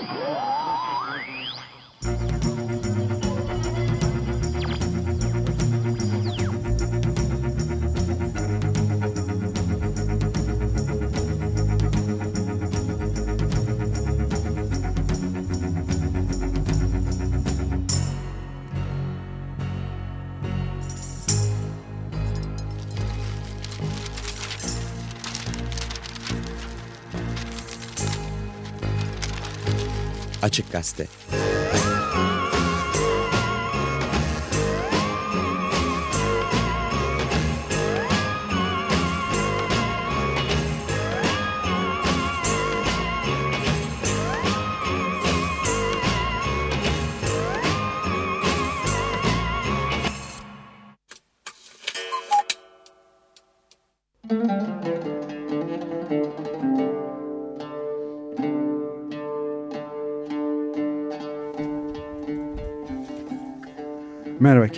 Oh! Açık Gazete.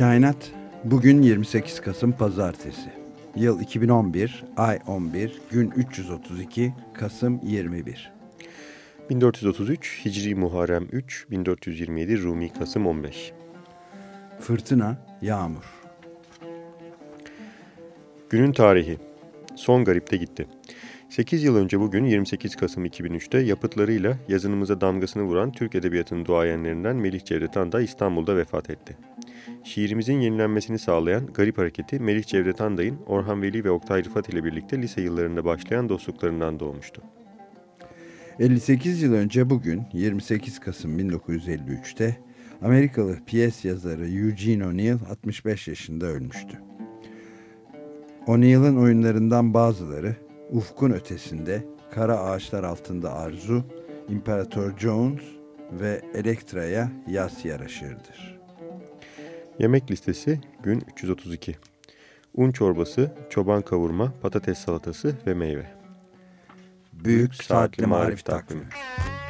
Kainat. Bugün 28 Kasım Pazartesi. Yıl 2011, ay 11, gün 332, Kasım 21. 1433 Hicri Muharrem 3, 1427 Rumi Kasım 15. Fırtına, yağmur. Günün tarihi. Son garipte gitti. 8 yıl önce bugün 28 Kasım 2003'te yapıtlarıyla yazınımıza damgasını vuran Türk Edebiyatı'nın duayenlerinden Melih Cevdet Anda İstanbul'da vefat etti. Şiirimizin yenilenmesini sağlayan Garip Hareketi Melih Cevdet Anday'ın Orhan Veli ve Oktay Rıfat ile birlikte lise yıllarında başlayan dostluklarından doğmuştu. 58 yıl önce bugün 28 Kasım 1953'te Amerikalı piyes yazarı Eugene O'Neill 65 yaşında ölmüştü. O'Neill'ın oyunlarından bazıları Ufkun Ötesinde, Kara Ağaçlar Altında Arzu, İmparator Jones ve Elektra'ya yas yaraşırdır. Yemek listesi gün 332. Un çorbası, çoban kavurma, patates salatası ve meyve. Büyük Saatli Marif Takvimi. Merhaba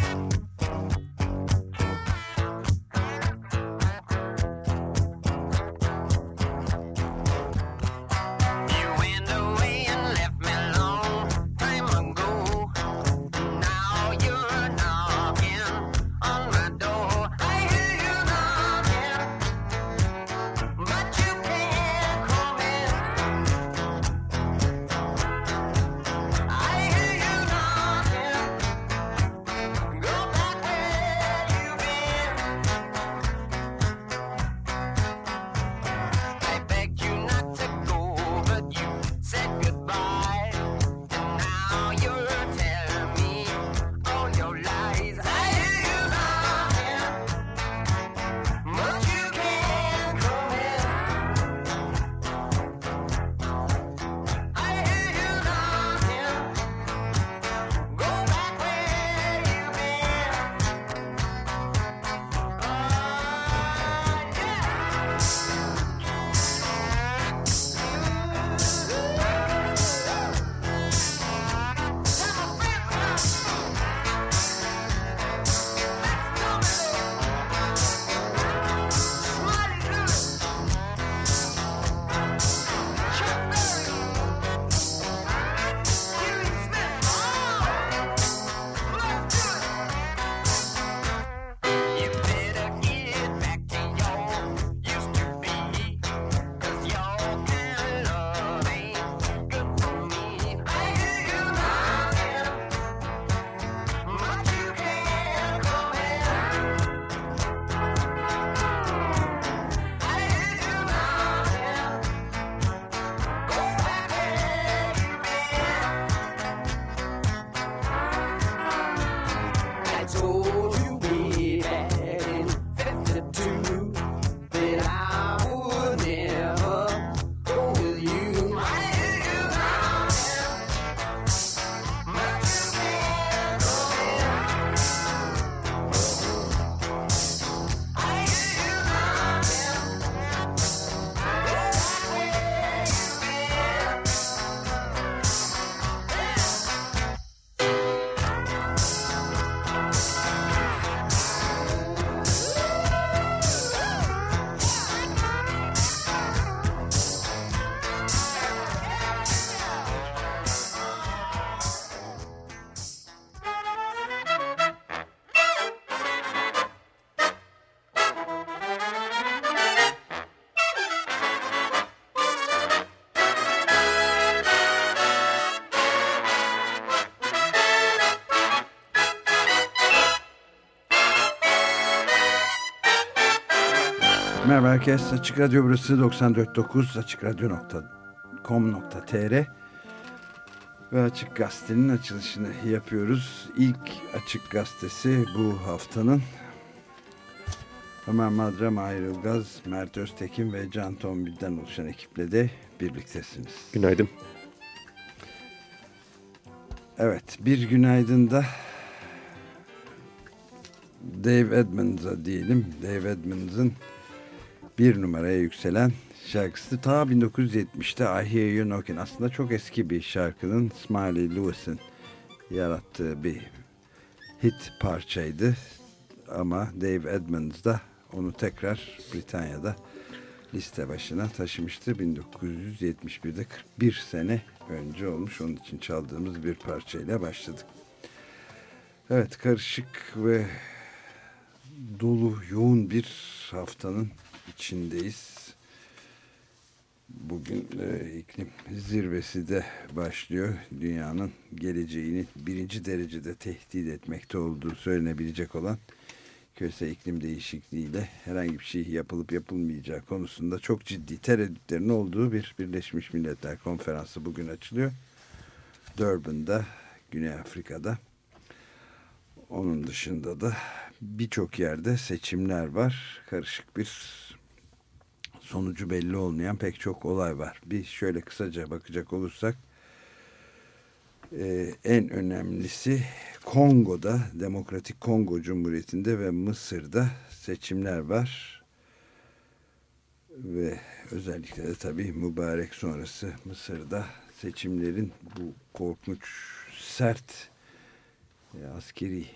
herkes. Açık Radyo burası 94.9 açıkradyo.com.tr ve Açık Gazete'nin açılışını yapıyoruz. İlk Açık Gazetesi bu haftanın Ömer Madra, Mahir Ilgaz, Mert Öztekin ve Can Tombil'den oluşan ekiple de birliktesiniz. Günaydın. Evet, bir günaydın da Dave Edmunds'a diyelim. Dave Edmunds'ın bir numaraya yükselen şarkısı ta 1970'te I Hear You Knocking. Aslında çok eski bir şarkının Smiley Lewis'in yarattığı bir hit parçaydı. Ama Dave Edmunds da onu tekrar Britanya'da liste başına taşımıştı. 1971'de 41 sene önce olmuş. Onun için çaldığımız bir parçayla başladık. Evet karışık ve dolu yoğun bir haftanın içindeyiz. Bugün e, iklim zirvesi de başlıyor. Dünyanın geleceğini birinci derecede tehdit etmekte olduğu söylenebilecek olan küresel iklim değişikliğiyle herhangi bir şey yapılıp yapılmayacağı konusunda çok ciddi tereddütlerin olduğu bir Birleşmiş Milletler Konferansı bugün açılıyor. Durban'da, Güney Afrika'da. Onun dışında da birçok yerde seçimler var. Karışık bir sonucu belli olmayan pek çok olay var. Bir şöyle kısaca bakacak olursak e, en önemlisi Kongo'da, Demokratik Kongo Cumhuriyeti'nde ve Mısır'da seçimler var. Ve özellikle de tabii mübarek sonrası Mısır'da seçimlerin bu korkunç sert e, askeri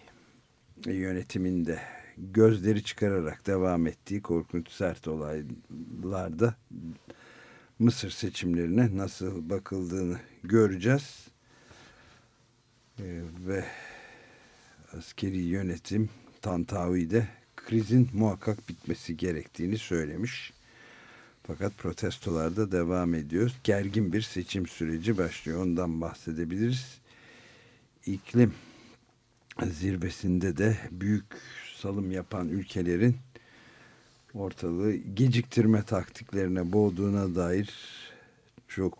yönetiminde gözleri çıkararak devam ettiği korkunç sert olaylarda Mısır seçimlerine nasıl bakıldığını göreceğiz. Ee, ve askeri yönetim Tantavi de krizin muhakkak bitmesi gerektiğini söylemiş. Fakat protestolarda devam ediyor. Gergin bir seçim süreci başlıyor. Ondan bahsedebiliriz. İklim zirvesinde de büyük salım yapan ülkelerin ortalığı geciktirme taktiklerine boğduğuna dair çok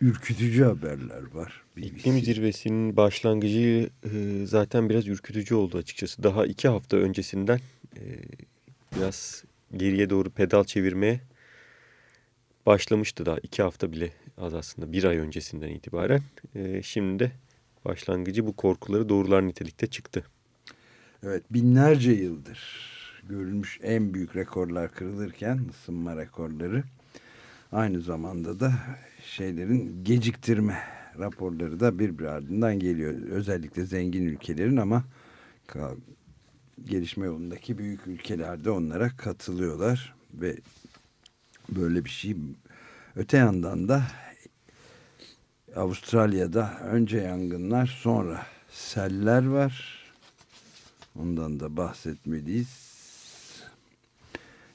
ürkütücü haberler var. BBC. İklim zirvesinin başlangıcı e, zaten biraz ürkütücü oldu açıkçası. Daha iki hafta öncesinden e, biraz geriye doğru pedal çevirmeye başlamıştı daha iki hafta bile az aslında bir ay öncesinden itibaren. E, şimdi de başlangıcı bu korkuları doğrular nitelikte çıktı. Evet binlerce yıldır görülmüş en büyük rekorlar kırılırken ısınma rekorları aynı zamanda da şeylerin geciktirme raporları da bir ardından geliyor. Özellikle zengin ülkelerin ama gelişme yolundaki büyük ülkelerde onlara katılıyorlar ve böyle bir şey öte yandan da Avustralya'da önce yangınlar sonra seller var. Ondan da bahsetmeliyiz.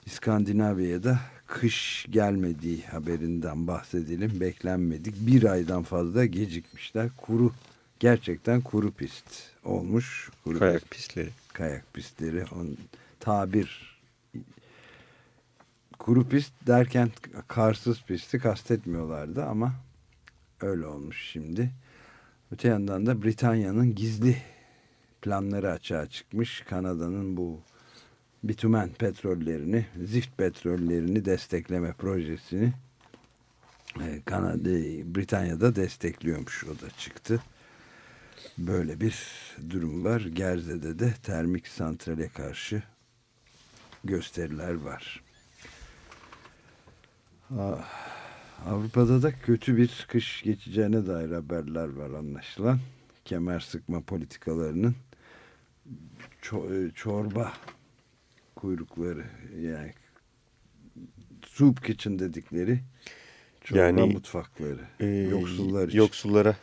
İskandinavya'da kış gelmediği haberinden bahsedelim. Beklenmedik. Bir aydan fazla gecikmişler. Kuru, gerçekten kuru pist olmuş. Kuru kayak pist, pistleri. Kayak pistleri. On, tabir kuru pist derken karsız pisti kastetmiyorlardı ama öyle olmuş şimdi. Öte yandan da Britanya'nın gizli planları açığa çıkmış. Kanada'nın bu bitumen petrollerini, zift petrollerini destekleme projesini e, Kanada, Britanya'da destekliyormuş. O da çıktı. Böyle bir durum var. Gerze'de de termik santrale karşı gösteriler var. Ah. Avrupa'da da kötü bir kış geçeceğine dair haberler var anlaşılan. Kemer sıkma politikalarının e, çorba kuyrukları yani soup kitchen dedikleri çorba yani, mutfakları e, yoksullar için. Yoksullara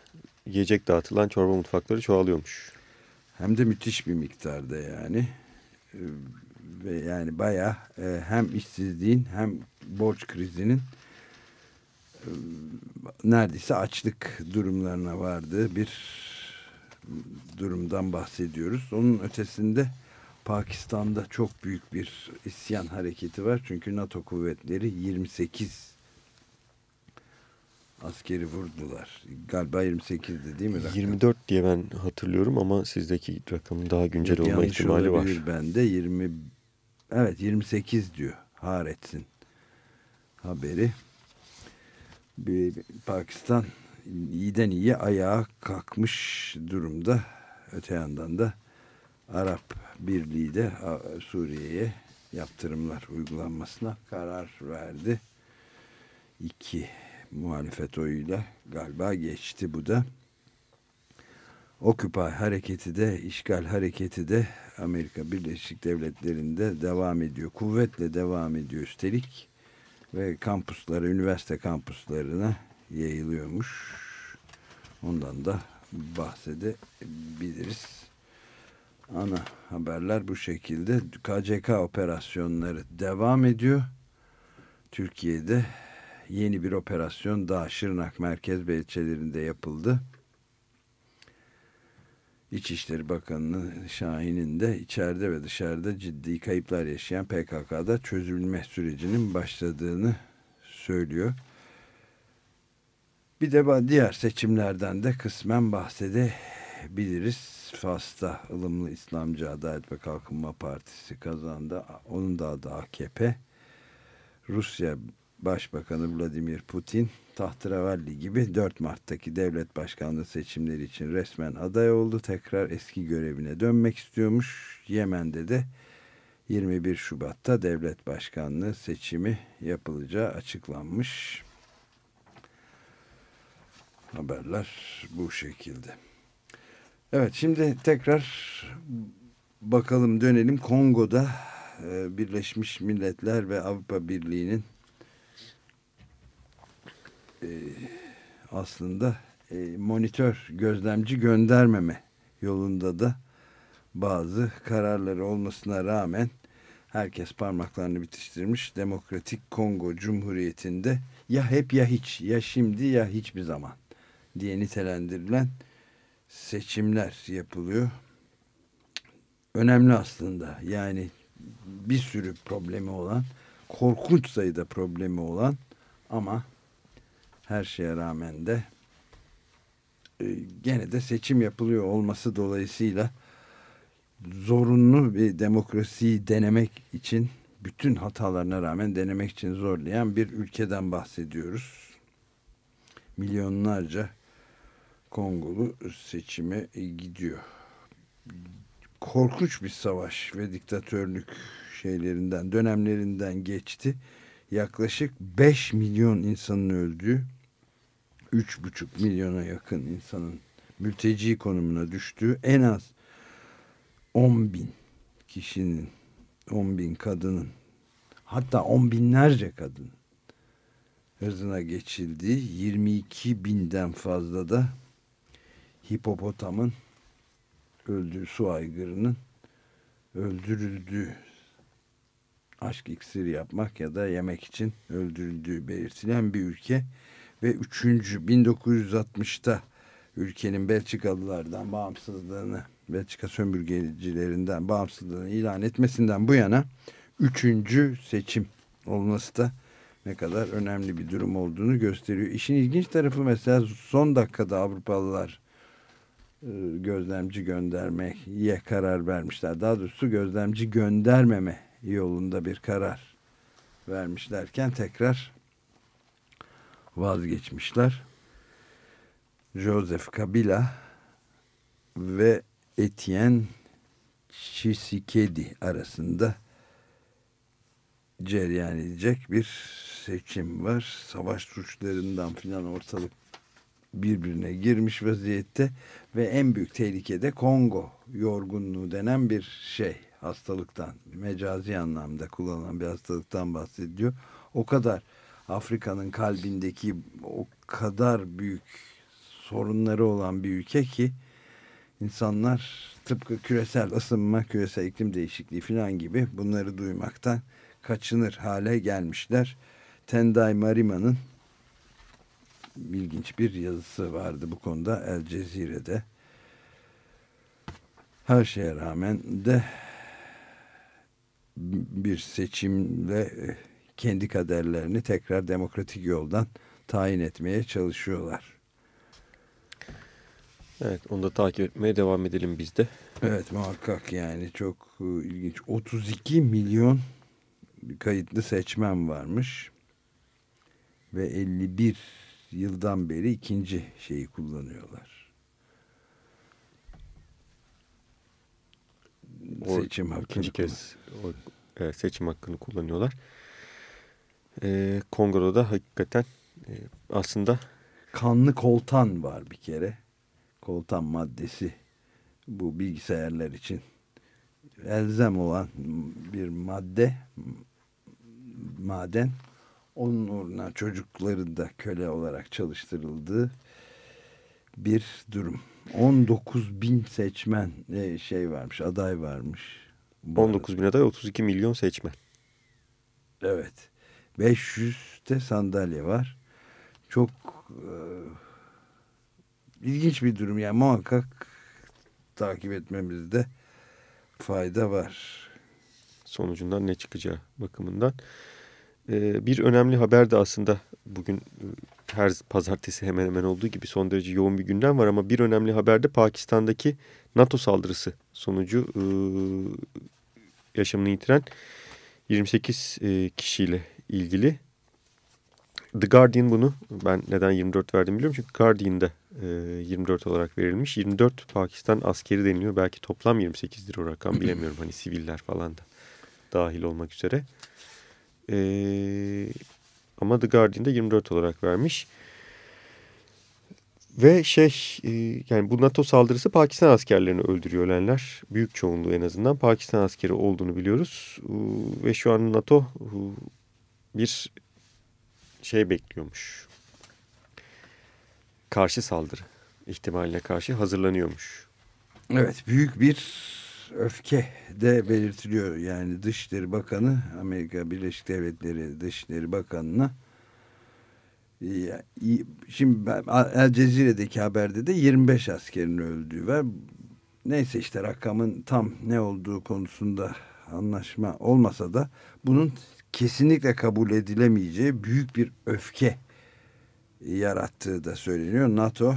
yiyecek dağıtılan çorba mutfakları çoğalıyormuş. Hem de müthiş bir miktarda yani. E, ve yani baya e, hem işsizliğin hem borç krizinin neredeyse açlık durumlarına vardığı bir durumdan bahsediyoruz. Onun ötesinde Pakistan'da çok büyük bir isyan hareketi var. Çünkü NATO kuvvetleri 28 askeri vurdular. Galiba 28'di değil mi? Rakam? 24 diye ben hatırlıyorum ama sizdeki rakamın daha güncel olma ihtimali var. Ben de 20 evet 28 diyor Haretsin haberi. Bir, Pakistan iyiden iyiye ayağa kalkmış durumda. Öte yandan da Arap Birliği de Suriye'ye yaptırımlar uygulanmasına karar verdi. İki muhalefet oyuyla galiba geçti bu da. Occupy hareketi de, işgal hareketi de Amerika Birleşik Devletleri'nde devam ediyor. Kuvvetle devam ediyor üstelik. Ve kampuslara, üniversite kampuslarına yayılıyormuş. Ondan da bahsedebiliriz. Ana haberler bu şekilde. KCK operasyonları devam ediyor. Türkiye'de yeni bir operasyon daha Şırnak merkez ve yapıldı. İçişleri Bakanı Şahin'in de içeride ve dışarıda ciddi kayıplar yaşayan PKK'da çözülme sürecinin başladığını söylüyor. Bir de diğer seçimlerden de kısmen bahsedebiliriz. Fas'ta ılımlı İslamcı Adalet ve Kalkınma Partisi kazandı. Onun da adı AKP. Rusya Başbakanı Vladimir Putin tahterevalli gibi 4 Mart'taki devlet başkanlığı seçimleri için resmen aday oldu. Tekrar eski görevine dönmek istiyormuş. Yemen'de de 21 Şubat'ta devlet başkanlığı seçimi yapılacağı açıklanmış. Haberler bu şekilde. Evet şimdi tekrar bakalım dönelim Kongo'da e, Birleşmiş Milletler ve Avrupa Birliği'nin e, aslında e, monitör gözlemci göndermeme yolunda da bazı kararları olmasına rağmen herkes parmaklarını bitiştirmiş. Demokratik Kongo Cumhuriyeti'nde ya hep ya hiç ya şimdi ya hiçbir zaman diye nitelendirilen seçimler yapılıyor. Önemli aslında yani bir sürü problemi olan korkunç sayıda problemi olan ama her şeye rağmen de e, gene de seçim yapılıyor olması dolayısıyla zorunlu bir demokrasiyi denemek için bütün hatalarına rağmen denemek için zorlayan bir ülkeden bahsediyoruz. Milyonlarca Kongolu seçime gidiyor. Korkunç bir savaş ve diktatörlük şeylerinden, dönemlerinden geçti. Yaklaşık 5 milyon insanın öldüğü, 3,5 milyona yakın insanın mülteci konumuna düştüğü en az 10 bin kişinin, 10 bin kadının, hatta 10 binlerce kadın hızına geçildiği 22 binden fazla da hipopotamın öldüğü su aygırının öldürüldüğü aşk iksiri yapmak ya da yemek için öldürüldüğü belirtilen bir ülke ve üçüncü 1960'ta ülkenin Belçikalılardan bağımsızlığını Belçika sömürgecilerinden bağımsızlığını ilan etmesinden bu yana üçüncü seçim olması da ne kadar önemli bir durum olduğunu gösteriyor. İşin ilginç tarafı mesela son dakikada Avrupalılar gözlemci göndermeye karar vermişler. Daha doğrusu gözlemci göndermeme yolunda bir karar vermişlerken tekrar vazgeçmişler. Joseph Kabila ve Etienne Tshisekedi arasında cereyan edecek bir seçim var. Savaş suçlarından filan ortalık birbirine girmiş vaziyette ve en büyük tehlikede Kongo yorgunluğu denen bir şey hastalıktan mecazi anlamda kullanılan bir hastalıktan bahsediyor. O kadar Afrika'nın kalbindeki o kadar büyük sorunları olan bir ülke ki insanlar tıpkı küresel ısınma, küresel iklim değişikliği falan gibi bunları duymaktan kaçınır hale gelmişler. Tendai Marima'nın ilginç bir yazısı vardı bu konuda El Cezire'de. Her şeye rağmen de bir seçimle e, kendi kaderlerini tekrar demokratik yoldan tayin etmeye çalışıyorlar. Evet onu da takip etmeye devam edelim biz de. Evet muhakkak yani çok e, ilginç. 32 milyon kayıtlı seçmen varmış. Ve 51 yıldan beri ikinci şeyi kullanıyorlar. O seçim hakkını ikinci kez o, evet, seçim hakkını kullanıyorlar. Ee, Kongo'da da hakikaten e, aslında kanlı koltan var bir kere. Koltan maddesi bu bilgisayarlar için elzem olan bir madde maden onun uğruna çocukların da köle olarak çalıştırıldığı bir durum. 19 bin seçmen e, şey varmış, aday varmış. 19 bin aday 32 milyon seçmen. Evet. 500 de sandalye var. Çok e, ilginç bir durum. Yani muhakkak takip etmemizde fayda var. Sonucundan ne çıkacağı bakımından. Ee, bir önemli haber de aslında bugün e, her pazartesi hemen hemen olduğu gibi son derece yoğun bir gündem var ama bir önemli haber de Pakistan'daki NATO saldırısı sonucu e, yaşamını yitiren 28 e, kişiyle ilgili. The Guardian bunu ben neden 24 verdim biliyorum çünkü Guardian'da 24 olarak verilmiş. 24 Pakistan askeri deniliyor. Belki toplam 28'dir o rakam bilemiyorum. Hani siviller falan da dahil olmak üzere. Ee, ama The Guardian'da 24 olarak vermiş. Ve şey e, yani bu NATO saldırısı Pakistan askerlerini öldürüyor ölenler. Büyük çoğunluğu en azından Pakistan askeri olduğunu biliyoruz. Ve şu an NATO bir şey bekliyormuş. Karşı saldırı ihtimaline karşı hazırlanıyormuş. Evet büyük bir öfke de belirtiliyor. Yani Dışişleri Bakanı Amerika Birleşik Devletleri Dışişleri Bakanı'na şimdi El Cezire'deki haberde de 25 askerin öldüğü ve neyse işte rakamın tam ne olduğu konusunda anlaşma olmasa da bunun kesinlikle kabul edilemeyeceği büyük bir öfke yarattığı da söyleniyor. NATO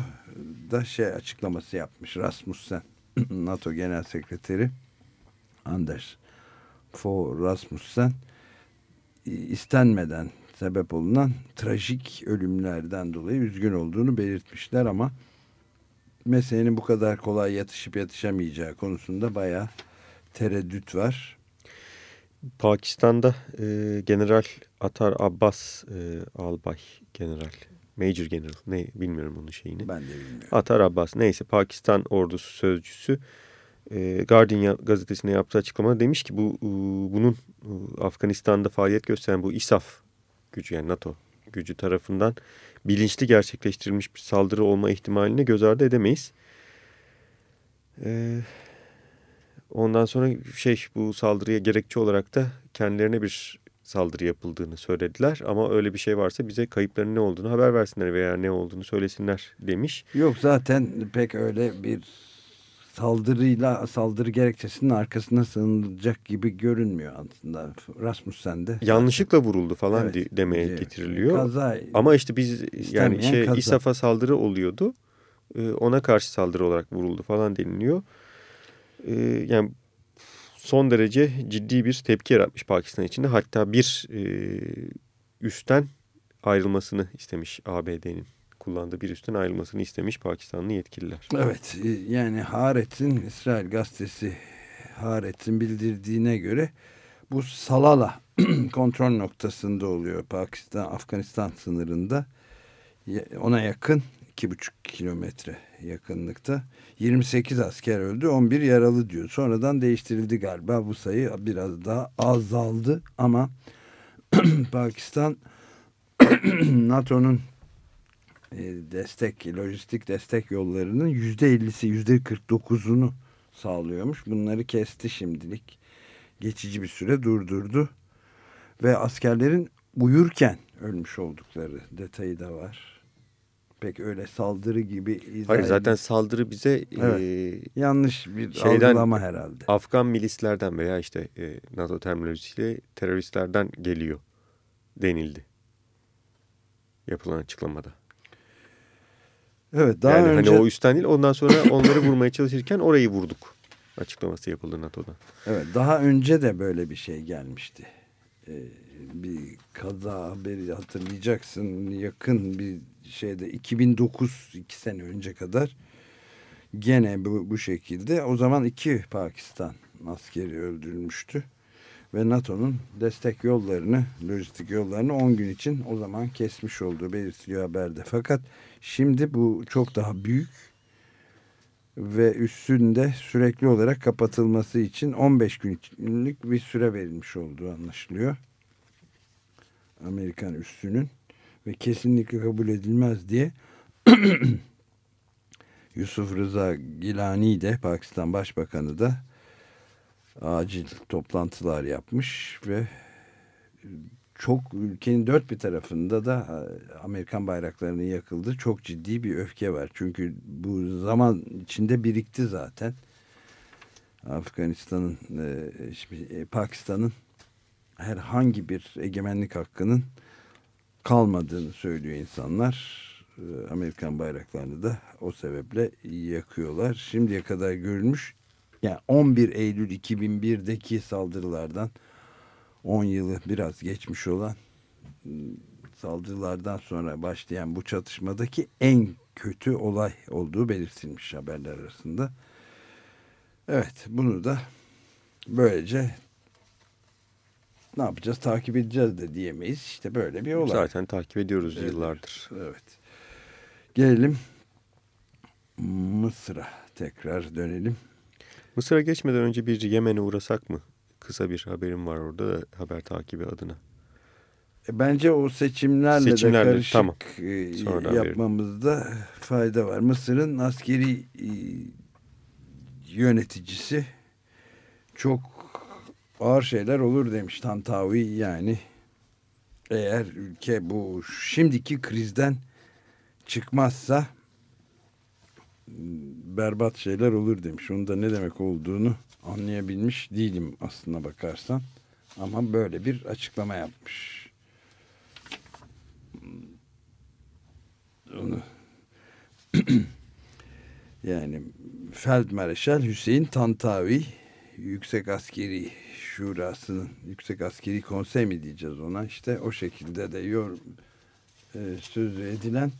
da şey açıklaması yapmış Rasmussen NATO Genel Sekreteri Anders Fogh Rasmussen istenmeden sebep olunan trajik ölümlerden dolayı üzgün olduğunu belirtmişler ama meselenin bu kadar kolay yatışıp yatışamayacağı konusunda bayağı tereddüt var. Pakistan'da e, General Atar Abbas e, Albay General Major General ne bilmiyorum onun şeyini. Ben de bilmiyorum. Atar Abbas neyse Pakistan ordusu sözcüsü e, Guardian gazetesine yaptığı açıklamada demiş ki bu e, bunun e, Afganistan'da faaliyet gösteren bu ISAF gücü yani NATO gücü tarafından bilinçli gerçekleştirilmiş bir saldırı olma ihtimalini göz ardı edemeyiz. E, ondan sonra şey bu saldırıya gerekçe olarak da kendilerine bir saldırı yapıldığını söylediler. Ama öyle bir şey varsa bize kayıpların ne olduğunu haber versinler veya ne olduğunu söylesinler demiş. Yok zaten pek öyle bir saldırıyla saldırı gerekçesinin arkasına sığınılacak gibi görünmüyor aslında. Rasmussen de. Yanlışlıkla vuruldu falan evet, demeye evet. getiriliyor. Kaza, Ama işte biz yani şey kaza. İSAF'a saldırı oluyordu. Ee, ona karşı saldırı olarak vuruldu falan deniliyor. Ee, yani son derece ciddi bir tepki yaratmış Pakistan içinde. Hatta bir e, üstten ayrılmasını istemiş ABD'nin kullandığı bir üstten ayrılmasını istemiş Pakistanlı yetkililer. Evet e, yani Haaretz'in İsrail gazetesi Haaretz'in bildirdiğine göre bu Salala kontrol noktasında oluyor Pakistan Afganistan sınırında ona yakın iki buçuk kilometre yakınlıkta 28 asker öldü 11 yaralı diyor. Sonradan değiştirildi galiba bu sayı biraz daha azaldı ama Pakistan NATO'nun e, destek lojistik destek yollarının yüzde ellisi yüzde kırk dokuzunu sağlıyormuş. Bunları kesti şimdilik. Geçici bir süre durdurdu. Ve askerlerin uyurken ölmüş oldukları detayı da var. Pek öyle saldırı gibi izah Hayır zaten edildi. saldırı bize Evet. e, yanlış bir şeyden- algılama herhalde. Afgan milislerden veya işte e, NATO terminolojisiyle teröristlerden geliyor denildi. Yapılan açıklamada. Evet daha yani önce hani o üstten değil ondan sonra onları vurmaya çalışırken orayı vurduk. Açıklaması yapıldı NATO'dan. evet daha önce de böyle bir şey gelmişti. Ee, bir kaza haberi hatırlayacaksın yakın bir şeyde 2009 iki sene önce kadar gene bu, bu şekilde. O zaman iki Pakistan askeri öldürülmüştü ve NATO'nun destek yollarını lojistik yollarını 10 gün için o zaman kesmiş olduğu belirtiliyor haberde. Fakat şimdi bu çok daha büyük ve üstünde sürekli olarak kapatılması için 15 günlük bir süre verilmiş olduğu anlaşılıyor. Amerikan üssünün ve kesinlikle kabul edilmez diye Yusuf Rıza Gilani de Pakistan Başbakanı da acil toplantılar yapmış ve çok ülkenin dört bir tarafında da e, Amerikan bayraklarının yakıldı. Çok ciddi bir öfke var. Çünkü bu zaman içinde birikti zaten. Afganistan'ın, e, e, Pakistan'ın herhangi bir egemenlik hakkının kalmadığını söylüyor insanlar. E, Amerikan bayraklarını da o sebeple yakıyorlar. Şimdiye kadar görülmüş yani 11 Eylül 2001'deki saldırılardan 10 yılı biraz geçmiş olan ıı, saldırılardan sonra başlayan bu çatışmadaki en kötü olay olduğu belirtilmiş haberler arasında. Evet bunu da böylece ne yapacağız takip edeceğiz de diyemeyiz. İşte böyle bir olay. Zaten takip ediyoruz Evet. yıllardır. Evet. Gelelim Mısır'a tekrar dönelim. Mısır'a geçmeden önce bir Yemen'e uğrasak mı? Kısa bir haberim var orada da haber takibi adına. E, Bence o seçimlerle, Seçimlerle, de karışık tamam. e, Sonradan yapmamızda fayda var. Mısır'ın askeri e, yöneticisi çok ağır şeyler olur demiş Tantavi yani eğer ülke bu şimdiki krizden çıkmazsa berbat şeyler olur demiş. Onun da ne demek olduğunu anlayabilmiş değilim aslına bakarsan. Ama böyle bir açıklama yapmış. Onu yani Feldmareşal Hüseyin Tantavi Yüksek Askeri Şurası'nın Yüksek Askeri Konsey mi diyeceğiz ona işte o şekilde de yorum e, sözü edilen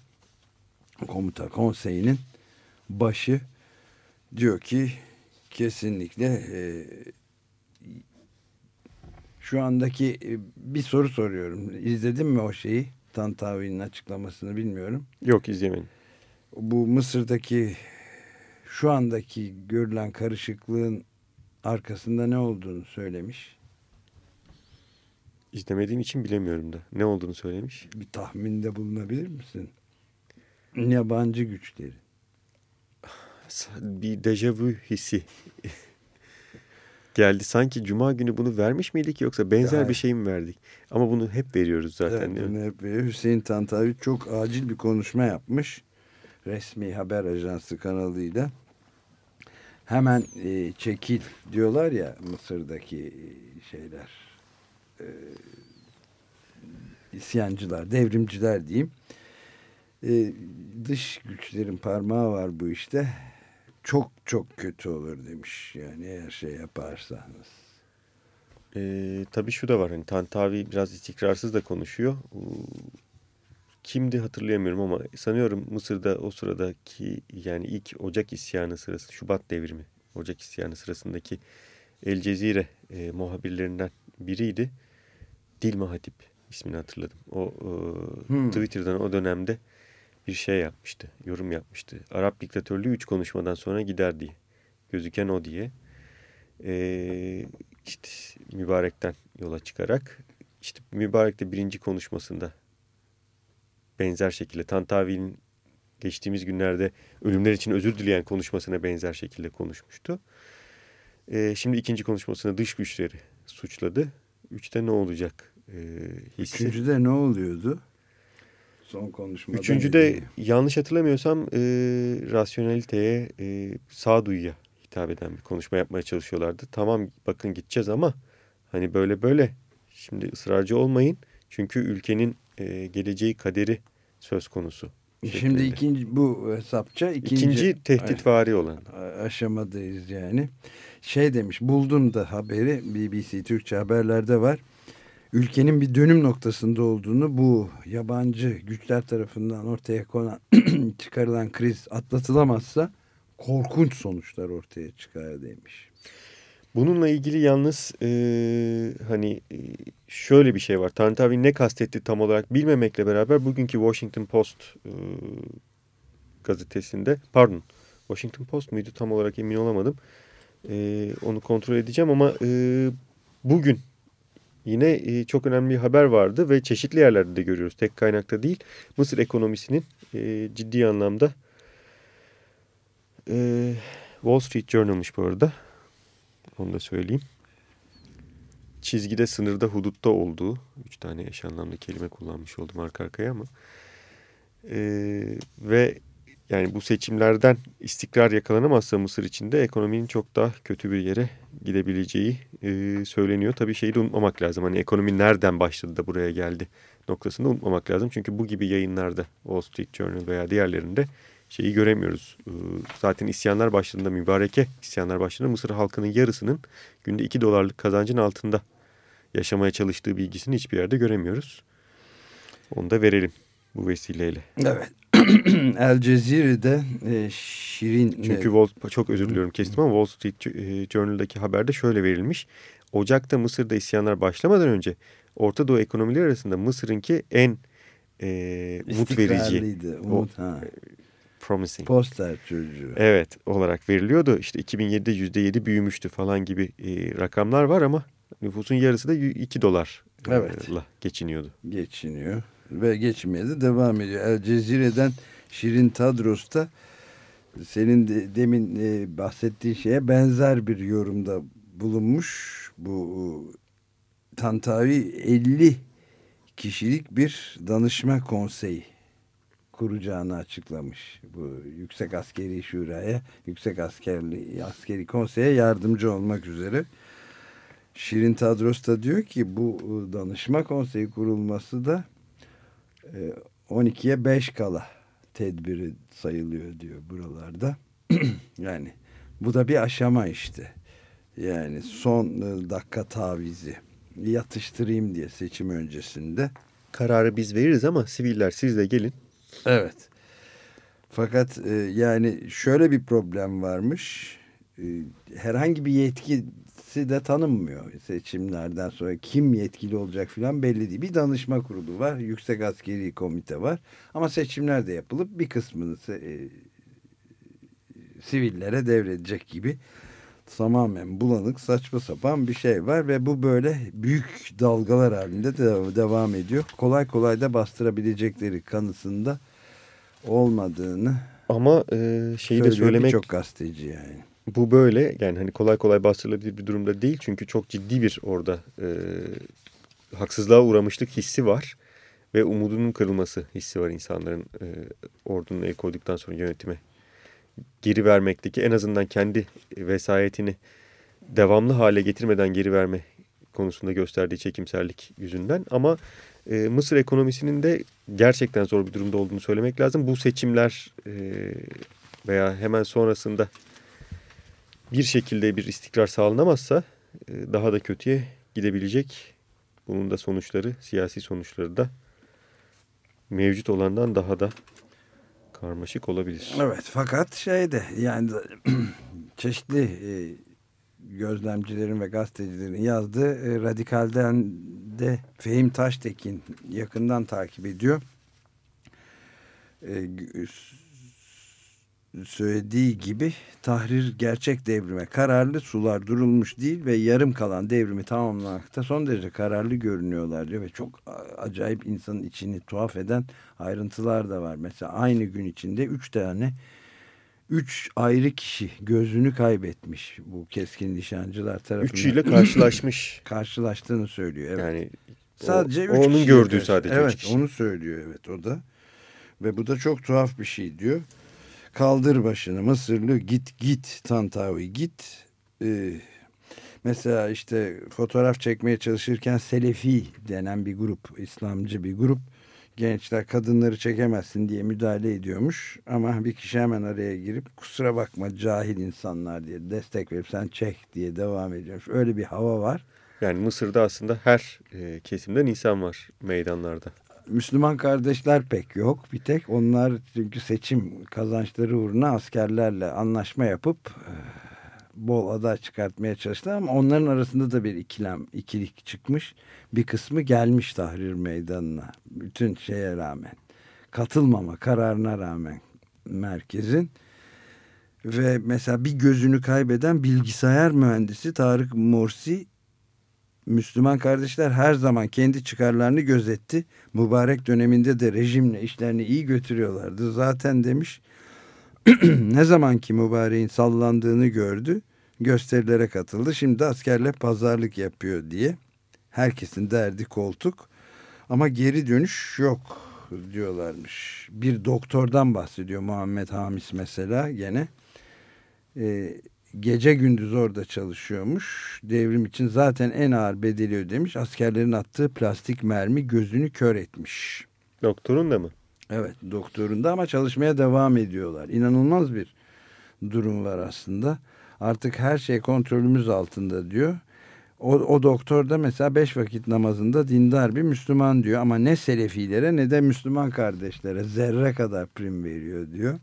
komuta konseyinin başı diyor ki kesinlikle e, şu andaki e, bir soru soruyorum. İzledin mi o şeyi? Tantavi'nin açıklamasını bilmiyorum. Yok izlemeyin. Bu Mısır'daki şu andaki görülen karışıklığın arkasında ne olduğunu söylemiş. İzlemediğim için bilemiyorum da. Ne olduğunu söylemiş. Bir tahminde bulunabilir misin? Yabancı güçleri. Bir dejavu hissi geldi. Sanki cuma günü bunu vermiş miydik yoksa benzer Hayır. bir şey mi verdik? Ama bunu hep veriyoruz zaten Evet, değil mi? hep veriyor. Hüseyin Tantavi çok acil bir konuşma yapmış. Resmi haber ajansı kanalıyla. Hemen e, çekil diyorlar ya Mısır'daki şeyler. E, isyancılar, devrimciler diyeyim. E, dış güçlerin parmağı var bu işte. Çok çok kötü olur demiş. Yani eğer şey yaparsanız. Ee, tabii şu da var. Hani Tantavi biraz istikrarsız da konuşuyor. Kimdi hatırlayamıyorum ama sanıyorum Mısır'da o sıradaki yani ilk Ocak isyanı sırası, Şubat devrimi, Ocak isyanı sırasındaki El Cezire e, muhabirlerinden biriydi. Dilma Hatip ismini hatırladım. O e, Hmm. Twitter'dan o dönemde bir şey yapmıştı, yorum yapmıştı. Arap diktatörlüğü üç konuşmadan sonra gider diye. Gözüken o diye. Ee, işte mübarekten yola çıkarak işte mübarek de birinci konuşmasında benzer şekilde Tantavi'nin geçtiğimiz günlerde ölümler için özür dileyen konuşmasına benzer şekilde konuşmuştu. Ee, şimdi ikinci konuşmasında dış güçleri suçladı. Üçte ne olacak ee, hissi. Üçüncüde ne oluyordu? son konuşmada. Üçüncü de yanlış hatırlamıyorsam e, rasyoneliteye, e, sağduyuya hitap eden bir konuşma yapmaya çalışıyorlardı. Tamam bakın gideceğiz ama hani böyle böyle şimdi ısrarcı olmayın. Çünkü ülkenin e, geleceği kaderi söz konusu. Şeklinde. Şimdi ikinci bu hesapça ikinci, ikinci tehditvari olan aşamadayız yani. Şey demiş buldum da haberi BBC Türkçe haberlerde var. Ülkenin bir dönüm noktasında olduğunu bu yabancı güçler tarafından ortaya konan çıkarılan kriz atlatılamazsa korkunç sonuçlar ortaya çıkar demiş. Bununla ilgili yalnız e, hani şöyle bir şey var. Tantavi ne kastetti tam olarak bilmemekle beraber bugünkü Washington Post e, gazetesinde pardon Washington Post muydu tam olarak emin olamadım. E, onu kontrol edeceğim ama e, bugün yine e, çok önemli bir haber vardı ve çeşitli yerlerde de görüyoruz. Tek kaynakta değil. Mısır ekonomisinin e, ciddi anlamda e, Wall Street Journal'mış bu arada onu da söyleyeyim. Çizgide, sınırda, hudutta olduğu. Üç tane eş anlamlı kelime kullanmış oldum arka arkaya ama. Ee, ve yani bu seçimlerden istikrar yakalanamazsa Mısır içinde ekonominin çok daha kötü bir yere gidebileceği e, söyleniyor. Tabii şeyi de unutmamak lazım. Hani ekonomi nereden başladı da buraya geldi noktasında unutmamak lazım. Çünkü bu gibi yayınlarda Wall Street Journal veya diğerlerinde şeyi göremiyoruz. Ee, zaten isyanlar başladığında mübareke isyanlar başladığında Mısır halkının yarısının günde 2 dolarlık kazancın altında yaşamaya çalıştığı bilgisini hiçbir yerde göremiyoruz. Onu da verelim bu vesileyle. Evet. El Cezire'de e, Şirin... Çünkü Wall, çok özür diliyorum kestim ama Wall Street e, Journal'daki haberde şöyle verilmiş. Ocak'ta Mısır'da isyanlar başlamadan önce Orta Doğu ekonomileri arasında Mısır'ınki en e, umut verici. Umut, o, ha promising. Poster çocuğu. Evet olarak veriliyordu. İşte 2007'de %7 büyümüştü falan gibi e, rakamlar var ama nüfusun yarısı da 2 dolarla evet. geçiniyordu. Geçiniyor ve geçmeye de devam ediyor. El Cezire'den Şirin Tadros da senin de, demin e, bahsettiğin şeye benzer bir yorumda bulunmuş. Bu Tantavi 50 kişilik bir danışma konseyi kuracağını açıklamış. Bu Yüksek Askeri Şura'ya, Yüksek Askerli Askeri Konsey'e yardımcı olmak üzere. Şirin Tadros da diyor ki bu e, danışma konseyi kurulması da 12'ye e, 5 kala tedbiri sayılıyor diyor buralarda. yani bu da bir aşama işte. Yani son e, dakika tavizi yatıştırayım diye seçim öncesinde. Kararı biz veririz ama siviller siz de gelin Evet. Fakat e, yani şöyle bir problem varmış. E, herhangi bir yetkisi de tanınmıyor seçimlerden sonra. Kim yetkili olacak filan belli değil. Bir danışma kurulu var. Yüksek Askeri Komite var. Ama seçimler de yapılıp bir kısmını e, sivillere devredecek gibi tamamen bulanık saçma sapan bir şey var ve bu böyle büyük dalgalar halinde de devam ediyor. Kolay kolay da bastırabilecekleri kanısında olmadığını ama e, şeyi de söylemek çok gazeteci yani. Bu böyle yani hani kolay kolay bastırılabilir bir durumda değil çünkü çok ciddi bir orada e, haksızlığa uğramışlık hissi var ve umudunun kırılması hissi var insanların e, ordunun el koyduktan sonra yönetime geri vermekteki en azından kendi vesayetini devamlı hale getirmeden geri verme konusunda gösterdiği çekimserlik yüzünden ama e, Mısır ekonomisinin de gerçekten zor bir durumda olduğunu söylemek lazım. Bu seçimler e, veya hemen sonrasında bir şekilde bir istikrar sağlanamazsa e, daha da kötüye gidebilecek. Bunun da sonuçları, siyasi sonuçları da mevcut olandan daha da karmaşık olabilir. Evet fakat şeyde yani çeşitli e, gözlemcilerin ve gazetecilerin yazdığı e, Radikal'den de Fehim Taştekin yakından takip ediyor. E, söylediği gibi Tahrir gerçek devrime kararlı sular durulmuş değil ve yarım kalan devrimi tamamlamakta son derece kararlı görünüyorlar diyor ve çok acayip insanın içini tuhaf eden ayrıntılar da var. Mesela aynı gün içinde üç tane üç ayrı kişi gözünü kaybetmiş bu keskin nişancılar tarafından. Üçüyle karşılaşmış. Karşılaştığını söylüyor. Evet. Yani sadece o, onun gördüğü karşı. sadece evet, üç kişi. onu söylüyor evet o da. Ve bu da çok tuhaf bir şey diyor. Kaldır başını Mısırlı git git Tantavi git. Ee, mesela işte fotoğraf çekmeye çalışırken Selefi denen bir grup, İslamcı bir grup gençler kadınları çekemezsin diye müdahale ediyormuş. Ama bir kişi hemen araya girip kusura bakma cahil insanlar diye destek verip sen çek diye devam ediyormuş. Öyle bir hava var. Yani Mısır'da aslında her e, kesimden insan var meydanlarda. Müslüman kardeşler pek yok. Bir tek onlar çünkü seçim kazançları uğruna askerlerle anlaşma yapıp e, bol aday çıkartmaya çalıştılar ama onların arasında da bir ikilem, ikilik çıkmış. Bir kısmı gelmiş Tahrir Meydanı'na. Bütün şeye rağmen. Katılmama kararına rağmen merkezin. Ve mesela bir gözünü kaybeden bilgisayar mühendisi Tarık Morsi Müslüman kardeşler her zaman kendi çıkarlarını gözetti. Mübarek döneminde de rejimle işlerini iyi götürüyorlardı. Zaten demiş ne zaman ki mübareğin sallandığını gördü gösterilere katıldı. Şimdi askerle pazarlık yapıyor diye. Herkesin derdi koltuk ama geri dönüş yok diyorlarmış. Bir doktordan bahsediyor Muhammed Hamis mesela gene. Ee, gece gündüz orada çalışıyormuş. Devrim için zaten en ağır bedeli ödemiş. Askerlerin attığı plastik mermi gözünü kör etmiş. Doktorun da mı? Evet doktorunda ama çalışmaya devam ediyorlar. İnanılmaz bir durum var aslında. Artık her şey kontrolümüz altında diyor. O, o doktor da mesela beş vakit namazında dindar bir Müslüman diyor. Ama ne Selefilere ne de Müslüman kardeşlere zerre kadar prim veriyor diyor.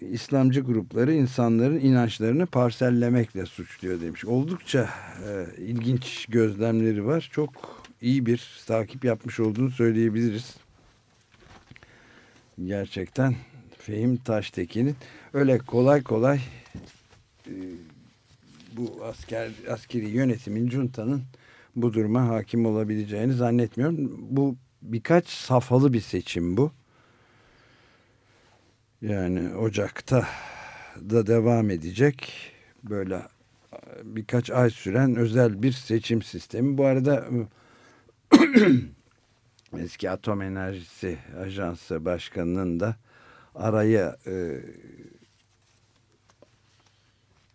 İslamcı grupları insanların inançlarını parsellemekle suçluyor demiş. Oldukça e, ilginç gözlemleri var. Çok iyi bir takip yapmış olduğunu söyleyebiliriz. Gerçekten Fehim Taştekin'in öyle kolay kolay e, bu asker askeri yönetimin juntanın bu duruma hakim olabileceğini zannetmiyorum. Bu birkaç safhalı bir seçim bu. Yani Ocak'ta da devam edecek böyle birkaç ay süren özel bir seçim sistemi. Bu arada eski Atom Enerjisi Ajansı Başkanı'nın da araya e,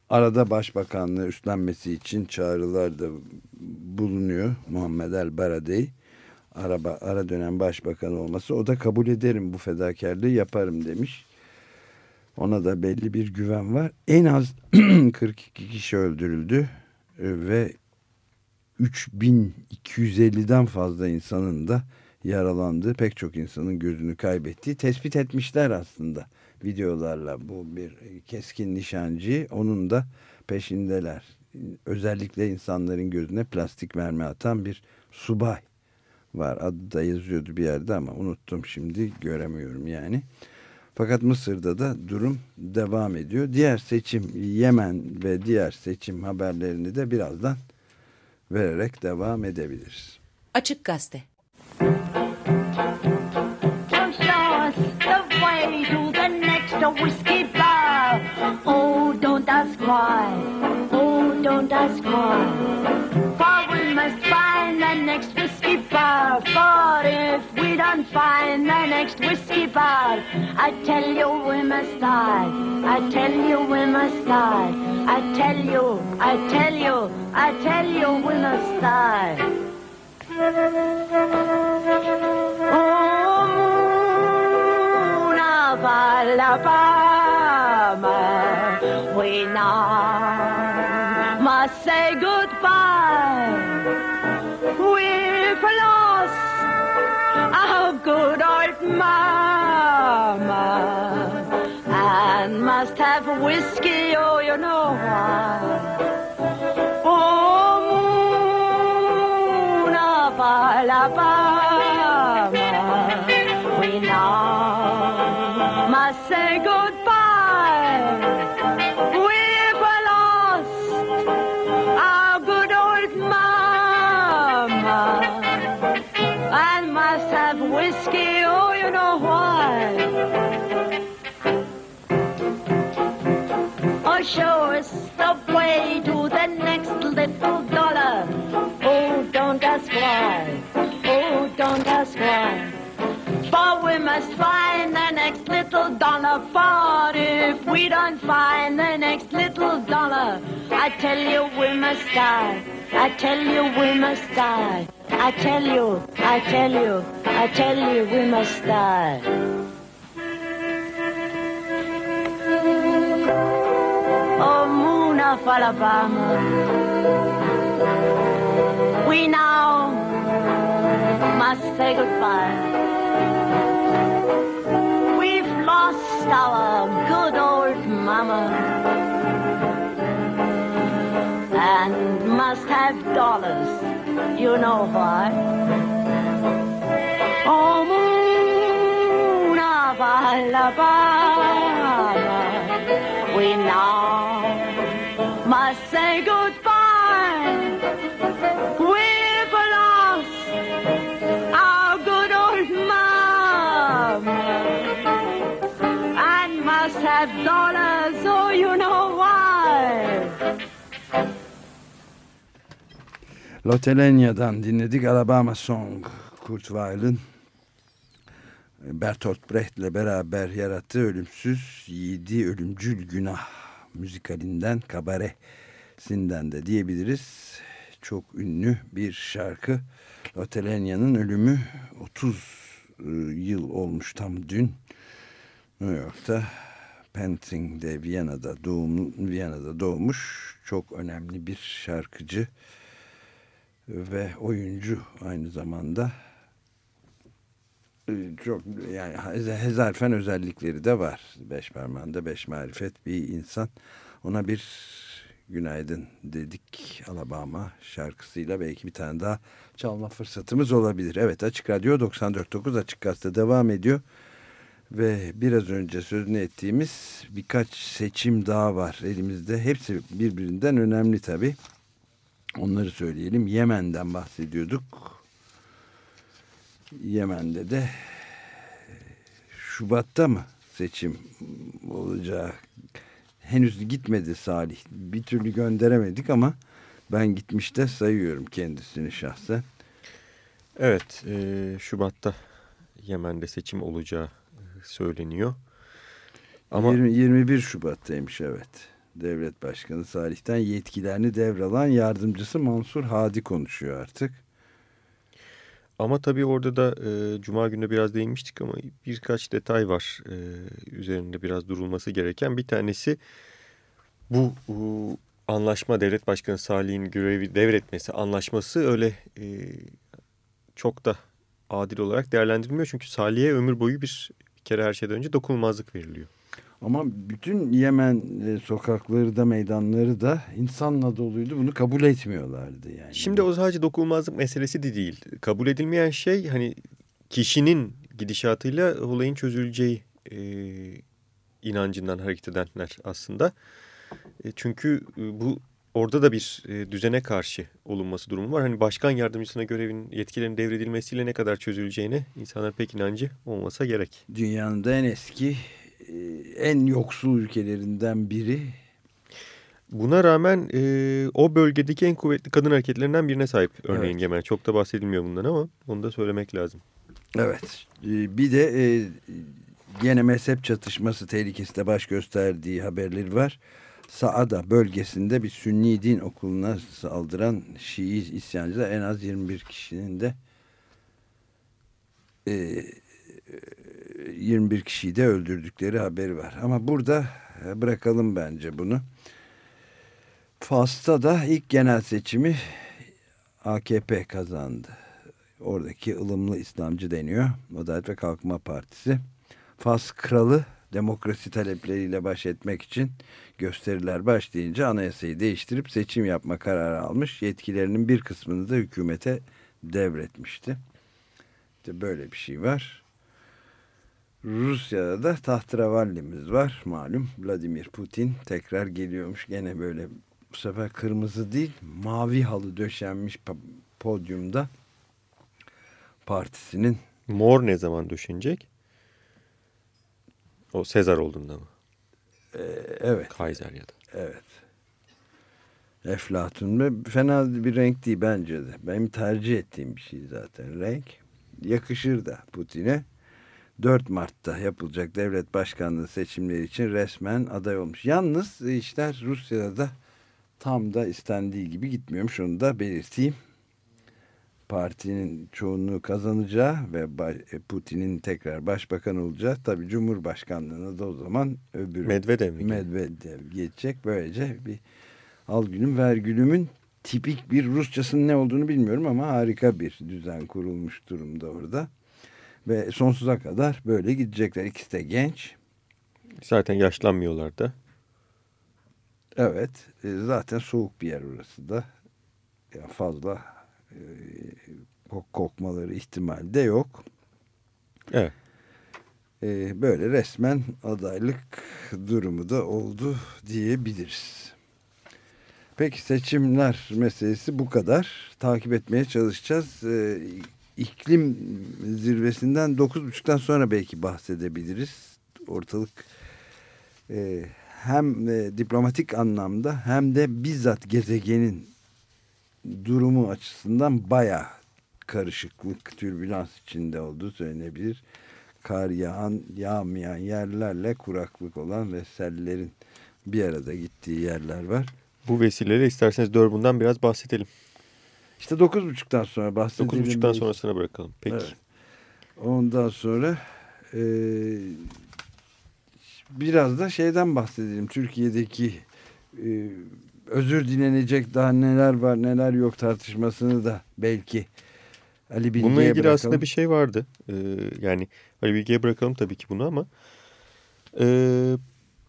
arada başbakanlığı üstlenmesi için çağrılar da bulunuyor Muhammed El Baradey araba ara dönem başbakan olması o da kabul ederim bu fedakarlığı yaparım demiş. Ona da belli bir güven var. En az 42 kişi öldürüldü ve 3250'den fazla insanın da yaralandığı, pek çok insanın gözünü kaybettiği tespit etmişler aslında videolarla. Bu bir keskin nişancı, onun da peşindeler. Özellikle insanların gözüne plastik mermi atan bir subay var. Adı da yazıyordu bir yerde ama unuttum şimdi göremiyorum yani. Fakat Mısır'da da durum devam ediyor. Diğer seçim Yemen ve diğer seçim haberlerini de birazdan vererek devam edebiliriz. Açık Gazete Oh, don't ask why. Oh, don't ask why. For we must find the next whiskey bar. For if we don't find the next whiskey bar, I tell you we must die. I tell you we must die. I tell you, I tell you, I tell you we must die. Oh, moon of Alabama, we now must say goodbye. Mama and must have whiskey, oh, you know why. Oh, moon of shores, subway to the next little dollar. Oh, don't ask why. Oh, don't ask why. For we must find the next little dollar. For if we don't find the next little dollar, I tell you we must die. I tell you we must die. I tell you, I tell you, I tell you we must die. Of Alabama, we now must say goodbye. We've lost our good old mama and must have dollars. You know why? Oh, moon of Alabama, we now must say goodbye. We've lost our good old mama and must have dollars, so you know why. Lotelenia'dan dinledik Alabama Song Kurt Weill'in Bertolt Brecht'le beraber yarattığı ölümsüz Yiğidi Ölümcül Günah müzikalinden kabaresinden de diyebiliriz. Çok ünlü bir şarkı. Lotelenia'nın ölümü 30 e, yıl olmuş tam dün. New York'ta Penting'de Viyana'da doğum Viyana'da doğmuş çok önemli bir şarkıcı ve oyuncu aynı zamanda çok yani hezarfen özellikleri de var. Beş parmağında beş marifet bir insan. Ona bir günaydın dedik Alabama şarkısıyla belki bir tane daha çalma fırsatımız olabilir. Evet Açık Radyo 94.9 Açık Gazete devam ediyor. Ve biraz önce sözünü ettiğimiz birkaç seçim daha var elimizde. Hepsi birbirinden önemli tabii. Onları söyleyelim. Yemen'den bahsediyorduk. Yemen'de de Şubat'ta mı seçim olacağı henüz gitmedi Salih. Bir türlü gönderemedik ama ben gitmişte sayıyorum kendisini şahsen. Evet, e, Şubat'ta Yemen'de seçim olacağı söyleniyor. Ama 20, 21 Şubat'taymış evet. Devlet Başkanı Salih'ten yetkilerini devralan yardımcısı Mansur Hadi konuşuyor artık. Ama tabii orada da e, Cuma günde biraz değinmiştik ama birkaç detay var e, üzerinde biraz durulması gereken. Bir tanesi bu e, anlaşma Devlet Başkanı Salih'in görevi devretmesi anlaşması öyle e, çok da adil olarak değerlendirilmiyor. Çünkü Salih'e ömür boyu bir, bir kere her şeyden önce dokunulmazlık veriliyor. Ama bütün Yemen e, sokakları da meydanları da insanla doluydu. Bunu kabul etmiyorlardı yani. Şimdi o sadece dokunulmazlık meselesi de değil. Kabul edilmeyen şey hani kişinin gidişatıyla olayın çözüleceği e, inancından hareket edenler aslında. E, çünkü e, bu orada da bir e, düzene karşı olunması durumu var. Hani başkan yardımcısına görevin yetkilerin devredilmesiyle ne kadar çözüleceğine insanlar pek inancı olmasa gerek. Dünyanın en eski en yoksul ülkelerinden biri. Buna rağmen e, o bölgedeki en kuvvetli kadın hareketlerinden birine sahip örneğin evet. Yemen. Çok da bahsedilmiyor bundan ama onu da söylemek lazım. Evet. E, bir de e, yine mezhep çatışması tehlikesi de baş gösterdiği haberleri var. Saada bölgesinde bir Sünni din okuluna saldıran Şii isyancılar en az 21 kişinin de e, 21 kişiyi de öldürdükleri haberi var. Ama burada e, bırakalım bence bunu. Fas'ta da ilk genel seçimi AKP kazandı. Oradaki ılımlı İslamcı deniyor. Adalet ve Kalkınma Partisi. Fas kralı demokrasi talepleriyle baş etmek için gösteriler başlayınca anayasayı değiştirip seçim yapma kararı almış. Yetkilerinin bir kısmını da hükümete devretmişti. İşte böyle bir şey var. Rusya'da da tahtıravallimiz var malum. Vladimir Putin tekrar geliyormuş. Gene böyle bu sefer kırmızı değil mavi halı döşenmiş podyumda partisinin. Mor ne zaman döşenecek? O Sezar olduğunda mı? Ee, evet. Kaiser ya da. Evet. Eflatun ve fena bir renk değil bence de. Benim tercih ettiğim bir şey zaten renk. Yakışır da Putin'e. 4 Mart'ta yapılacak devlet başkanlığı seçimleri için resmen aday olmuş. Yalnız işler Rusya'da da tam da istendiği gibi gitmiyormuş onu da belirteyim. Partinin çoğunluğu kazanacağı ve e, Putin'in tekrar başbakan olacağı tabi Cumhurbaşkanlığına da o zaman öbür Medvedev mi? Medvedev geçecek. Böylece bir al gülüm ver gülümün tipik bir Rusçasının ne olduğunu bilmiyorum ama harika bir düzen kurulmuş durumda orada. Ve sonsuza kadar böyle gidecekler. İkisi de genç. Zaten yaşlanmıyorlar da. Evet. E, zaten soğuk bir yer orası da. Ya fazla e, kokmaları ihtimali de yok. Evet. E, böyle resmen adaylık durumu da oldu diyebiliriz. Peki seçimler meselesi bu kadar. Takip etmeye çalışacağız. İklim zirvesinden 9.30'dan sonra belki bahsedebiliriz. Ortalık e, hem e, diplomatik anlamda hem de bizzat gezegenin durumu açısından baya karışıklık, türbülans içinde olduğu söylenebilir. Kar yağan, yağmayan yerlerle kuraklık olan ve sellerin bir arada gittiği yerler var. Bu vesileyle isterseniz Durban'dan biraz bahsedelim. İşte 9.30'dan sonra bahsedelim. 9.30'dan sonrasına bırakalım. Peki. Evet. Ondan sonra e, biraz da şeyden bahsedelim. Türkiye'deki e, özür dilenecek daha neler var neler yok tartışmasını da belki Ali Bilge'ye Bununla ilgili bırakalım. aslında bir şey vardı. Ee, yani Ali Bilge'ye bırakalım tabii ki bunu ama e,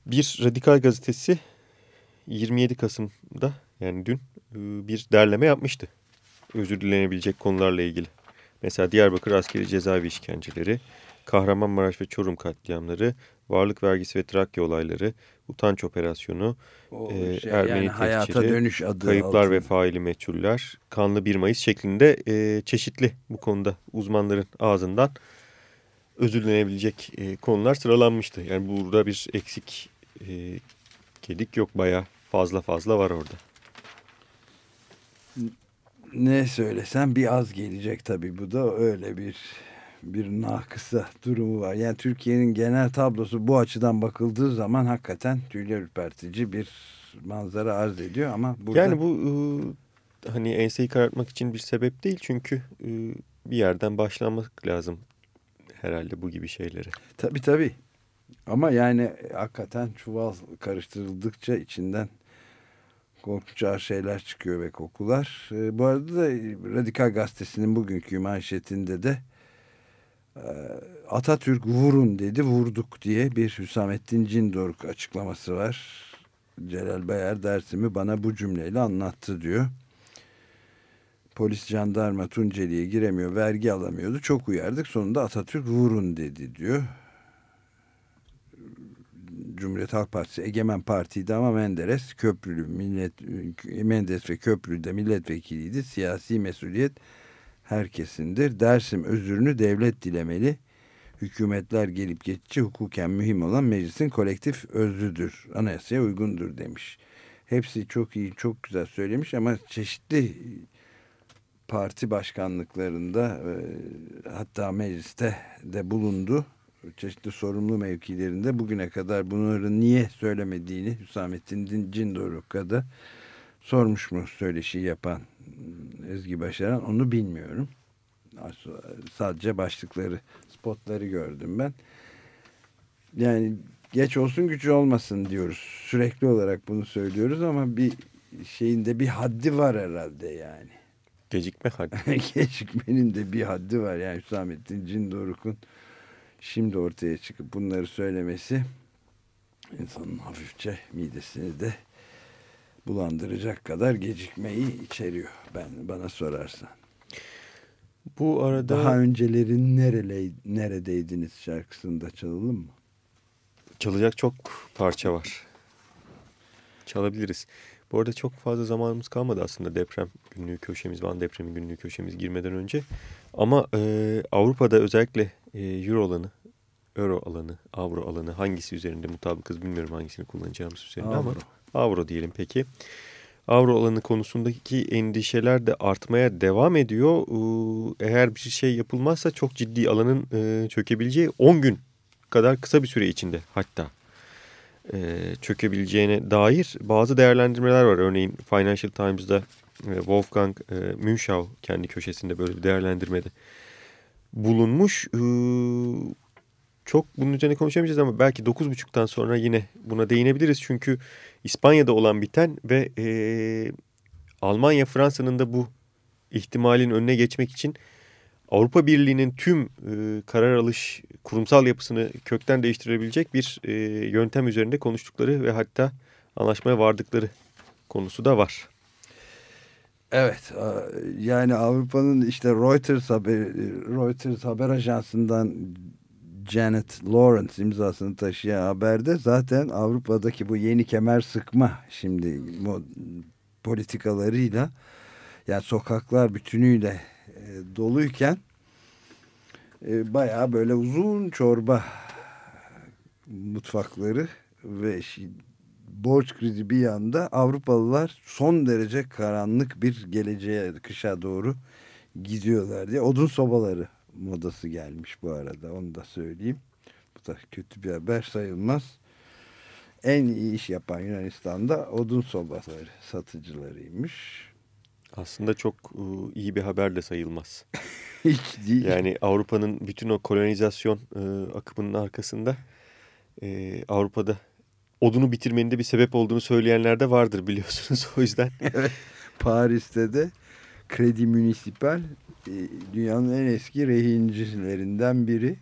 bir radikal gazetesi 27 Kasım'da yani dün e, bir derleme yapmıştı. Özür dilenebilecek konularla ilgili. Mesela Diyarbakır askeri cezaevi işkenceleri, Kahramanmaraş ve Çorum katliamları, varlık vergisi ve Trakya olayları, utanç operasyonu, o e, şey, Ermeni yani hayata dönüş adı kayıplar altında. ve faili meçhuller, kanlı 1 Mayıs şeklinde e, çeşitli bu konuda uzmanların ağzından özür dilenebilecek e, konular sıralanmıştı. Yani burada bir eksik e, gedik yok bayağı fazla fazla var orada. Ne söylesem bir az gelecek tabii bu da öyle bir bir nakısa durumu var. Yani Türkiye'nin genel tablosu bu açıdan bakıldığı zaman hakikaten tüyler ürpertici bir manzara arz ediyor ama burada... Yani bu e, hani enseyi karartmak için bir sebep değil çünkü e, bir yerden başlamak lazım herhalde bu gibi şeyleri. Tabii tabii. Ama yani hakikaten çuval karıştırıldıkça içinden korkunç şeyler çıkıyor ve kokular. E, bu arada da Radikal Gazetesi'nin bugünkü manşetinde de e, Atatürk vurun dedi vurduk diye bir Hüsamettin Cindoruk açıklaması var. Celal Bayar dersimi bana bu cümleyle anlattı diyor. Polis jandarma Tunceli'ye giremiyor, vergi alamıyordu. Çok uyardık. Sonunda Atatürk vurun dedi diyor. Cumhuriyet Halk Partisi Egemen Parti'ydi ama Menderes Köprülü millet Menderes ve Köprülü'de milletvekiliydi. Siyasi mesuliyet herkesindir. Dersim özürünü devlet dilemeli. Hükümetler gelip geçici hukuken mühim olan meclisin kolektif özrüdür. Anayasaya uygundur demiş. Hepsi çok iyi, çok güzel söylemiş ama çeşitli parti başkanlıklarında hatta mecliste de bulundu çeşitli sorumlu mevkilerinde bugüne kadar bunları niye söylemediğini Hüsamettin Cindoruk'a da sormuş mu söyleşi yapan Ezgi Başaran onu bilmiyorum. Sadece başlıkları, spotları gördüm ben. Yani geç olsun güç olmasın diyoruz. Sürekli olarak bunu söylüyoruz ama bir şeyinde bir haddi var herhalde yani. Gecikme haddi. Gecikmenin de bir haddi var. Yani Hüsamettin Cindoruk'un şimdi ortaya çıkıp bunları söylemesi insanın hafifçe midesini de bulandıracak kadar gecikmeyi içeriyor. Ben bana sorarsan. Bu arada daha öncelerin nerele, neredeydiniz şarkısında çalalım mı? Çalacak çok parça var. Çalabiliriz. Bu arada çok fazla zamanımız kalmadı aslında deprem günlüğü köşemiz, Van depremi günlüğü köşemiz girmeden önce. Ama e, Avrupa'da özellikle e, Euro alanı, Euro alanı, Avro alanı hangisi üzerinde mutabıkız bilmiyorum hangisini kullanacağımız üzerinde Avro. ama Avro diyelim peki. avro alanı konusundaki endişeler de artmaya devam ediyor. Ee, eğer bir şey yapılmazsa çok ciddi alanın e, çökebileceği 10 gün kadar kısa bir süre içinde hatta e, çökebileceğine dair bazı değerlendirmeler var. Örneğin Financial Times'da e, Wolfgang Münchau kendi köşesinde böyle bir değerlendirmede bulunmuş. Ee, çok bunun üzerine konuşamayacağız ama belki 9.30'dan sonra yine buna değinebiliriz. Çünkü İspanya'da olan biten ve e, Almanya Fransa'nın da bu ihtimalin önüne geçmek için Avrupa Birliği'nin tüm e, karar alış kurumsal yapısını kökten değiştirebilecek bir e, yöntem üzerinde konuştukları ve hatta anlaşmaya vardıkları konusu da var. Evet yani Avrupa'nın işte Reuters haber, Reuters haber ajansından Janet Lawrence imzasını taşıyan haberde zaten Avrupa'daki bu yeni kemer sıkma şimdi politikalarıyla yani sokaklar bütünüyle e, doluyken e, bayağı böyle uzun çorba mutfakları ve borç krizi bir yanda Avrupalılar son derece karanlık bir geleceğe kışa doğru gidiyorlar diye odun sobaları modası gelmiş bu arada onu da söyleyeyim. Bu da kötü bir haber sayılmaz. En iyi iş yapan Yunanistan'da odun sobaları satıcılarıymış. Aslında çok e, iyi bir haber de sayılmaz. Hiç değil. Yani Avrupa'nın bütün o kolonizasyon e, akımının arkasında Avrupa'da odunu bitirmenin de bir sebep olduğunu söyleyenler de vardır biliyorsunuz o yüzden. evet. Paris'te de Kredi Municipal e, dünyanın en eski rehincilerinden biri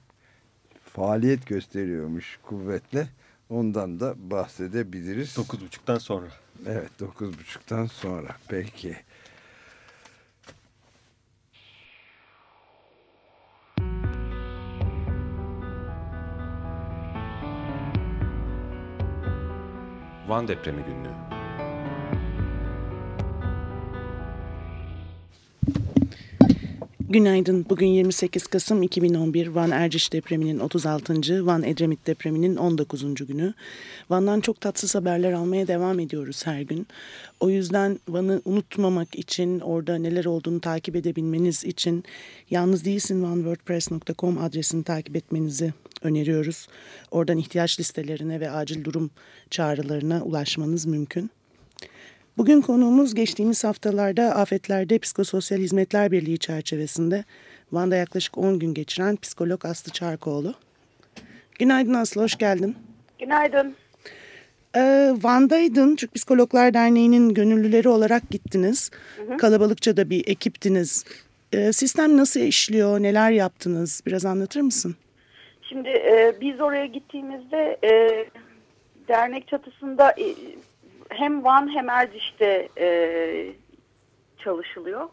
faaliyet gösteriyormuş kuvvetle. Ondan da bahsedebiliriz. 9.30'dan sonra. Evet 9.30'dan sonra. Peki. Van Depremi Günlüğü Günaydın. Bugün 28 Kasım 2011 Van Erciş depreminin 36. Van Edremit depreminin 19. günü. Van'dan çok tatsız haberler almaya devam ediyoruz her gün. O yüzden Van'ı unutmamak için, orada neler olduğunu takip edebilmeniz için yalnız değilsin vanwordpress.com adresini takip etmenizi öneriyoruz. Oradan ihtiyaç listelerine ve acil durum çağrılarına ulaşmanız mümkün. Bugün konuğumuz geçtiğimiz haftalarda Afetlerde Psikososyal Hizmetler Birliği çerçevesinde Van'da yaklaşık 10 gün geçiren psikolog Aslı Çarkoğlu. Günaydın Aslı, hoş geldin. Günaydın. Ee, Van'daydın, Türk Psikologlar Derneği'nin gönüllüleri olarak gittiniz. Hı hı. Kalabalıkça da bir ekiptiniz. Ee, sistem nasıl işliyor, neler yaptınız? Biraz anlatır mısın? Şimdi e, biz oraya gittiğimizde e, dernek çatısında e, hem Van hem Erciş'te e, çalışılıyor.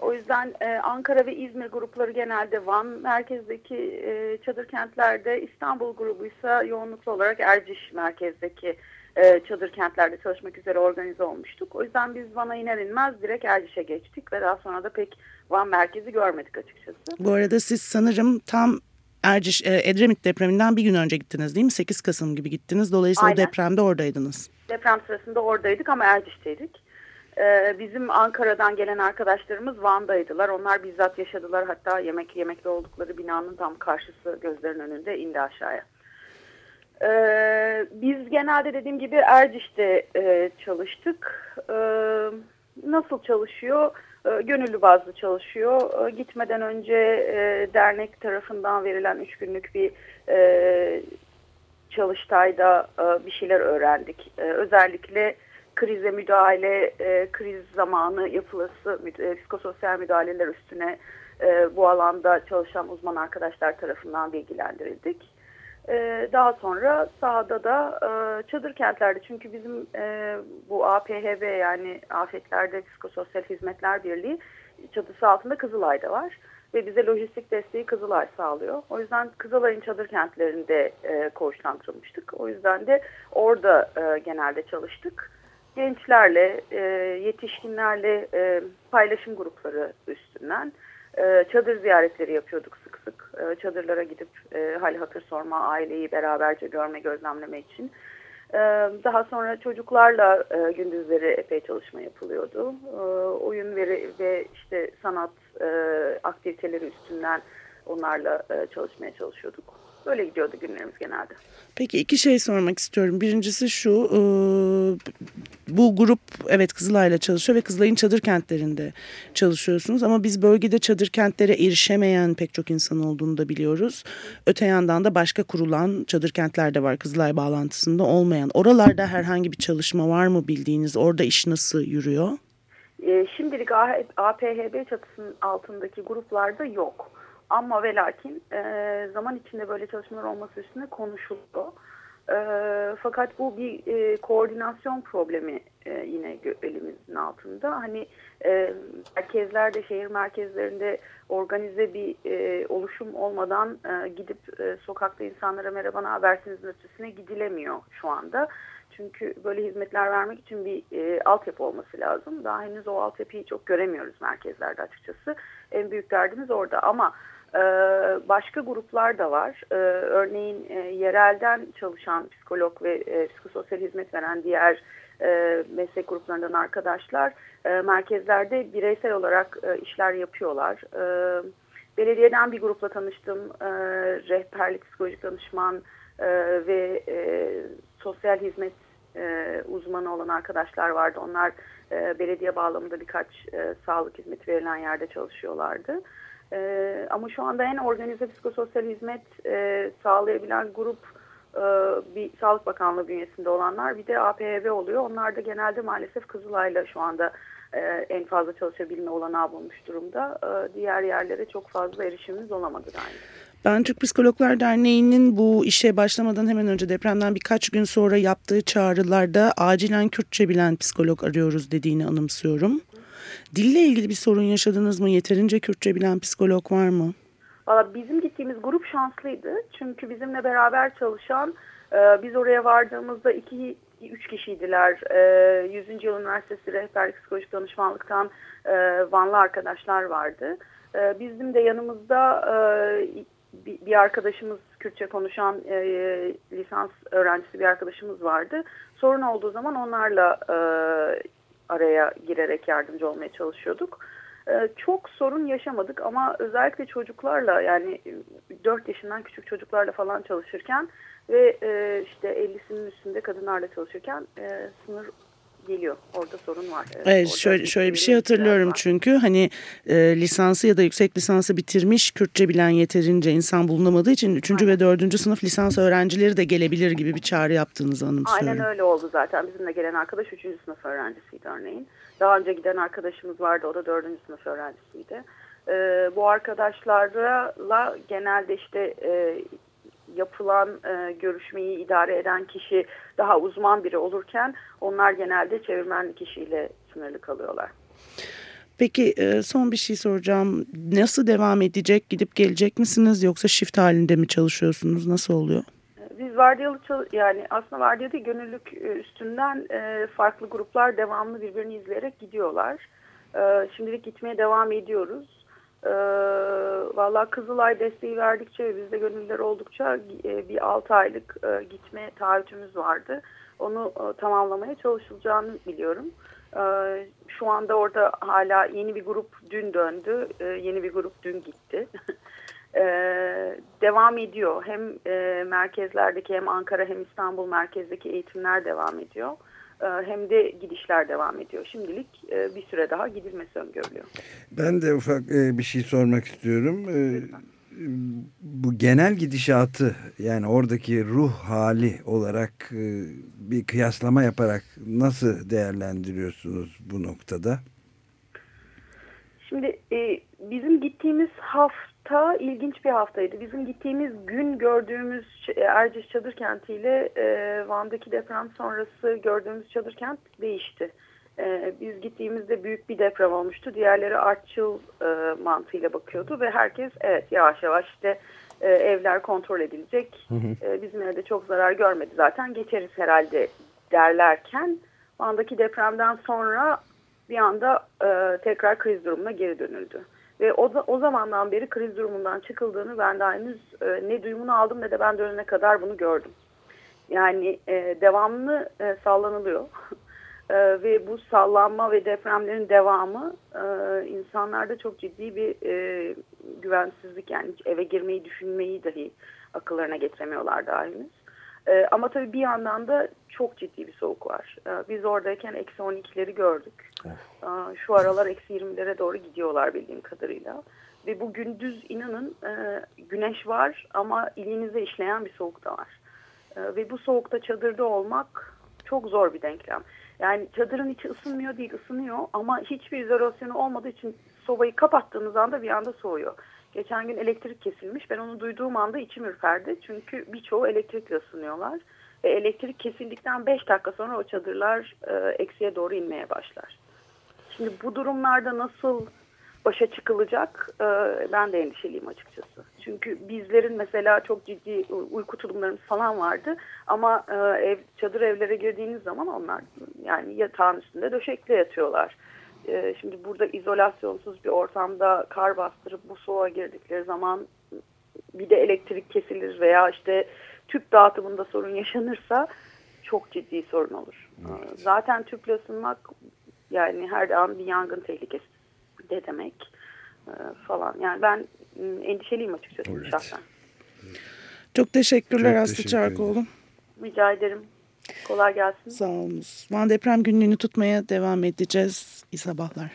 O yüzden e, Ankara ve İzmir grupları genelde Van merkezdeki e, çadır kentlerde, İstanbul grubuysa yoğunluklu olarak Erciş merkezdeki e, çadır kentlerde çalışmak üzere organize olmuştuk. O yüzden biz Van'a iner inmez direkt Erciş'e geçtik ve daha sonra da pek Van merkezi görmedik açıkçası. Bu arada siz sanırım tam Erciş, e, Edremit depreminden bir gün önce gittiniz değil mi? 8 Kasım gibi gittiniz. Dolayısıyla Aynen. depremde oradaydınız. Deprem sırasında oradaydık ama Erciş'teydik. Ee, bizim Ankara'dan gelen arkadaşlarımız Van'daydılar. Onlar bizzat yaşadılar. Hatta yemek yemekte oldukları binanın tam karşısı gözlerinin önünde indi aşağıya. Ee, biz genelde dediğim gibi Erciş'te e, çalıştık. Ee, nasıl çalışıyor? Ee, gönüllü bazlı çalışıyor. Ee, gitmeden önce e, dernek tarafından verilen üç günlük bir e, çalıştayda e, bir şeyler öğrendik. E, özellikle krize müdahale, kriz zamanı yapılası psikososyal müdahaleler üstüne bu alanda çalışan uzman arkadaşlar tarafından bilgilendirildik. E, daha sonra sahada da e, çadır kentlerde çünkü bizim e, bu APHB yani Afetlerde Psikososyal Hizmetler Birliği çatısı altında Kızılay'da var ve bize lojistik desteği Kızılay sağlıyor. O yüzden Kızılay'ın çadır kentlerinde e. O yüzden de orada e, genelde çalıştık. Gençlerle, yetişkinlerle paylaşım grupları üstünden çadır ziyaretleri yapıyorduk sık. E, çadırlara gidip e, hal hatır sorma, aileyi beraberce görme, gözlemleme için. E, daha sonra çocuklarla e, gündüzleri epey çalışma yapılıyordu. E, oyun ve, ve işte sanat e, aktiviteleri üstünden onlarla e, çalışmaya çalışıyorduk. Böyle gidiyordu günlerimiz genelde. Peki iki şey sormak istiyorum. Birincisi şu, e, bu grup evet Kızılay'la çalışıyor ve Kızılay'ın çadır kentlerinde çalışıyorsunuz. Ama biz bölgede çadır kentlere erişemeyen pek çok insan olduğunu da biliyoruz. Öte yandan da başka kurulan çadır kentler de var Kızılay bağlantısında olmayan. Oralarda herhangi bir çalışma var mı bildiğiniz? Orada iş nasıl yürüyor? E, şimdilik APHB çatısının altındaki gruplarda yok. Ama ve lakin e, zaman içinde böyle çalışmalar olması üstüne konuşuluyor. E, fakat bu bir e, koordinasyon problemi e, yine elimizin altında. Hani e, merkezlerde, şehir merkezlerinde organize bir e, oluşum olmadan e, gidip e, sokakta insanlara merhaba ne habersinizin ötesine gidilemiyor şu anda. Çünkü böyle hizmetler vermek için bir e, altyapı olması lazım. Daha henüz o altyapıyı çok göremiyoruz merkezlerde açıkçası. En büyük derdimiz orada ama başka gruplar da var. Ee, örneğin e, yerelden çalışan psikolog ve e, psikososyal hizmet veren diğer e, meslek gruplarından arkadaşlar merkezlerde bireysel olarak işler yapıyorlar. Ee, belediyeden bir grupla tanıştım. Rehberlik, psikolojik danışman ve sosyal hizmet uzmanı olan arkadaşlar vardı. Onlar belediye bağlamında birkaç sağlık hizmeti verilen yerde çalışıyorlardı. E, ama şu anda en organize psikososyal hizmet e, sağlayabilen grup e, bir Sağlık Bakanlığı bünyesinde olanlar bir de APHV oluyor. Onlar da genelde maalesef Kızılay'la şu anda e, en fazla çalışabilme olanağı bulmuş durumda. E, diğer yerlere çok fazla erişimimiz olamadı aynı. Ben Türk Psikologlar Derneği'nin bu işe başlamadan hemen önce depremden birkaç gün sonra yaptığı çağrılarda acilen Kürtçe bilen psikolog arıyoruz dediğini anımsıyorum. Dille ilgili bir sorun yaşadınız mı? Yeterince Kürtçe bilen psikolog var mı? Valla bizim gittiğimiz grup şanslıydı. Çünkü bizimle beraber çalışan, e, biz oraya vardığımızda iki, üç kişiydiler. E, 100. Yıl Üniversitesi Rehberlik Psikolojik Danışmanlık'tan e, Vanlı arkadaşlar vardı. E, bizim de yanımızda e, bir arkadaşımız, Kürtçe konuşan e, lisans öğrencisi bir arkadaşımız vardı. Sorun olduğu zaman onlarla e, araya girerek yardımcı olmaya çalışıyorduk. Ee, çok sorun yaşamadık ama özellikle çocuklarla yani 4 yaşından küçük çocuklarla falan çalışırken ve e, işte 50'sinin üstünde kadınlarla çalışırken e, sınır geliyor. Orada sorun var. Evet, evet şöyle şöyle bir şey hatırlıyorum var. çünkü hani e, lisansı ya da yüksek lisansı bitirmiş Kürtçe bilen yeterince insan bulunamadığı için 3. ve 4. sınıf lisans öğrencileri de gelebilir gibi bir çağrı yaptığınızı anımsıyorum. Aynen öyle oldu zaten. Bizimle gelen arkadaş 3. sınıf öğrencisiydi örneğin. Daha önce giden arkadaşımız vardı. O da 4. sınıf öğrencisiydi. E, bu arkadaşlarla genelde işte e, yapılan e, görüşmeyi idare eden kişi daha uzman biri olurken onlar genelde çevirmenli kişiyle sınırlı kalıyorlar. Peki e, son bir şey soracağım. Nasıl devam edecek? Gidip gelecek misiniz yoksa shift halinde mi çalışıyorsunuz? Nasıl oluyor? Biz vardiyalı yani aslında vardiya değil gönüllülük e, üstünden farklı gruplar devamlı birbirini izleyerek gidiyorlar. Şimdilik gitmeye devam ediyoruz. E, Valla Kızılay desteği verdikçe ve bizde gönüllüler oldukça e, bir 6 aylık e, gitme taahhütümüz vardı. Onu e, tamamlamaya çalışılacağını biliyorum. E, şu anda orada hala yeni bir grup dün döndü. E, yeni bir grup dün gitti. e, devam ediyor. Hem e, merkezlerdeki hem Ankara hem İstanbul merkezdeki eğitimler devam ediyor. E, hem de gidişler devam ediyor. Şimdilik e, bir süre daha gidilmesi öngörülüyor. Ben de ufak e, bir şey sormak istiyorum. Bu genel gidişatı yani oradaki ruh hali olarak bir kıyaslama yaparak nasıl değerlendiriyorsunuz bu noktada? Şimdi bizim gittiğimiz hafta hafta ilginç bir haftaydı. Bizim gittiğimiz gün gördüğümüz Erciş Çadır Kenti ile e, Van'daki deprem sonrası gördüğümüz çadır kent değişti. E, biz gittiğimizde büyük bir deprem olmuştu. Diğerleri artçıl e, mantığıyla bakıyordu ve herkes evet yavaş yavaş işte e, evler kontrol edilecek. Hı hı. E, bizim evde çok zarar görmedi zaten geçeriz herhalde derlerken Van'daki depremden sonra bir anda e, tekrar kriz durumuna geri dönüldü. Ve o, o zamandan beri kriz durumundan çıkıldığını ben daha henüz e, ne duyumunu aldım ne de ben dönene kadar bunu gördüm. Yani e, devamlı e, sallanılıyor. e, ve bu sallanma ve depremlerin devamı e, insanlarda çok ciddi bir e, güvensizlik yani eve girmeyi düşünmeyi dahi akıllarına getiremiyorlar daha henüz. E, ama tabii bir yandan da çok ciddi bir soğuk var. E, biz oradayken eksi 12'leri gördük. E, şu aralar eksi 20'lere doğru gidiyorlar bildiğim kadarıyla. Ve bu gündüz inanın e, güneş var ama ilinize işleyen bir soğuk da var. E, ve bu soğukta çadırda olmak çok zor bir denklem. Yani çadırın içi ısınmıyor değil ısınıyor ama hiçbir izolasyonu olmadığı için sobayı kapattığınız anda bir anda soğuyor. Geçen gün elektrik kesilmiş. Ben onu duyduğum anda içim ürperdi. Çünkü birçoğu elektrikle ısınıyorlar. Ve elektrik kesildikten 5 dakika sonra o çadırlar e, eksiye doğru inmeye başlar. Şimdi bu durumlarda nasıl başa çıkılacak e, ben de endişeliyim açıkçası. Çünkü bizlerin mesela çok ciddi uyku tulumlarımız falan vardı ama e, ev çadır evlere girdiğiniz zaman onlar yani yatağın üstünde döşekle yatıyorlar. E, şimdi burada izolasyonsuz bir ortamda kar bastırıp bu soğuğa girdikleri zaman bir de elektrik kesilir veya işte tüp dağıtımında sorun yaşanırsa çok ciddi sorun olur. Evet. Zaten tüple ısınmak yani her an bir yangın tehlikesi de demek e, falan. Yani ben endişeliyim açıkçası evet. şahsen. Çok teşekkürler Çok Aslı teşekkür Çarkoğlu. Rica ederim. Kolay gelsin. Sağ olun. Van deprem günlüğünü tutmaya devam edeceğiz. İyi sabahlar.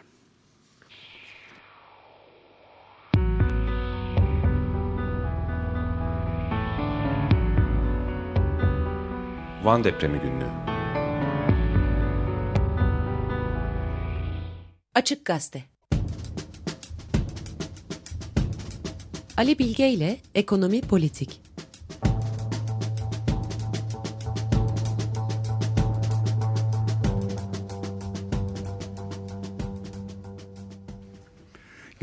Van depremi günlüğü. Açık Gazete Ali Bilge ile Ekonomi Politik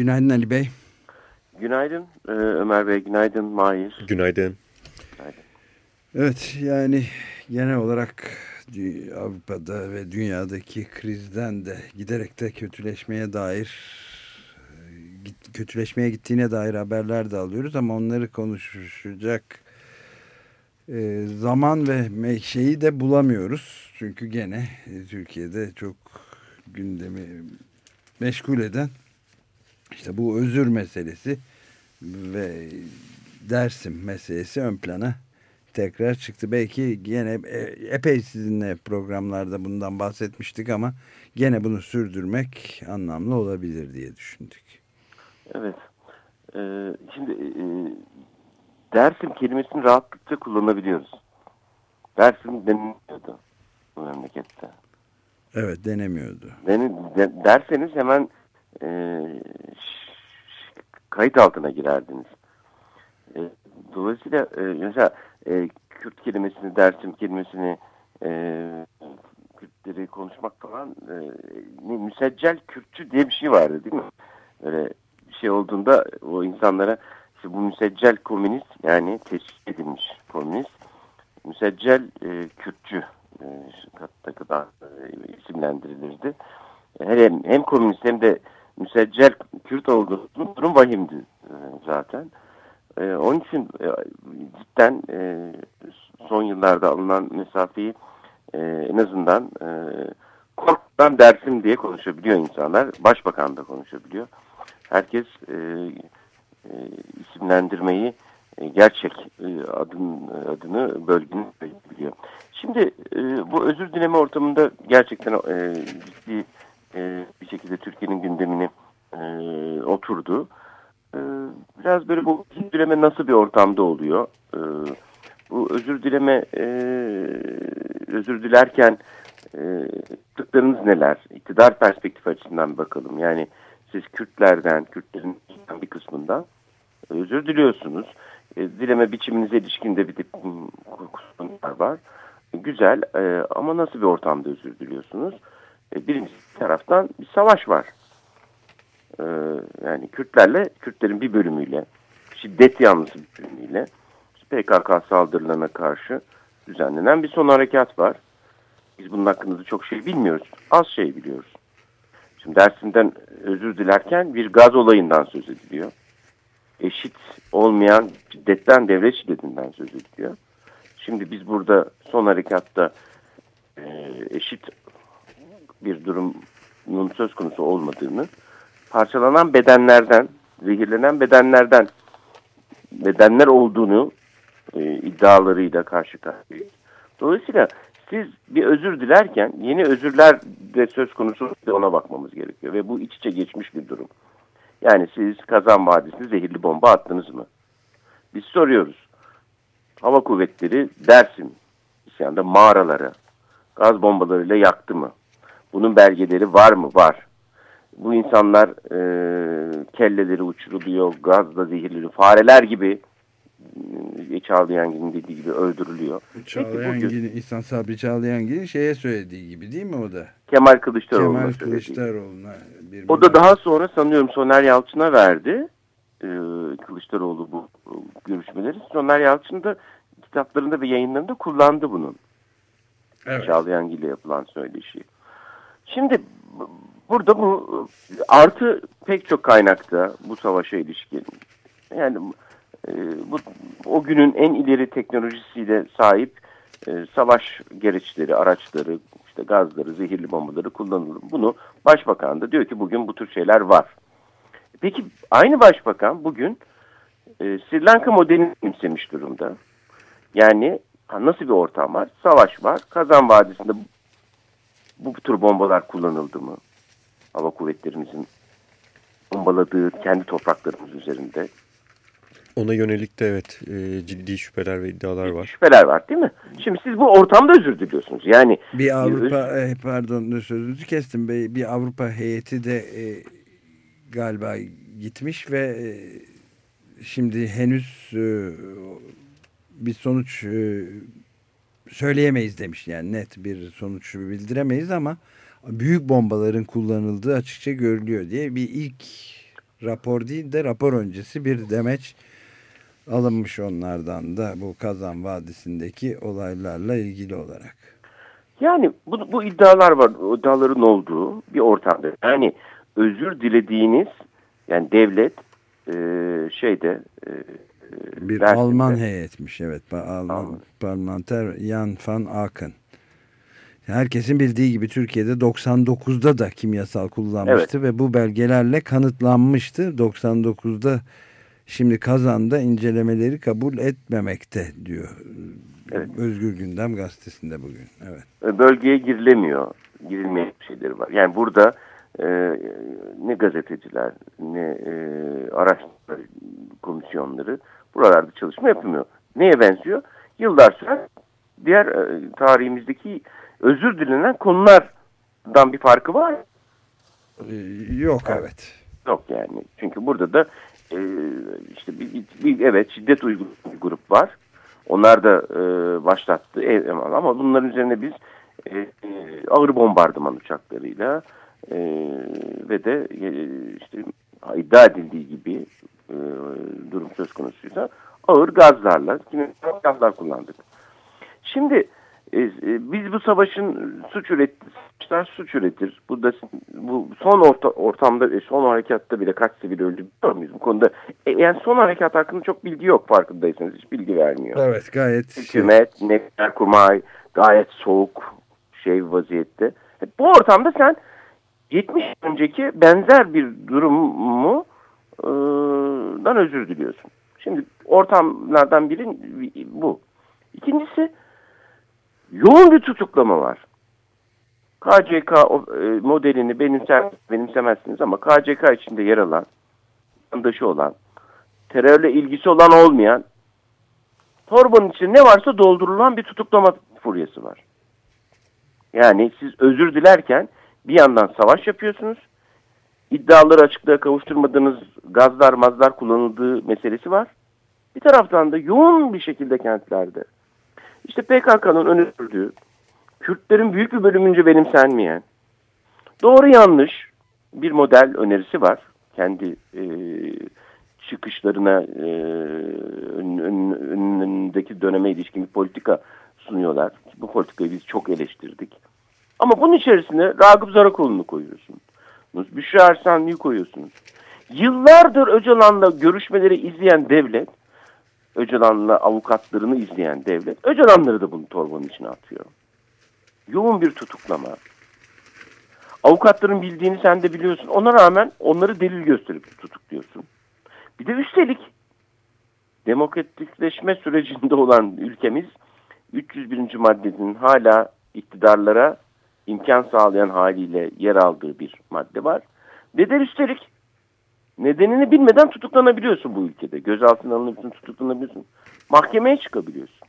Günaydın Ali Bey. Günaydın ee, Ömer Bey, günaydın Mahir. Günaydın. günaydın. Evet yani genel olarak Avrupa'da ve dünyadaki krizden de giderek de kötüleşmeye dair kötüleşmeye gittiğine dair haberler de alıyoruz ama onları konuşacak e, zaman ve şeyi de bulamıyoruz. Çünkü gene e, Türkiye'de çok gündemi meşgul eden işte bu özür meselesi ve Dersim meselesi ön plana tekrar çıktı. Belki gene e, epey sizinle programlarda bundan bahsetmiştik ama gene bunu sürdürmek anlamlı olabilir diye düşündük. Evet. Ee, şimdi e, Dersim kelimesini rahatlıkla kullanabiliyoruz. Dersim denemiyordu bu memlekette. Evet denemiyordu. Den, de, derseniz hemen e, kayıt altına girerdiniz. E, dolayısıyla e, mesela e, Kürt kelimesini, Dersim kelimesini e, Kürtleri konuşmak falan e, müseccel Kürtçü diye bir şey vardı değil mi? Böyle bir şey olduğunda o insanlara işte bu müseccel komünist yani teşkil edilmiş komünist müseccel e, Kürtçü e, kadar e, isimlendirilirdi. Hem, hem komünist hem de müseccel Kürt olduğu durum vahimdi e, zaten. E, onun için e, cidden e, son yıllarda alınan mesafeyi en azından e, korktan dersim diye konuşabiliyor insanlar. Başbakan da konuşabiliyor. Herkes isimlendirmeyi gerçek adın, adını bölgenin biliyor. Şimdi bu özür dileme ortamında gerçekten e, ciddi e, bir şekilde Türkiye'nin gündemini e, oturdu. E, biraz böyle bu özür dileme nasıl bir ortamda oluyor? Bu özür dileme özür dilerken e, tıklarınız neler? İktidar perspektif açısından bakalım. Yani siz Kürtlerden, Kürtlerin bir kısmından özür diliyorsunuz. E, dileme biçiminize ilişkin de bir kusurlar var. E, güzel ama nasıl bir ortamda özür diliyorsunuz? E, birincisi taraftan bir savaş var. E, yani Kürtlerle, Kürtlerin bir bölümüyle, şiddet yanlısı bir bölümüyle PKK saldırılarına karşı düzenlenen bir son harekat var. Biz bunun hakkında çok şey bilmiyoruz. Az şey biliyoruz. Şimdi Dersim'den özür dilerken bir gaz olayından söz ediliyor. Eşit olmayan şiddetten, devlet şiddetinden söz ediliyor. Şimdi biz burada son harekatta e, eşit bir durumun söz konusu olmadığını, parçalanan bedenlerden, zehirlenen bedenlerden bedenler olduğunu e, iddialarıyla karşı karşıyayız. Dolayısıyla siz bir özür dilerken yeni özürler de söz konusu ona bakmamız gerekiyor. Ve bu iç içe geçmiş bir durum. Yani siz Kazan Vadisi'ne zehirli bomba attınız mı? Biz soruyoruz. Hava kuvvetleri Dersim isyanda mağaraları gaz bombalarıyla yaktı mı? Bunun belgeleri var mı? Var. Bu insanlar e, kelleleri uçuruluyor, gazla zehirleniyor. Fareler gibi e, Çağlayangil'in dediği gibi öldürülüyor. Çağlayangil'in, İhsan Sabri Çağlayangil'in şeye söylediği gibi değil mi o da? Kemal Kılıçdaroğlu'na Kemal Kılıçdaroğlu'na. O da daha sonra sanıyorum Soner Yalçın'a verdi. Ee, Kılıçdaroğlu bu görüşmeleri. Soner Yalçın da kitaplarında ve yayınlarında kullandı bunun. Evet. Çağlayangil ile yapılan söyleşi. Şimdi burada bu artı pek çok kaynakta bu savaşa ilişkin. Yani e, bu o günün en ileri teknolojisiyle sahip e, savaş gereçleri, araçları, işte gazları, zehirli bombaları kullanılır. Bunu başbakan da diyor ki bugün bu tür şeyler var. Peki aynı başbakan bugün e, Sri Lanka modelini imsemiş durumda. Yani nasıl bir ortam var? Savaş var. Kazan Vadisi'nde bu, tür bombalar kullanıldı mı? Hava kuvvetlerimizin bombaladığı kendi topraklarımız üzerinde. Ona yönelik de evet e, ciddi şüpheler ve iddialar var. Şüpheler var değil mi? Şimdi siz bu ortamda özür diliyorsunuz. Yani bir Avrupa öz... pardon sözünüzü kestim. Bir Avrupa heyeti de e, galiba gitmiş ve e, şimdi henüz e, bir sonuç e, söyleyemeyiz demiş. Yani net bir sonuç bildiremeyiz ama büyük bombaların kullanıldığı açıkça görülüyor diye bir ilk rapor değil de rapor öncesi bir demeç alınmış onlardan da bu Kazan Vadisi'ndeki olaylarla ilgili olarak. Yani bu, bu iddialar var. O iddiaların olduğu bir ortamda. Yani özür dilediğiniz yani devlet e, şeyde e, bir Dersim'de. Alman heyetmiş evet. Alman, Alman. parlamenter Jan van Aken. Herkesin bildiği gibi Türkiye'de 99'da da kimyasal kullanmıştı evet. ve bu belgelerle kanıtlanmıştı. 99'da şimdi kazanda incelemeleri kabul etmemekte diyor. Evet. Özgür Gündem gazetesinde bugün. Evet. Bölgeye girilemiyor. Girilmeyen şeyleri var. Yani burada e, ne gazeteciler ne e, araştırma komisyonları buralarda çalışma yapmıyor. Neye benziyor? Yıllar süren diğer e, tarihimizdeki özür dilenen konulardan bir farkı var. Ee, yok evet. Yok yani. Çünkü burada da e, işte bir, bir evet şiddet uygulayan bir grup var. Onlar da e, başlattı ama bunların üzerine biz e, e, ağır bombardıman uçaklarıyla e, ve de e, işte iddia edildiği gibi e, durum söz konusuysa ağır gazlarla, kimyasal gazlar kullandık. Şimdi e, e, biz bu savaşın suç ürettiği suç üretir. Bu da bu son orta, ortamda e, son harekatta bile kaç sivil öldü biliyor muyuz bu konuda? E, yani son harekat hakkında çok bilgi yok farkındaysanız. Hiç bilgi vermiyor. Evet gayet. Hükümet, şey. nükleer kurmay gayet soğuk şey vaziyette. Bu ortamda sen 70 önceki benzer bir durumu dan özür diliyorsun. Şimdi ortamlardan biri bu. İkincisi yoğun bir tutuklama var. KCK modelini benimser, benimsemezsiniz ama KCK içinde yer alan, yandaşı olan, terörle ilgisi olan olmayan, torbanın içinde ne varsa doldurulan bir tutuklama furyası var. Yani siz özür dilerken bir yandan savaş yapıyorsunuz, iddiaları açıklığa kavuşturmadığınız gazlar mazlar kullanıldığı meselesi var. Bir taraftan da yoğun bir şekilde kentlerde işte PKK'nın öne sürdüğü Kürtlerin büyük bir bölümünce benimsenmeyen doğru yanlış bir model önerisi var. Kendi e, çıkışlarına e, ön, ön, önündeki döneme ilişkin bir politika sunuyorlar. Bu politikayı biz çok eleştirdik. Ama bunun içerisine Ragıp Zarakoğlu'nu koyuyorsun koyuyorsunuz. Büşra Ersanlı'yı koyuyorsunuz. Yıllardır Öcalan'la görüşmeleri izleyen devlet Öcalan'la avukatlarını izleyen devlet Öcalan'ları da bunu torbanın içine atıyor. Yoğun bir tutuklama. Avukatların bildiğini sen de biliyorsun. Ona rağmen onları delil gösterip tutukluyorsun. Bir de üstelik demokratikleşme sürecinde olan ülkemiz 301. maddenin hala iktidarlara imkan sağlayan haliyle yer aldığı bir madde var. Ve de üstelik nedenini bilmeden tutuklanabiliyorsun bu ülkede. Gözaltına alınıp tutuklanabiliyorsun. Mahkemeye çıkabiliyorsun.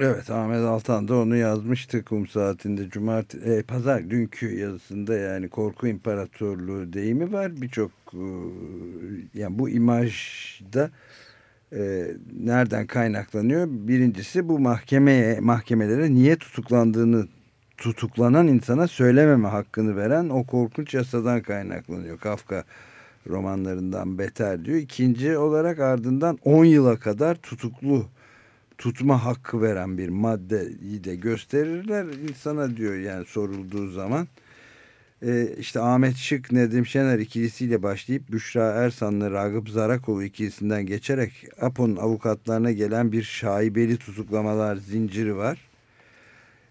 Evet Ahmet Altan da onu yazmıştı kum saatinde cumartesi e, pazar dünkü yazısında yani korku imparatorluğu deyimi var birçok e, yani bu imajda e, nereden kaynaklanıyor birincisi bu mahkemeye mahkemelere niye tutuklandığını tutuklanan insana söylememe hakkını veren o korkunç yasadan kaynaklanıyor Kafka romanlarından beter diyor ikinci olarak ardından 10 yıla kadar tutuklu tutma hakkı veren bir maddeyi de gösterirler insana diyor yani sorulduğu zaman. Ee, işte Ahmet Şık, Nedim Şener ikilisiyle başlayıp Büşra Ersan'la Ragıp Zarakoğlu ikilisinden geçerek APO'nun avukatlarına gelen bir şaibeli tutuklamalar zinciri var.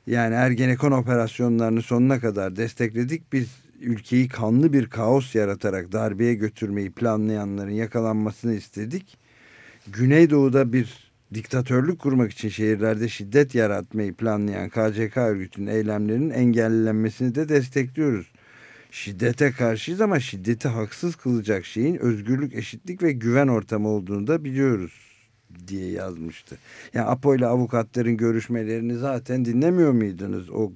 Yani Ergenekon operasyonlarını sonuna kadar destekledik. Biz ülkeyi kanlı bir kaos yaratarak darbeye götürmeyi planlayanların yakalanmasını istedik. Güneydoğu'da bir diktatörlük kurmak için şehirlerde şiddet yaratmayı planlayan KCK örgütünün eylemlerinin engellenmesini de destekliyoruz. Şiddete karşıyız ama şiddeti haksız kılacak şeyin özgürlük, eşitlik ve güven ortamı olduğunu da biliyoruz diye yazmıştı. Yani Apo ile avukatların görüşmelerini zaten dinlemiyor muydunuz? O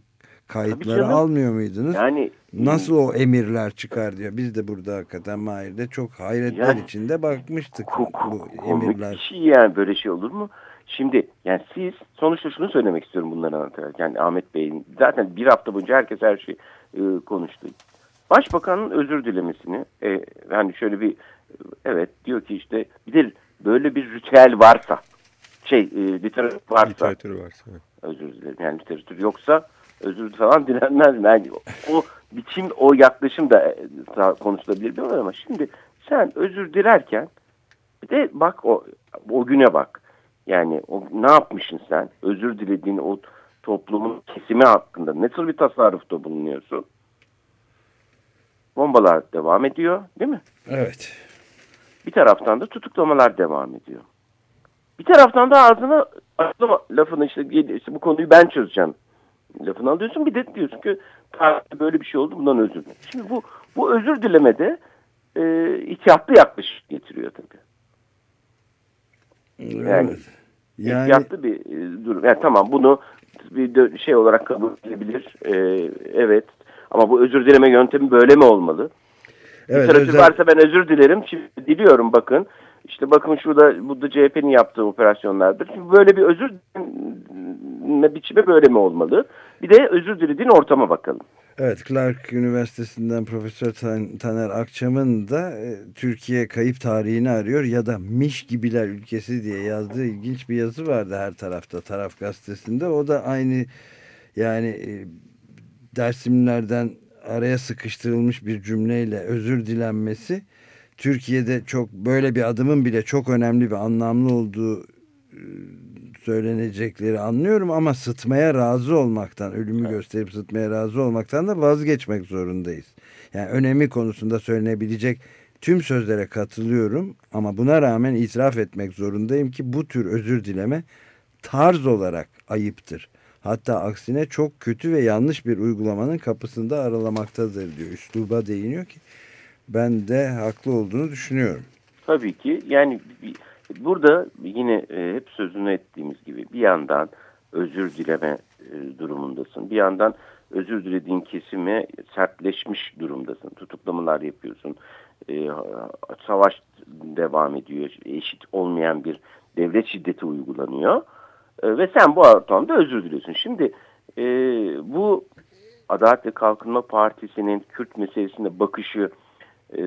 kayıtları almıyor muydunuz? Yani nasıl o emirler çıkar diyor. Biz de burada hakikaten Mahir'de çok hayretler yani, içinde bakmıştık bu emirler. Şey yani böyle şey olur mu? Şimdi yani siz sonuçta şunu söylemek istiyorum bunları anlatarak. Yani Ahmet Bey'in zaten bir hafta boyunca herkes her şeyi e, konuştu. Başbakanın özür dilemesini e, yani şöyle bir evet diyor ki işte bir de böyle bir ritüel varsa şey e, literatür varsa, literatür varsa özür dilerim yani literatür yoksa özür falan dilenmez. Yani o biçim, o yaklaşım da e, konuşulabilir bir ama şimdi sen özür dilerken bir de bak o, o güne bak. Yani o, ne yapmışsın sen? Özür dilediğin o toplumun kesimi hakkında nasıl bir tasarrufta bulunuyorsun? Bombalar devam ediyor değil mi? Evet. Bir taraftan da tutuklamalar devam ediyor. Bir taraftan da ağzına açlama lafını işte, işte bu konuyu ben çözeceğim lafını alıyorsun. Bir de diyorsun ki tarihte böyle bir şey oldu bundan özür dilerim. Şimdi bu, bu özür dilemede e, ihtiyatlı yaklaşım getiriyor tabii. Yani, evet. yani... ihtiyatlı bir e, durum. Yani tamam bunu bir şey olarak kabul edilebilir. E, evet ama bu özür dileme yöntemi böyle mi olmalı? Evet, Literatür özel... varsa ben özür dilerim. Şimdi diliyorum bakın. İşte bakın şurada bu da CHP'nin yaptığı operasyonlardır. Şimdi böyle bir özür dileme biçimi böyle mi olmalı? Bir de özür dilediğin ortama bakalım. Evet Clark Üniversitesi'nden Profesör Taner Akçam'ın da e, Türkiye kayıp tarihini arıyor ya da Miş gibiler ülkesi diye yazdığı ilginç bir yazı vardı her tarafta Taraf Gazetesi'nde. O da aynı yani e, dersimlerden araya sıkıştırılmış bir cümleyle özür dilenmesi Türkiye'de çok böyle bir adımın bile çok önemli ve anlamlı olduğu e, söylenecekleri anlıyorum ama sıtmaya razı olmaktan, ölümü evet. gösterip sıtmaya razı olmaktan da vazgeçmek zorundayız. Yani önemi konusunda söylenebilecek tüm sözlere katılıyorum ama buna rağmen itiraf etmek zorundayım ki bu tür özür dileme tarz olarak ayıptır. Hatta aksine çok kötü ve yanlış bir uygulamanın kapısında aralamaktadır diyor. Üsluba değiniyor ki ben de haklı olduğunu düşünüyorum. Tabii ki yani burada yine e, hep sözünü ettiğimiz gibi bir yandan özür dileme e, durumundasın. Bir yandan özür dilediğin kesime sertleşmiş durumdasın. Tutuklamalar yapıyorsun. E, savaş devam ediyor. Eşit olmayan bir devlet şiddeti uygulanıyor. E, ve sen bu ortamda özür diliyorsun. Şimdi e, bu Adalet ve Kalkınma Partisi'nin Kürt meselesine bakışı e,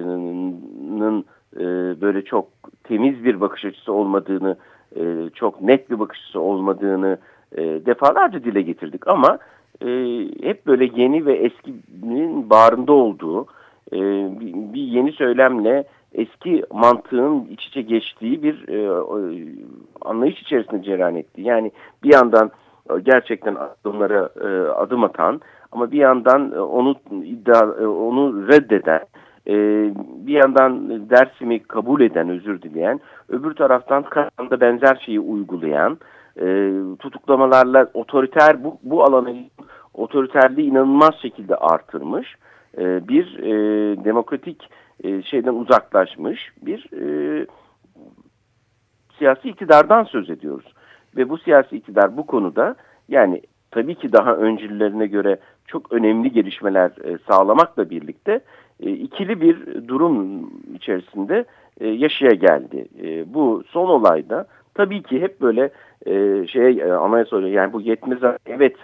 böyle çok temiz bir bakış açısı olmadığını, e, çok net bir bakış açısı olmadığını e, defalarca dile getirdik. Ama e, hep böyle yeni ve eskinin bağrında olduğu e, bir, bir yeni söylemle eski mantığın iç içe geçtiği bir e, anlayış içerisinde cereyan etti. Yani bir yandan e, gerçekten onlara e, adım atan ama bir yandan e, onu iddia e, onu reddeden bir yandan Dersim'i kabul eden, özür dileyen, öbür taraftan Karan'da benzer şeyi uygulayan, tutuklamalarla otoriter bu, bu alanı otoriterliği inanılmaz şekilde artırmış bir demokratik e, şeyden uzaklaşmış bir e, siyasi iktidardan söz ediyoruz. Ve bu siyasi iktidar bu konuda yani tabii ki daha öncüllerine göre çok önemli gelişmeler e, sağlamakla birlikte e, ikili bir durum içerisinde e, yaşaya geldi. E, bu son olayda tabii ki hep böyle e, şey e, anayasa yani bu yetmez evet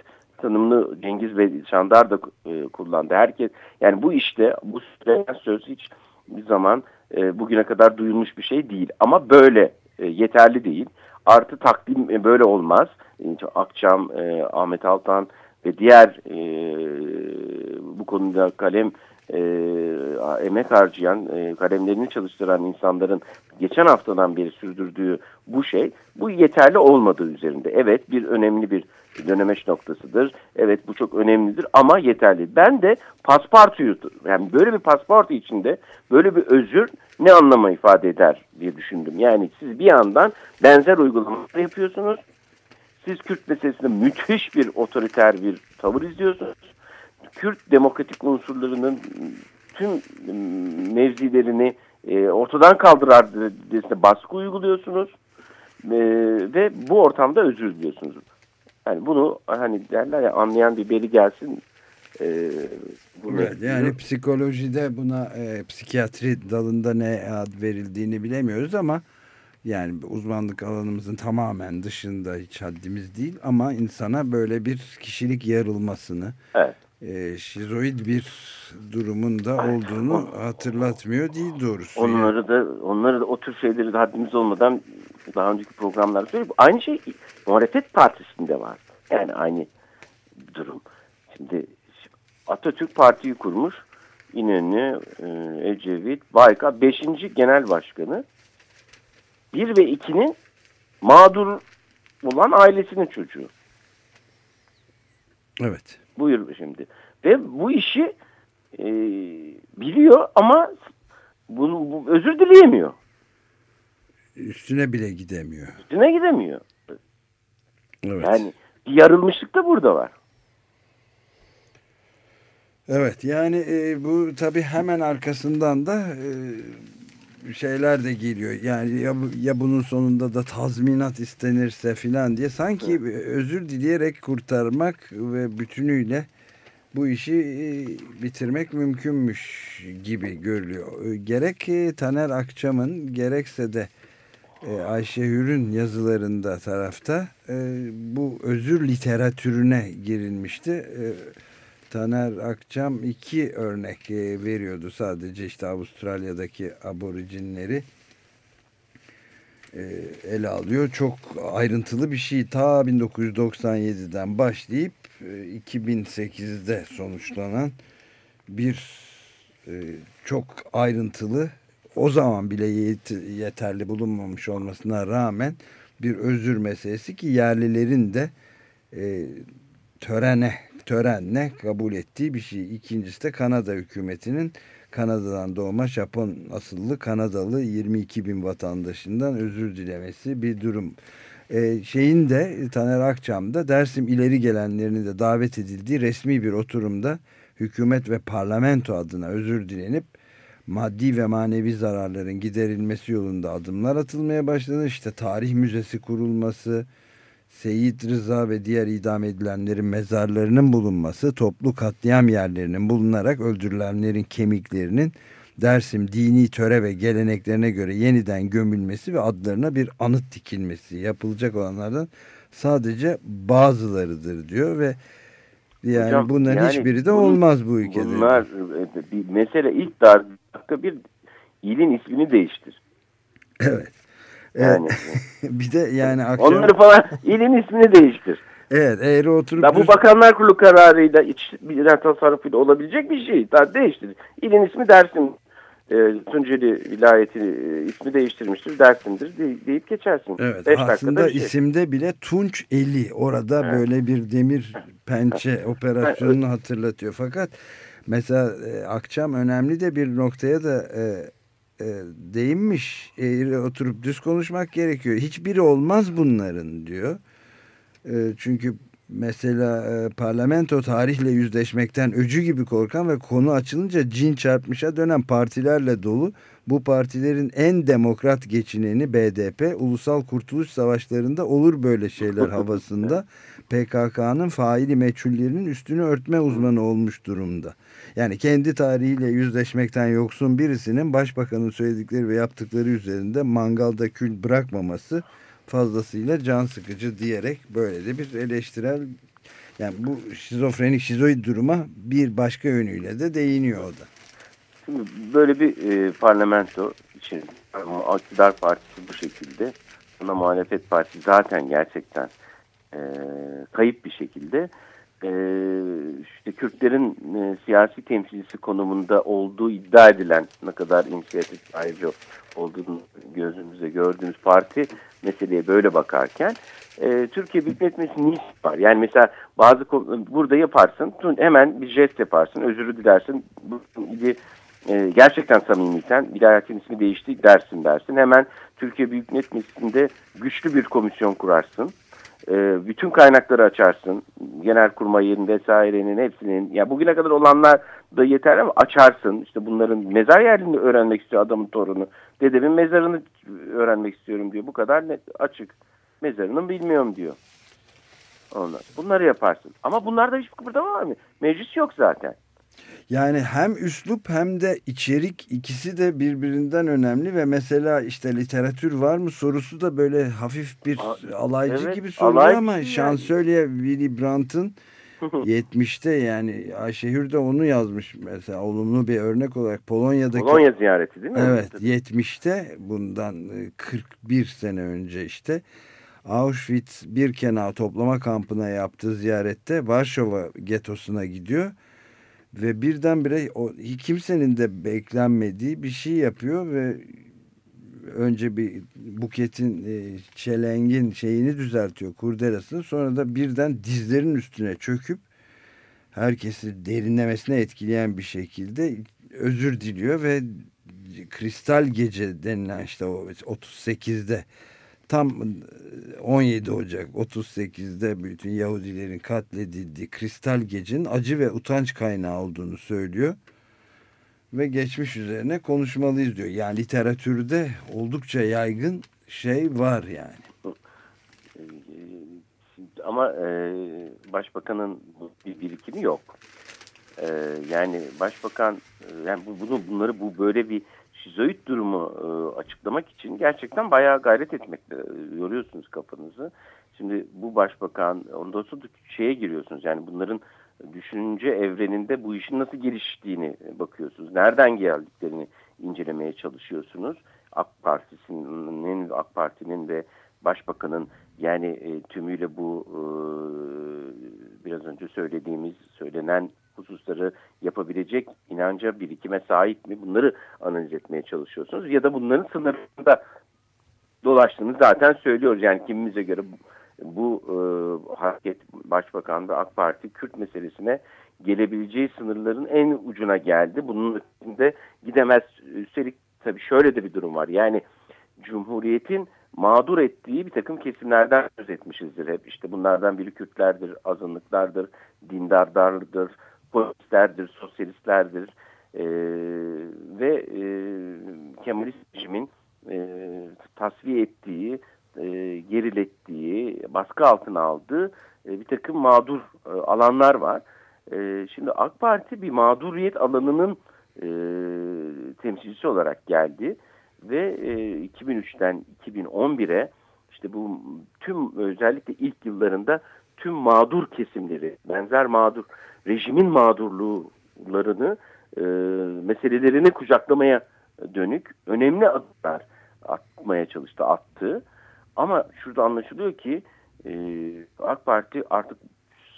tanımını Cengiz ve Şandar da e, kullandı. Herkes yani bu işte bu söylenen söz hiç bir zaman e, bugüne kadar duyulmuş bir şey değil. Ama böyle e, yeterli değil. Artı takdim e, böyle olmaz. E, Akçam, e, Ahmet Altan ve diğer e, bu konuda kalem e, emek harcayan, e, kalemlerini çalıştıran insanların geçen haftadan beri sürdürdüğü bu şey, bu yeterli olmadığı üzerinde. Evet bir önemli bir dönemeç noktasıdır. Evet bu çok önemlidir ama yeterli. Ben de paspartuyu, yani böyle bir paspartu içinde böyle bir özür ne anlama ifade eder diye düşündüm. Yani siz bir yandan benzer uygulamalar yapıyorsunuz. Siz Kürt meselesinde müthiş bir otoriter bir tavır izliyorsunuz. Kürt demokratik unsurlarının tüm mevzilerini e, ortadan kaldırar desine baskı uyguluyorsunuz. E, ve bu ortamda özür diliyorsunuz. Yani bunu hani derler ya anlayan bir beri gelsin. E, evet, yani psikolojide buna e, psikiyatri dalında ne ad verildiğini bilemiyoruz ama yani uzmanlık alanımızın tamamen dışında hiç haddimiz değil ama insana böyle bir kişilik yarılmasını evet. E, şizoid bir durumun da olduğunu hatırlatmıyor değil doğrusu. Onları da onları da o tür şeyleri de haddimiz olmadan daha önceki programlarda söyleyeyim. Aynı şey Muhalefet Partisi'nde var. Yani aynı durum. Şimdi Atatürk Parti'yi kurmuş. İnönü, e, Ecevit, Bayka 5. Genel Başkanı. 1 ve 2'nin mağdur olan ailesinin çocuğu. Evet. Buyur şimdi. Ve bu işi e, biliyor ama bunu bu, özür dileyemiyor. Üstüne bile gidemiyor. Üstüne gidemiyor. Evet. Yani bir yarılmışlık da burada var. Evet yani e, bu tabii hemen arkasından da e, şeyler de geliyor. Yani ya, ya bunun sonunda da tazminat istenirse filan diye sanki evet. özür dileyerek kurtarmak ve bütünüyle bu işi e, bitirmek mümkünmüş gibi görülüyor. Gerek e, Taner Akçam'ın gerekse de e, Ayşe Hür'ün yazılarında tarafta bu özür literatürüne girilmişti. Taner Akçam iki örnek veriyordu sadece işte Avustralya'daki aborijinleri ele alıyor. Çok ayrıntılı bir şey ta 1997'den başlayıp 2008'de sonuçlanan bir çok ayrıntılı o zaman bile yeterli bulunmamış olmasına rağmen bir özür meselesi ki yerlilerin de e, törene törenle kabul ettiği bir şey. İkincisi de Kanada hükümetinin Kanada'dan doğma Japon asıllı Kanadalı 22 bin vatandaşından özür dilemesi bir durum. Ee, şeyin de Taner Akçam'da Dersim ileri gelenlerinin de davet edildiği resmi bir oturumda hükümet ve parlamento adına özür dilenip maddi ve manevi zararların giderilmesi yolunda adımlar atılmaya başladı. İşte tarih müzesi kurulması, Seyit Rıza ve diğer idam edilenlerin mezarlarının bulunması, toplu katliam yerlerinin bulunarak öldürülenlerin kemiklerinin Dersim dini töre ve geleneklerine göre yeniden gömülmesi ve adlarına bir anıt dikilmesi yapılacak olanlardan sadece bazılarıdır diyor ve yani Hocam, bunların yani hiçbiri de olmaz bu ülkede. Bunlar bir mesele ilk dakika bir ilin ismini değiştir. Evet. Yani. bir de yani akşam... Onları falan ilin ismini değiştir. Evet eğri oturup... Ya bu Bakanlar Kurulu kararıyla iç bir tasarrufuyla olabilecek bir şey. Daha değiştir. İlin ismi Dersim e, Tunceli vilayeti e, ismi değiştirmiştir, Dersim'dir de, deyip geçersin. Evet Beş aslında şey. isimde bile Tunç Eli orada Evet. böyle bir demir pençe operasyonunu hatırlatıyor. Fakat mesela e, Akçam önemli de bir noktaya da e, değinmiş. Eğri oturup düz konuşmak gerekiyor. Hiçbiri olmaz bunların diyor. E, çünkü mesela e, parlamento tarihle yüzleşmekten öcü gibi korkan ve konu açılınca cin çarpmışa dönen partilerle dolu. Bu partilerin en demokrat geçineni BDP, Ulusal Kurtuluş Savaşlarında olur böyle şeyler havasında PKK'nın faili meçhullerinin üstünü örtme uzmanı olmuş durumda. Yani kendi tarihiyle yüzleşmekten yoksun birisinin başbakanın söyledikleri ve yaptıkları üzerinde mangalda kül bırakmaması fazlasıyla can sıkıcı diyerek böyle de bir eleştirel yani bu şizofrenik şizoid duruma bir başka yönüyle de değiniyor o da. Böyle bir e, parlamento için iktidar partisi bu şekilde ana muhalefet partisi zaten gerçekten e, kayıp bir şekilde e, işte Kürtlerin e, siyasi temsilcisi konumunda olduğu iddia edilen ne kadar inisiyatif sahibi olduğunu gözümüzde gördüğümüz parti meseleye böyle bakarken e, Türkiye Büyük Millet Meclisi niçin var? Yani mesela bazı burada yaparsın hemen bir jest yaparsın özürü dilersin ilgili e, gerçekten samimiysen vilayetin ismi değişti dersin dersin. Hemen Türkiye Büyük Millet Meclisi'nde güçlü bir komisyon kurarsın. E, bütün kaynakları açarsın. Genelkurmay'ın vesairenin hepsinin. Ya bugüne kadar olanlar da yeter ama açarsın. İşte bunların mezar yerini öğrenmek istiyor adamın torunu. Dedemin mezarını öğrenmek istiyorum diyor. Bu kadar net, açık. Mezarını bilmiyorum diyor. Onlar. Bunları yaparsın. Ama bunlarda hiçbir kıpırdama var mı? Meclis yok zaten. Yani hem üslup hem de içerik ikisi de birbirinden önemli ve mesela işte literatür var mı sorusu da böyle hafif bir alaycı evet, gibi alaycı ama yani. şansölye Willy Brandt'ın 70'te yani Ayşehür de onu yazmış mesela olumlu bir örnek olarak Polonya'daki Polonya ziyareti değil mi? Evet 70'te bundan e, 41 sene önce işte Auschwitz Birkenau toplama kampına yaptığı ziyarette Varşova getosuna gidiyor ve birdenbire o, kimsenin de beklenmediği bir şey yapıyor ve önce bir buketin e, çelengin şeyini düzeltiyor kurdelasını sonra da birden dizlerin üstüne çöküp herkesi derinlemesine etkileyen bir şekilde özür diliyor ve kristal gece denilen işte o 38'de tam 17 Ocak 38'de bütün Yahudilerin katledildiği kristal gecenin acı ve utanç kaynağı olduğunu söylüyor. Ve geçmiş üzerine konuşmalıyız diyor. Yani literatürde oldukça yaygın şey var yani. Ama e, başbakanın bir birikimi yok. E, yani başbakan yani bu, bunu bunları bu böyle bir şizoid durumu e, açıklamak için gerçekten bayağı gayret etmekle e, yoruyorsunuz kafanızı. Şimdi bu başbakan ondan sonra şeye giriyorsunuz. Yani bunların düşünce evreninde bu işin nasıl geliştiğini bakıyorsunuz. Nereden geldiklerini incelemeye çalışıyorsunuz. AK Partisi'nin, AK Parti'nin ve Başbakanın yani e, tümüyle bu e, biraz önce söylediğimiz, söylenen hususları yapabilecek inanca birikime sahip mi? Bunları analiz etmeye çalışıyorsunuz. Ya da bunların sınırında dolaştığını zaten söylüyoruz. Yani kimimize göre bu, e, hareket Başbakan ve AK Parti Kürt meselesine gelebileceği sınırların en ucuna geldi. Bunun içinde gidemez. Üstelik tabii şöyle de bir durum var. Yani Cumhuriyet'in mağdur ettiği bir takım kesimlerden söz etmişizdir hep. İşte bunlardan biri Kürtlerdir, azınlıklardır, dindarlardır, polislerdir, sosyalistlerdir e, ve e, Kemalist rejimin e, tasfiye ettiği, e, gerilettiği, baskı altına aldığı e, bir takım mağdur e, alanlar var. E, şimdi AK Parti bir mağduriyet alanının e, temsilcisi olarak geldi ve e, 2003'ten 2011'e işte bu tüm özellikle ilk yıllarında tüm mağdur kesimleri, benzer mağdur, rejimin mağdurluğlarını, e, meselelerini kucaklamaya dönük önemli adımlar atmaya çalıştı, attı. Ama şurada anlaşılıyor ki e, AK Parti artık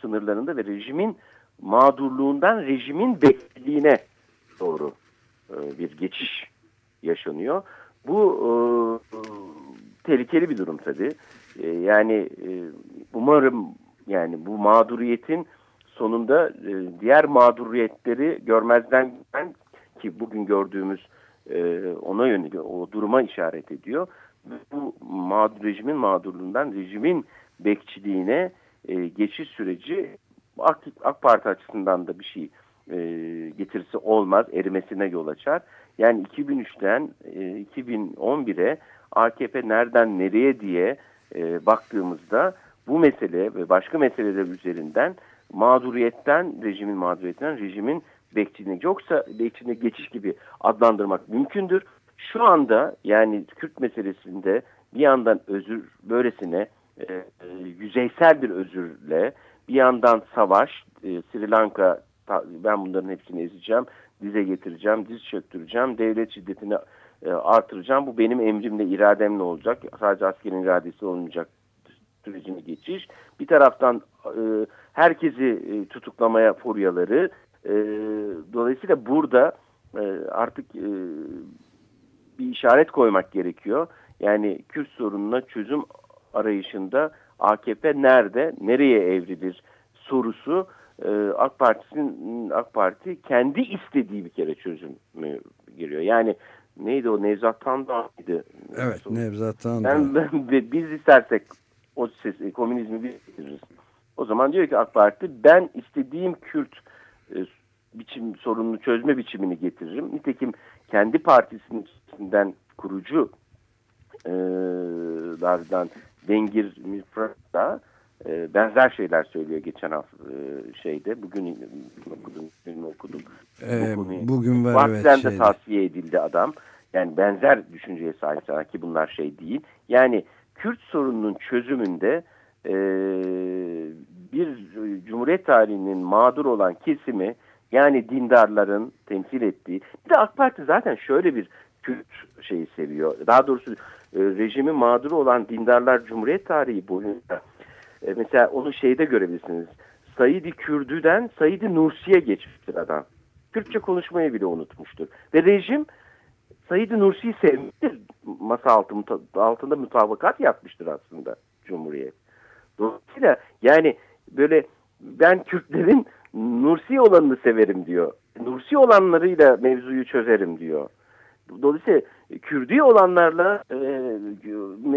sınırlarında ve rejimin mağdurluğundan rejimin beklediğine doğru e, bir geçiş yaşanıyor. Bu e, tehlikeli bir durum tabii. E, yani e, umarım yani bu mağduriyetin sonunda e, diğer mağduriyetleri görmezden gelen ki bugün gördüğümüz e, ona yönelik o duruma işaret ediyor. Bu mağdur rejimin mağdurluğundan rejimin bekçiliğine e, geçiş süreci AK, AK Parti açısından da bir şey e, getirisi olmaz, erimesine yol açar. Yani 2003'ten e, 2011'e AKP nereden nereye diye e, baktığımızda bu mesele ve başka meseleler üzerinden mağduriyetten, rejimin mağduriyetinden rejimin bekçiliğine yoksa bekçiliğine geçiş gibi adlandırmak mümkündür. Şu anda yani Kürt meselesinde bir yandan özür böylesine e, yüzeysel bir özürle bir yandan savaş, e, Sri Lanka ben bunların hepsini ezeceğim, dize getireceğim, diz çöktüreceğim, devlet şiddetini e, artıracağım. Bu benim emrimle, irademle olacak. Sadece askerin iradesi olmayacak sürecini geçiş. Bir taraftan e, herkesi e, tutuklamaya furyaları. E, dolayısıyla burada e, artık e, bir işaret koymak gerekiyor. Yani Kürt sorununa çözüm arayışında AKP nerede, nereye evrilir sorusu e, AK Parti'nin AK Parti kendi istediği bir kere çözüm giriyor. Yani neydi o Nevzat Tandoğan'ydı. Evet Nevzat Tandoğan. Ben, ben, biz istersek o ses, komünizmi biz getiririz. O zaman diyor ki AK Parti ben istediğim Kürt e, biçim sorununu çözme biçimini getiririm. Nitekim kendi partisinin içinden kurucu e, lardan Dengir Mirprat'ta e, benzer şeyler söylüyor geçen hafta e, şeyde. Bugün okudum, bugün okudum. Ee, bugün var evet de tavsiye edildi adam. Yani benzer düşünceye sahip ki bunlar şey değil. Yani Kürt sorununun çözümünde e, bir Cumhuriyet tarihinin mağdur olan kesimi yani dindarların temsil ettiği. Bir de AK Parti zaten şöyle bir Kürt şeyi seviyor. Daha doğrusu e, rejimi mağduru olan dindarlar Cumhuriyet tarihi boyunca e, mesela onu şeyde görebilirsiniz. Said-i Kürdü'den Said-i Nursi'ye geçmiştir adam. Kürtçe konuşmayı bile unutmuştur. Ve rejim Said-i Nursi'yi sevmiştir. Masa altı, altında mutabakat yapmıştır aslında Cumhuriyet. Dolayısıyla yani böyle ben Kürtlerin Nursi olanını severim diyor. Nursi olanlarıyla mevzuyu çözerim diyor. Dolayısıyla Kürdi olanlarla e,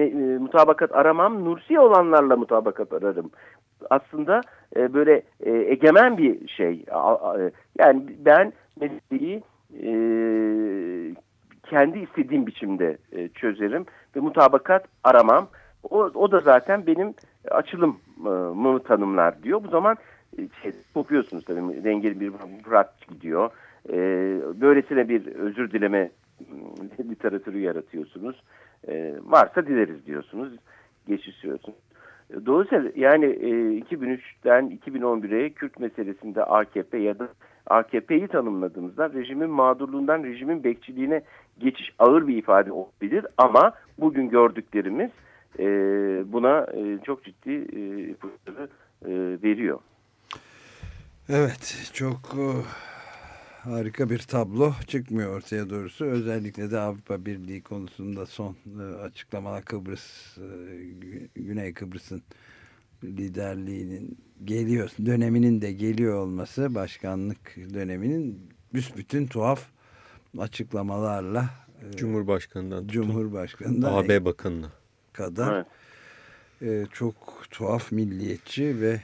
e, mutabakat aramam, Nursi olanlarla mutabakat ararım. Aslında e, böyle e, egemen bir şey. E, yani ben meseleyi e, kendi istediğim biçimde e, çözerim ve mutabakat aramam. O, o da zaten benim açılımımı tanımlar diyor. Bu zaman e, şey, kopuyorsunuz tabii. Dengeli bir Murat gidiyor. E, böylesine bir özür dileme literatürü yaratıyorsunuz. E, varsa dileriz diyorsunuz. Geçişiyorsunuz. Dolayısıyla yani e, 2003'ten 2011'e Kürt meselesinde AKP ya da AKP'yi tanımladığımızda rejimin mağdurluğundan rejimin bekçiliğine geçiş ağır bir ifade olabilir ama bugün gördüklerimiz e, buna e, çok ciddi e, ipuçları e, veriyor. Evet çok e, harika bir tablo çıkmıyor ortaya doğrusu. Özellikle de Avrupa Birliği konusunda son e, açıklamalar Kıbrıs, e, Güney Kıbrıs'ın liderliğinin geliyor, döneminin de geliyor olması, başkanlık döneminin büsbütün tuhaf açıklamalarla e, Cumhurbaşkanından Cumhurbaşkanından AB Bakanı'na kadar evet. çok tuhaf milliyetçi ve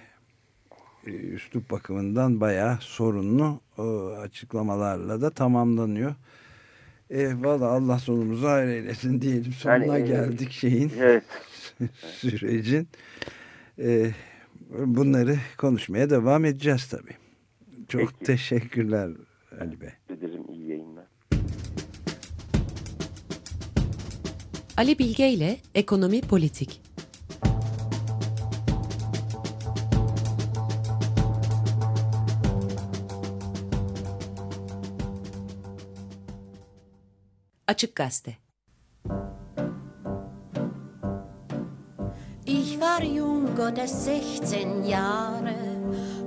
e, üslup bakımından bayağı sorunlu açıklamalarla da tamamlanıyor. E, Valla Allah sonumuzu hayır eylesin diyelim. Sonuna yani, geldik şeyin evet. sürecin. E, bunları konuşmaya devam edeceğiz tabii. Çok Peki. teşekkürler Ali Bey. Ali Bilge ile Ekonomi Politik Açık Gazete Ich war jung, Gottes 16 Jahre.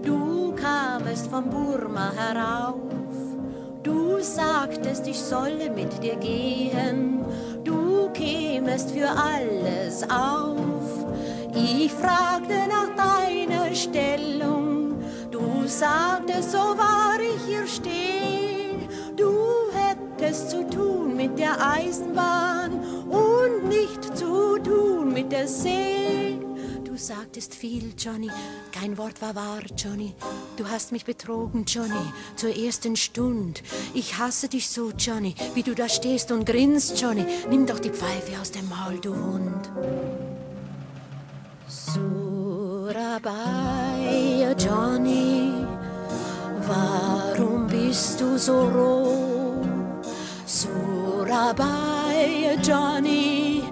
Du kamest von Burma herauf. Du sagtest, ich solle mit dir gehen, kämest für alles auf. Ich fragte nach deiner Stellung, du sagtest, so war ich hier stehen, du hättest zu tun mit der Eisenbahn und nicht zu tun mit der See. Du sagtest viel, Johnny, kein Wort war wahr, Johnny. Du hast mich betrogen, Johnny, zur ersten Stund. Ich hasse dich so, Johnny, wie du da stehst und grinst, Johnny. Nimm doch die Pfeife aus dem Maul, du Hund. Surabaya, Johnny, warum bist du so roh? Surabaya, Johnny,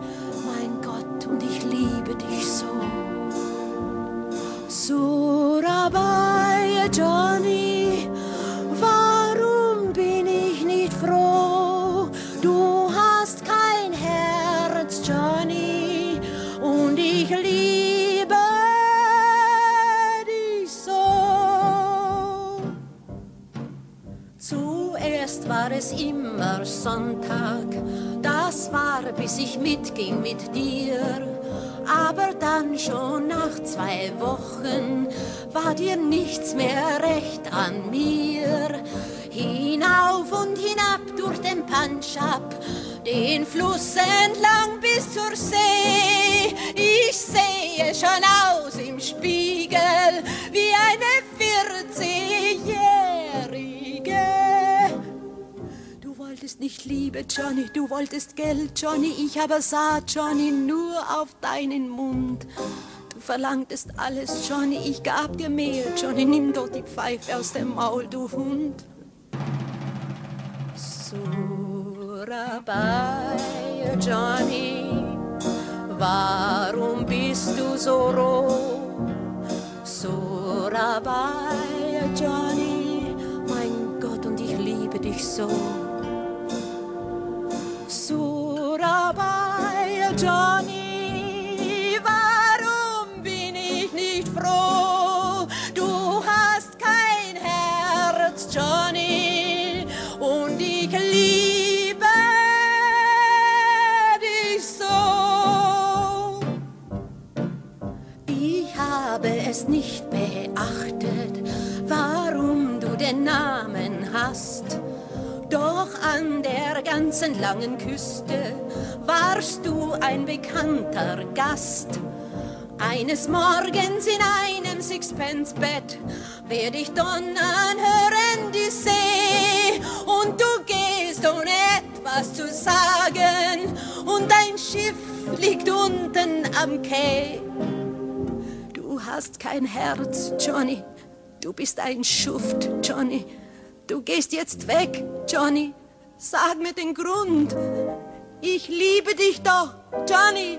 mein Gott, und ich liebe dich so. Surabaya, Johnny, warum bin ich nicht froh? Du hast kein Herz, Johnny, und ich liebe dich so. Zuerst war es immer Sonntag, das war bis ich mitging mit dir. Aber dann schon nach zwei Wochen war dir nichts mehr recht an mir. Hinauf und hinab durch den Punch-Up, den Fluss entlang bis zur See. Ich sehe schon Nicht Liebe, Johnny, du wolltest Geld, Johnny. Ich aber sah, Johnny, nur auf deinen Mund. Du verlangtest alles, Johnny, ich gab dir mehr, Johnny. Nimm doch die Pfeife aus dem Maul, du Hund. Surabaya, Johnny, warum bist du so roh? Surabaya, Johnny, mein Gott, und ich liebe dich so. Surabaya, Johnny, warum bin ich nicht froh? Du hast kein Herz, Johnny, und ich liebe dich so. Ich habe es nicht beachtet, warum du den Namen. Doch an der ganzen langen Küste warst du ein bekannter Gast. Eines Morgens in einem Sixpence-Bett werd ich donnern hören die See und du gehst ohne etwas zu sagen und dein Schiff liegt unten am Quai. Du hast kein Herz, Johnny. Du bist ein Schuft, Johnny. Du gehst jetzt weg, Johnny. Sag mir den Grund. Ich liebe dich doch, Johnny,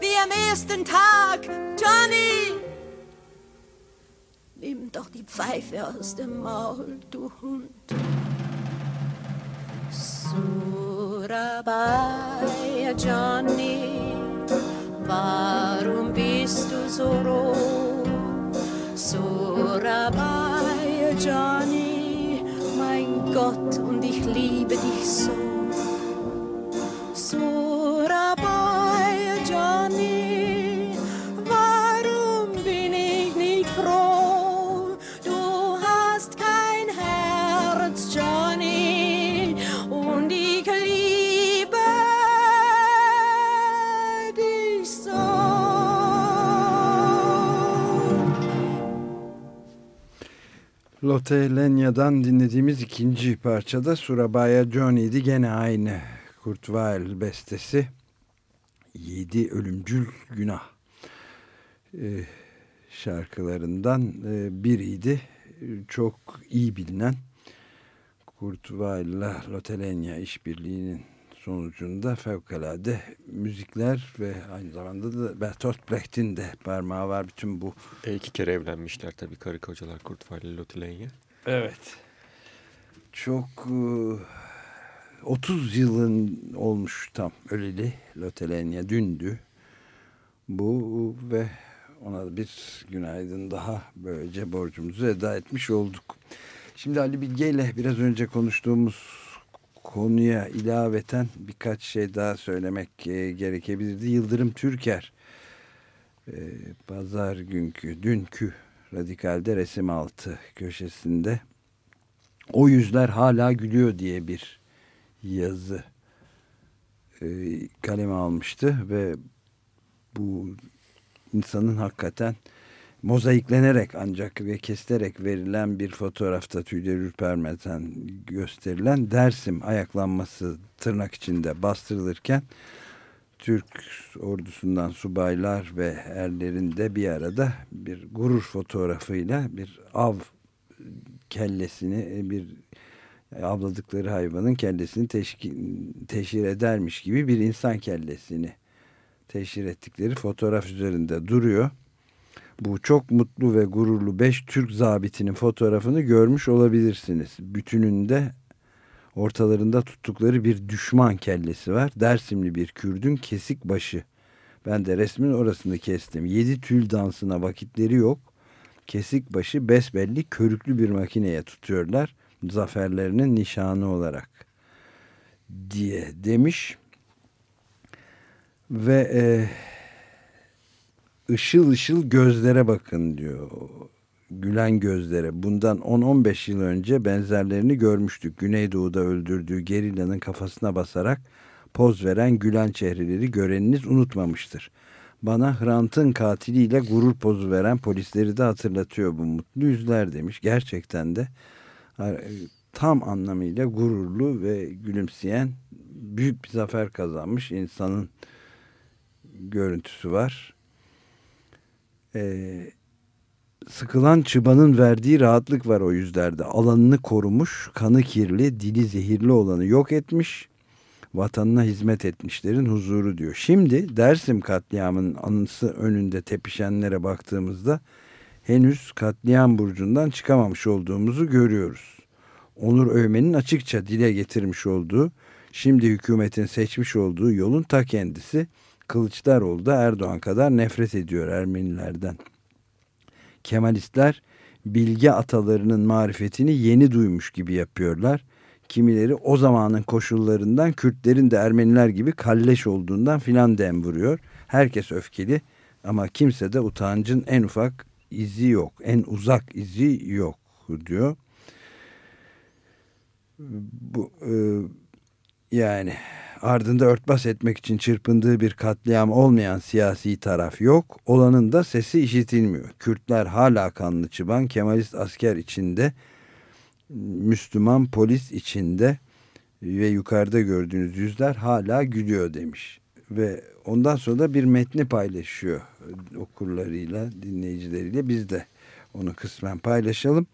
wie am ersten Tag, Johnny. Nimm doch die Pfeife aus dem Maul, du Hund. Surabaya, Johnny, warum bist du so roh? Surabaya, Johnny, mein Gott, und ich liebe dich so. Surabaya, Lotte Lenya'dan dinlediğimiz ikinci parçada Surabaya Johnny'di. Gene aynı Kurt Weill bestesi. Yedi Ölümcül Günah e, şarkılarından e, biriydi. Çok iyi bilinen Kurt Weill'la Lotte Lenya işbirliğinin sonucunda fevkalade müzikler ve aynı zamanda da Bertolt Brecht'in de parmağı var bütün bu E, iki kere evlenmişler tabii karı kocalar Kurt Weill ile Lotte Lenya. Evet. Çok e, 30 yılın olmuş tam öleli Lotelenya dündü. Bu ve ona bir günaydın daha böylece borcumuzu eda etmiş olduk. Şimdi Ali Bilge ile biraz önce konuştuğumuz konuya ilaveten birkaç şey daha söylemek e, gerekebilirdi. Yıldırım Türker e, pazar günkü, dünkü Radikal'de resim altı köşesinde o yüzler hala gülüyor diye bir yazı e, kaleme almıştı ve bu insanın hakikaten mozaiklenerek ancak ve kesilerek verilen bir fotoğrafta tüyleri ürpermeden gösterilen Dersim ayaklanması tırnak içinde bastırılırken Türk ordusundan subaylar ve erlerin de bir arada bir gurur fotoğrafıyla bir av kellesini bir avladıkları hayvanın kellesini teşhir edermiş gibi bir insan kellesini teşhir ettikleri fotoğraf üzerinde duruyor. Bu çok mutlu ve gururlu beş Türk zabitinin fotoğrafını görmüş olabilirsiniz. Bütününde ortalarında tuttukları bir düşman kellesi var. Dersimli bir Kürdün kesik başı. Ben de resmin orasını kestim. Yedi tül dansına vakitleri yok. Kesik başı besbelli körüklü bir makineye tutuyorlar. Zaferlerinin nişanı olarak diye demiş. Ve e, ışıl ışıl gözlere bakın diyor. Gülen gözlere. Bundan 10-15 yıl önce benzerlerini görmüştük. Güneydoğu'da öldürdüğü gerillanın kafasına basarak poz veren gülen çehreleri göreniniz unutmamıştır. Bana Hrant'ın katiliyle gurur pozu veren polisleri de hatırlatıyor bu mutlu yüzler demiş. Gerçekten de tam anlamıyla gururlu ve gülümseyen büyük bir zafer kazanmış insanın görüntüsü var. Ee, sıkılan çıbanın verdiği rahatlık var o yüzlerde. Alanını korumuş, kanı kirli, dili zehirli olanı yok etmiş, vatanına hizmet etmişlerin huzuru diyor. Şimdi Dersim katliamının anısı önünde tepişenlere baktığımızda henüz katliam burcundan çıkamamış olduğumuzu görüyoruz. Onur Övmen'in açıkça dile getirmiş olduğu, şimdi hükümetin seçmiş olduğu yolun ta kendisi Kılıçdaroğlu da Erdoğan kadar nefret ediyor Ermenilerden. Kemalistler bilge atalarının marifetini yeni duymuş gibi yapıyorlar. Kimileri o zamanın koşullarından Kürtlerin de Ermeniler gibi kalleş olduğundan filan dem vuruyor. Herkes öfkeli ama kimse de utancın en ufak izi yok. En uzak izi yok diyor. Bu e, yani ardında örtbas etmek için çırpındığı bir katliam olmayan siyasi taraf yok. Olanın da sesi işitilmiyor. Kürtler hala kanlı çıban, Kemalist asker içinde, Müslüman polis içinde ve yukarıda gördüğünüz yüzler hala gülüyor demiş. Ve ondan sonra da bir metni paylaşıyor okurlarıyla, dinleyicileriyle. Biz de onu kısmen paylaşalım.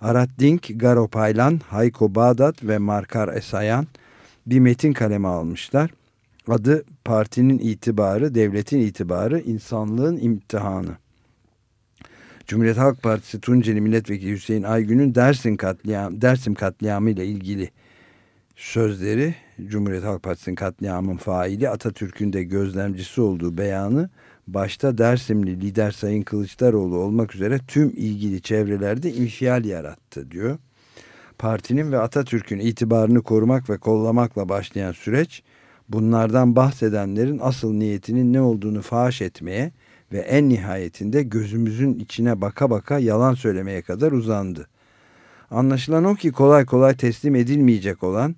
Arat Dink, Garo Paylan, Hayko Bağdat ve Markar Esayan bir metin kaleme almışlar. Adı partinin itibarı, devletin itibarı, insanlığın imtihanı. Cumhuriyet Halk Partisi Tunceli Milletvekili Hüseyin Aygün'ün Dersim katliam, Dersim katliamı ile ilgili sözleri Cumhuriyet Halk Partisi'nin katliamın faili Atatürk'ün de gözlemcisi olduğu beyanı başta Dersimli lider Sayın Kılıçdaroğlu olmak üzere tüm ilgili çevrelerde infial yarattı diyor partinin ve Atatürk'ün itibarını korumak ve kollamakla başlayan süreç bunlardan bahsedenlerin asıl niyetinin ne olduğunu faş etmeye ve en nihayetinde gözümüzün içine baka baka yalan söylemeye kadar uzandı. Anlaşılan o ki kolay kolay teslim edilmeyecek olan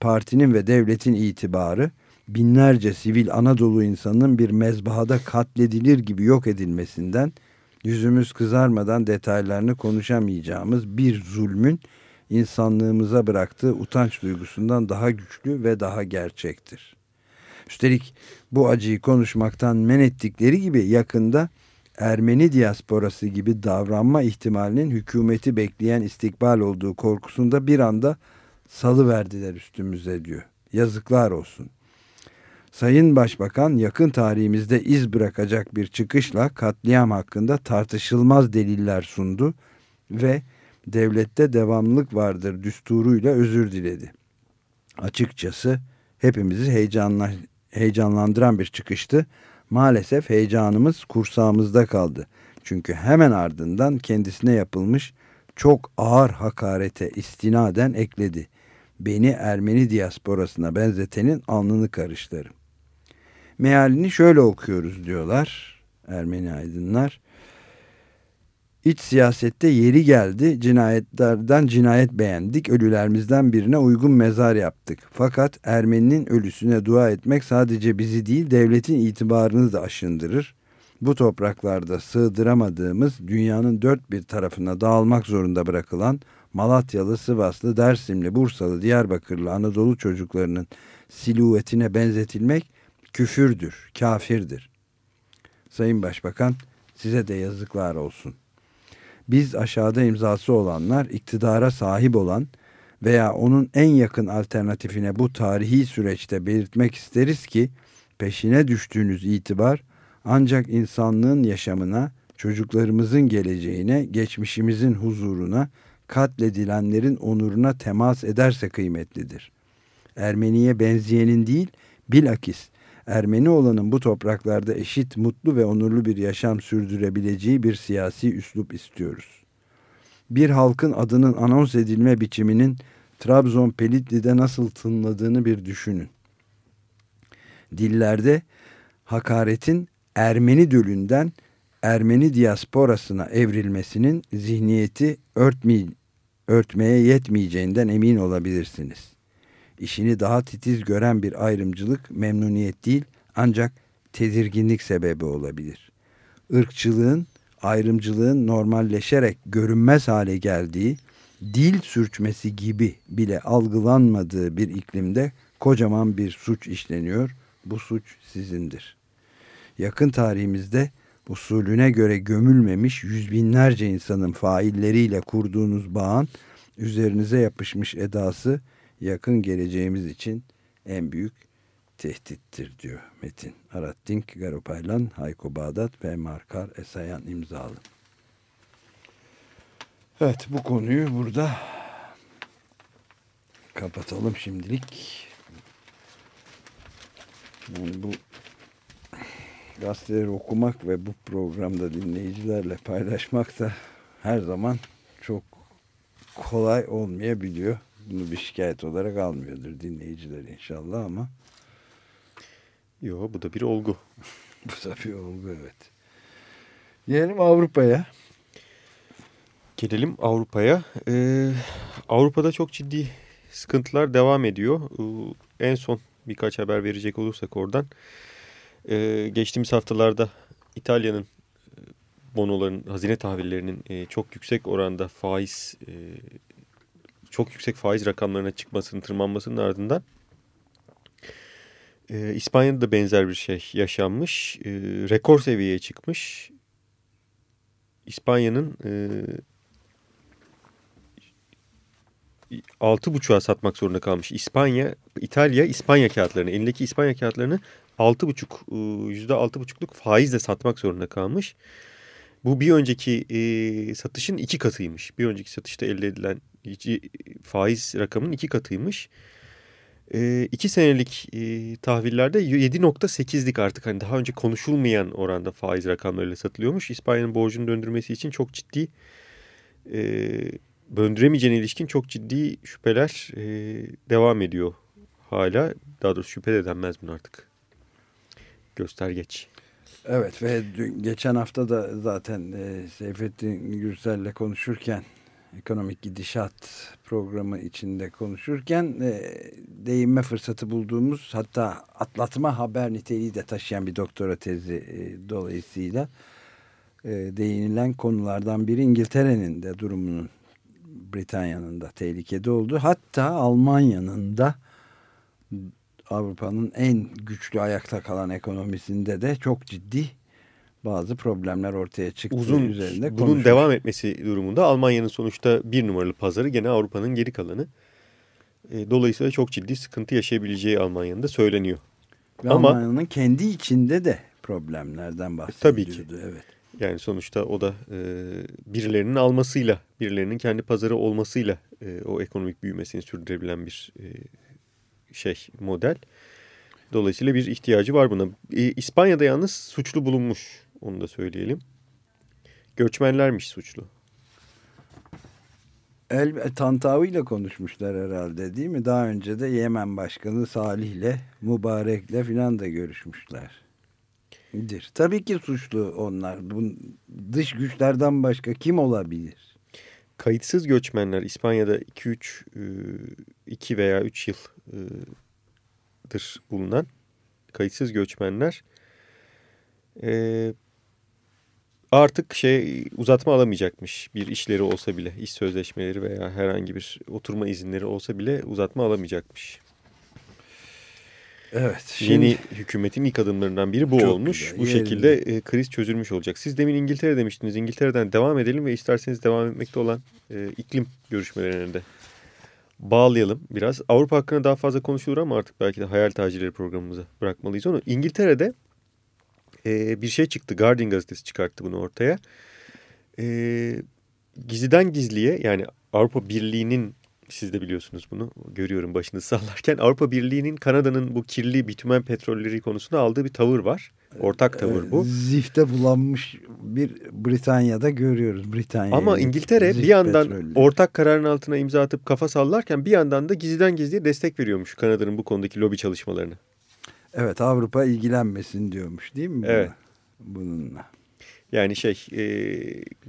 partinin ve devletin itibarı binlerce sivil Anadolu insanının bir mezbahada katledilir gibi yok edilmesinden yüzümüz kızarmadan detaylarını konuşamayacağımız bir zulmün insanlığımıza bıraktığı utanç duygusundan daha güçlü ve daha gerçektir. Üstelik bu acıyı konuşmaktan men ettikleri gibi yakında Ermeni diasporası gibi davranma ihtimalinin hükümeti bekleyen istikbal olduğu korkusunda bir anda salı verdiler üstümüze diyor. Yazıklar olsun. Sayın Başbakan yakın tarihimizde iz bırakacak bir çıkışla katliam hakkında tartışılmaz deliller sundu ve devlette devamlılık vardır düsturuyla özür diledi. Açıkçası hepimizi heyecanla, heyecanlandıran bir çıkıştı. Maalesef heyecanımız kursağımızda kaldı. Çünkü hemen ardından kendisine yapılmış çok ağır hakarete istinaden ekledi. Beni Ermeni diasporasına benzetenin alnını karıştırırım. Mealini şöyle okuyoruz diyorlar Ermeni aydınlar. İç siyasette yeri geldi, cinayetlerden cinayet beğendik, ölülerimizden birine uygun mezar yaptık. Fakat Ermeninin ölüsüne dua etmek sadece bizi değil, devletin itibarını da aşındırır. Bu topraklarda sığdıramadığımız, dünyanın dört bir tarafına dağılmak zorunda bırakılan Malatyalı, Sivaslı, Dersimli, Bursalı, Diyarbakırlı Anadolu çocuklarının siluetine benzetilmek küfürdür, kafirdir. Sayın Başbakan size de yazıklar olsun. Biz aşağıda imzası olanlar iktidara sahip olan veya onun en yakın alternatifine bu tarihi süreçte belirtmek isteriz ki peşine düştüğünüz itibar ancak insanlığın yaşamına, çocuklarımızın geleceğine, geçmişimizin huzuruna, katledilenlerin onuruna temas ederse kıymetlidir. Ermeniye benzeyenin değil, bilakis Ermeni olanın bu topraklarda eşit, mutlu ve onurlu bir yaşam sürdürebileceği bir siyasi üslup istiyoruz. Bir halkın adının anons edilme biçiminin Trabzon Pelitli'de nasıl tınladığını bir düşünün. Dillerde hakaretin Ermeni dölünden Ermeni diasporasına evrilmesinin zihniyeti örtmeye, yetmeyeceğinden emin olabilirsiniz işini daha titiz gören bir ayrımcılık memnuniyet değil ancak tedirginlik sebebi olabilir. Irkçılığın, ayrımcılığın normalleşerek görünmez hale geldiği, dil sürçmesi gibi bile algılanmadığı bir iklimde kocaman bir suç işleniyor. Bu suç sizindir. Yakın tarihimizde usulüne göre gömülmemiş yüz binlerce insanın failleriyle kurduğunuz bağın üzerinize yapışmış edası yakın geleceğimiz için en büyük tehdittir diyor Metin. Arattink, Garopaylan, Hayko Bağdat ve Markar Esayan imzalı. Evet bu konuyu burada kapatalım şimdilik. Yani bu gazeteleri okumak ve bu programda dinleyicilerle paylaşmak da her zaman çok kolay olmayabiliyor bunu bir şikayet olarak almıyordur dinleyiciler inşallah ama. Yok bu da bir olgu. bu da bir olgu evet. Gelelim Avrupa'ya. Gelelim Avrupa'ya. Ee, Avrupa'da çok ciddi sıkıntılar devam ediyor. Ee, en son birkaç haber verecek olursak oradan. Ee, geçtiğimiz haftalarda İtalya'nın e, bonoların, hazine tahvillerinin e, çok yüksek oranda faiz e, çok yüksek faiz rakamlarına çıkmasının, tırmanmasının ardından e, İspanya'da da benzer bir şey yaşanmış. E, rekor seviyeye çıkmış. İspanya'nın e, altı buçuğa satmak zorunda kalmış. İspanya, İtalya İspanya kağıtlarını, elindeki İspanya kağıtlarını altı buçuk, e, faizle satmak zorunda kalmış. Bu bir önceki e, satışın iki katıymış. Bir önceki satışta elde edilen faiz rakamının iki katıymış. E, iki senelik e, tahvillerde 7.8'lik artık hani daha önce konuşulmayan oranda faiz rakamlarıyla satılıyormuş. İspanya'nın borcunu döndürmesi için çok ciddi e, döndüremeyeceğine ilişkin çok ciddi şüpheler e, devam ediyor hala. Daha doğrusu şüphe de denmez bunu artık. Göstergeç. Evet ve geçen hafta da zaten e, Seyfettin Gürsel'le konuşurken ekonomik gidişat programı içinde konuşurken e, değinme fırsatı bulduğumuz hatta atlatma haber niteliği de taşıyan bir doktora tezi e, dolayısıyla e, değinilen konulardan biri İngiltere'nin de durumunun Britanya'nın da tehlikede olduğu hatta Almanya'nın da Avrupa'nın en güçlü ayakta kalan ekonomisinde de çok ciddi bazı problemler ortaya çıktığı Uzun, üzerinde Bunun devam etmesi durumunda Almanya'nın sonuçta bir numaralı pazarı gene Avrupa'nın geri kalanı. E, dolayısıyla çok ciddi sıkıntı yaşayabileceği Almanya'nın da söyleniyor. Ve Ama Almanya'nın kendi içinde de problemlerden bahsediyordu. Tabii ki. Evet. Yani sonuçta o da e, birilerinin almasıyla, birilerinin kendi pazarı olmasıyla e, o ekonomik büyümesini sürdürebilen bir e, şey model. Dolayısıyla bir ihtiyacı var buna. E, İspanya'da yalnız suçlu bulunmuş. Onu da söyleyelim. Göçmenlermiş suçlu. El Tantavi ile konuşmuşlar herhalde değil mi? Daha önce de Yemen Başkanı Salih ile Mübarek'le filan da görüşmüşler. Tabii ki suçlu onlar. Bu dış güçlerden başka kim olabilir? Kayıtsız göçmenler İspanya'da 2-3 2 veya 3 yıldır bulunan kayıtsız göçmenler e, artık şey uzatma alamayacakmış bir işleri olsa bile iş sözleşmeleri veya herhangi bir oturma izinleri olsa bile uzatma alamayacakmış. Evet. Şimdi, Yeni hükümetin ilk adımlarından biri bu olmuş. güzel, bu şekilde e, kriz çözülmüş olacak. Siz demin İngiltere demiştiniz. İngiltere'den devam edelim ve isterseniz devam etmekte olan e, iklim görüşmelerine de bağlayalım biraz. Avrupa hakkında daha fazla konuşulur ama artık belki de hayal tacirleri programımıza bırakmalıyız onu. İngiltere'de e, bir şey çıktı. Guardian gazetesi çıkarttı bunu ortaya. E, gizliden gizliye yani Avrupa Birliği'nin siz de biliyorsunuz bunu görüyorum başınızı sallarken Avrupa Birliği'nin Kanada'nın bu kirli bitumen petrolleri konusunda aldığı bir tavır var. Ortak tavır bu. Zifte bulanmış bir Britanya'da görüyoruz. Britanya. Ama İngiltere bir yandan petrolleri. ortak kararın altına imza atıp kafa sallarken bir yandan da gizliden gizliye destek veriyormuş Kanada'nın bu konudaki lobi çalışmalarını. Evet Avrupa ilgilenmesin diyormuş değil mi? Buna? Evet. Bununla. Yani şey e,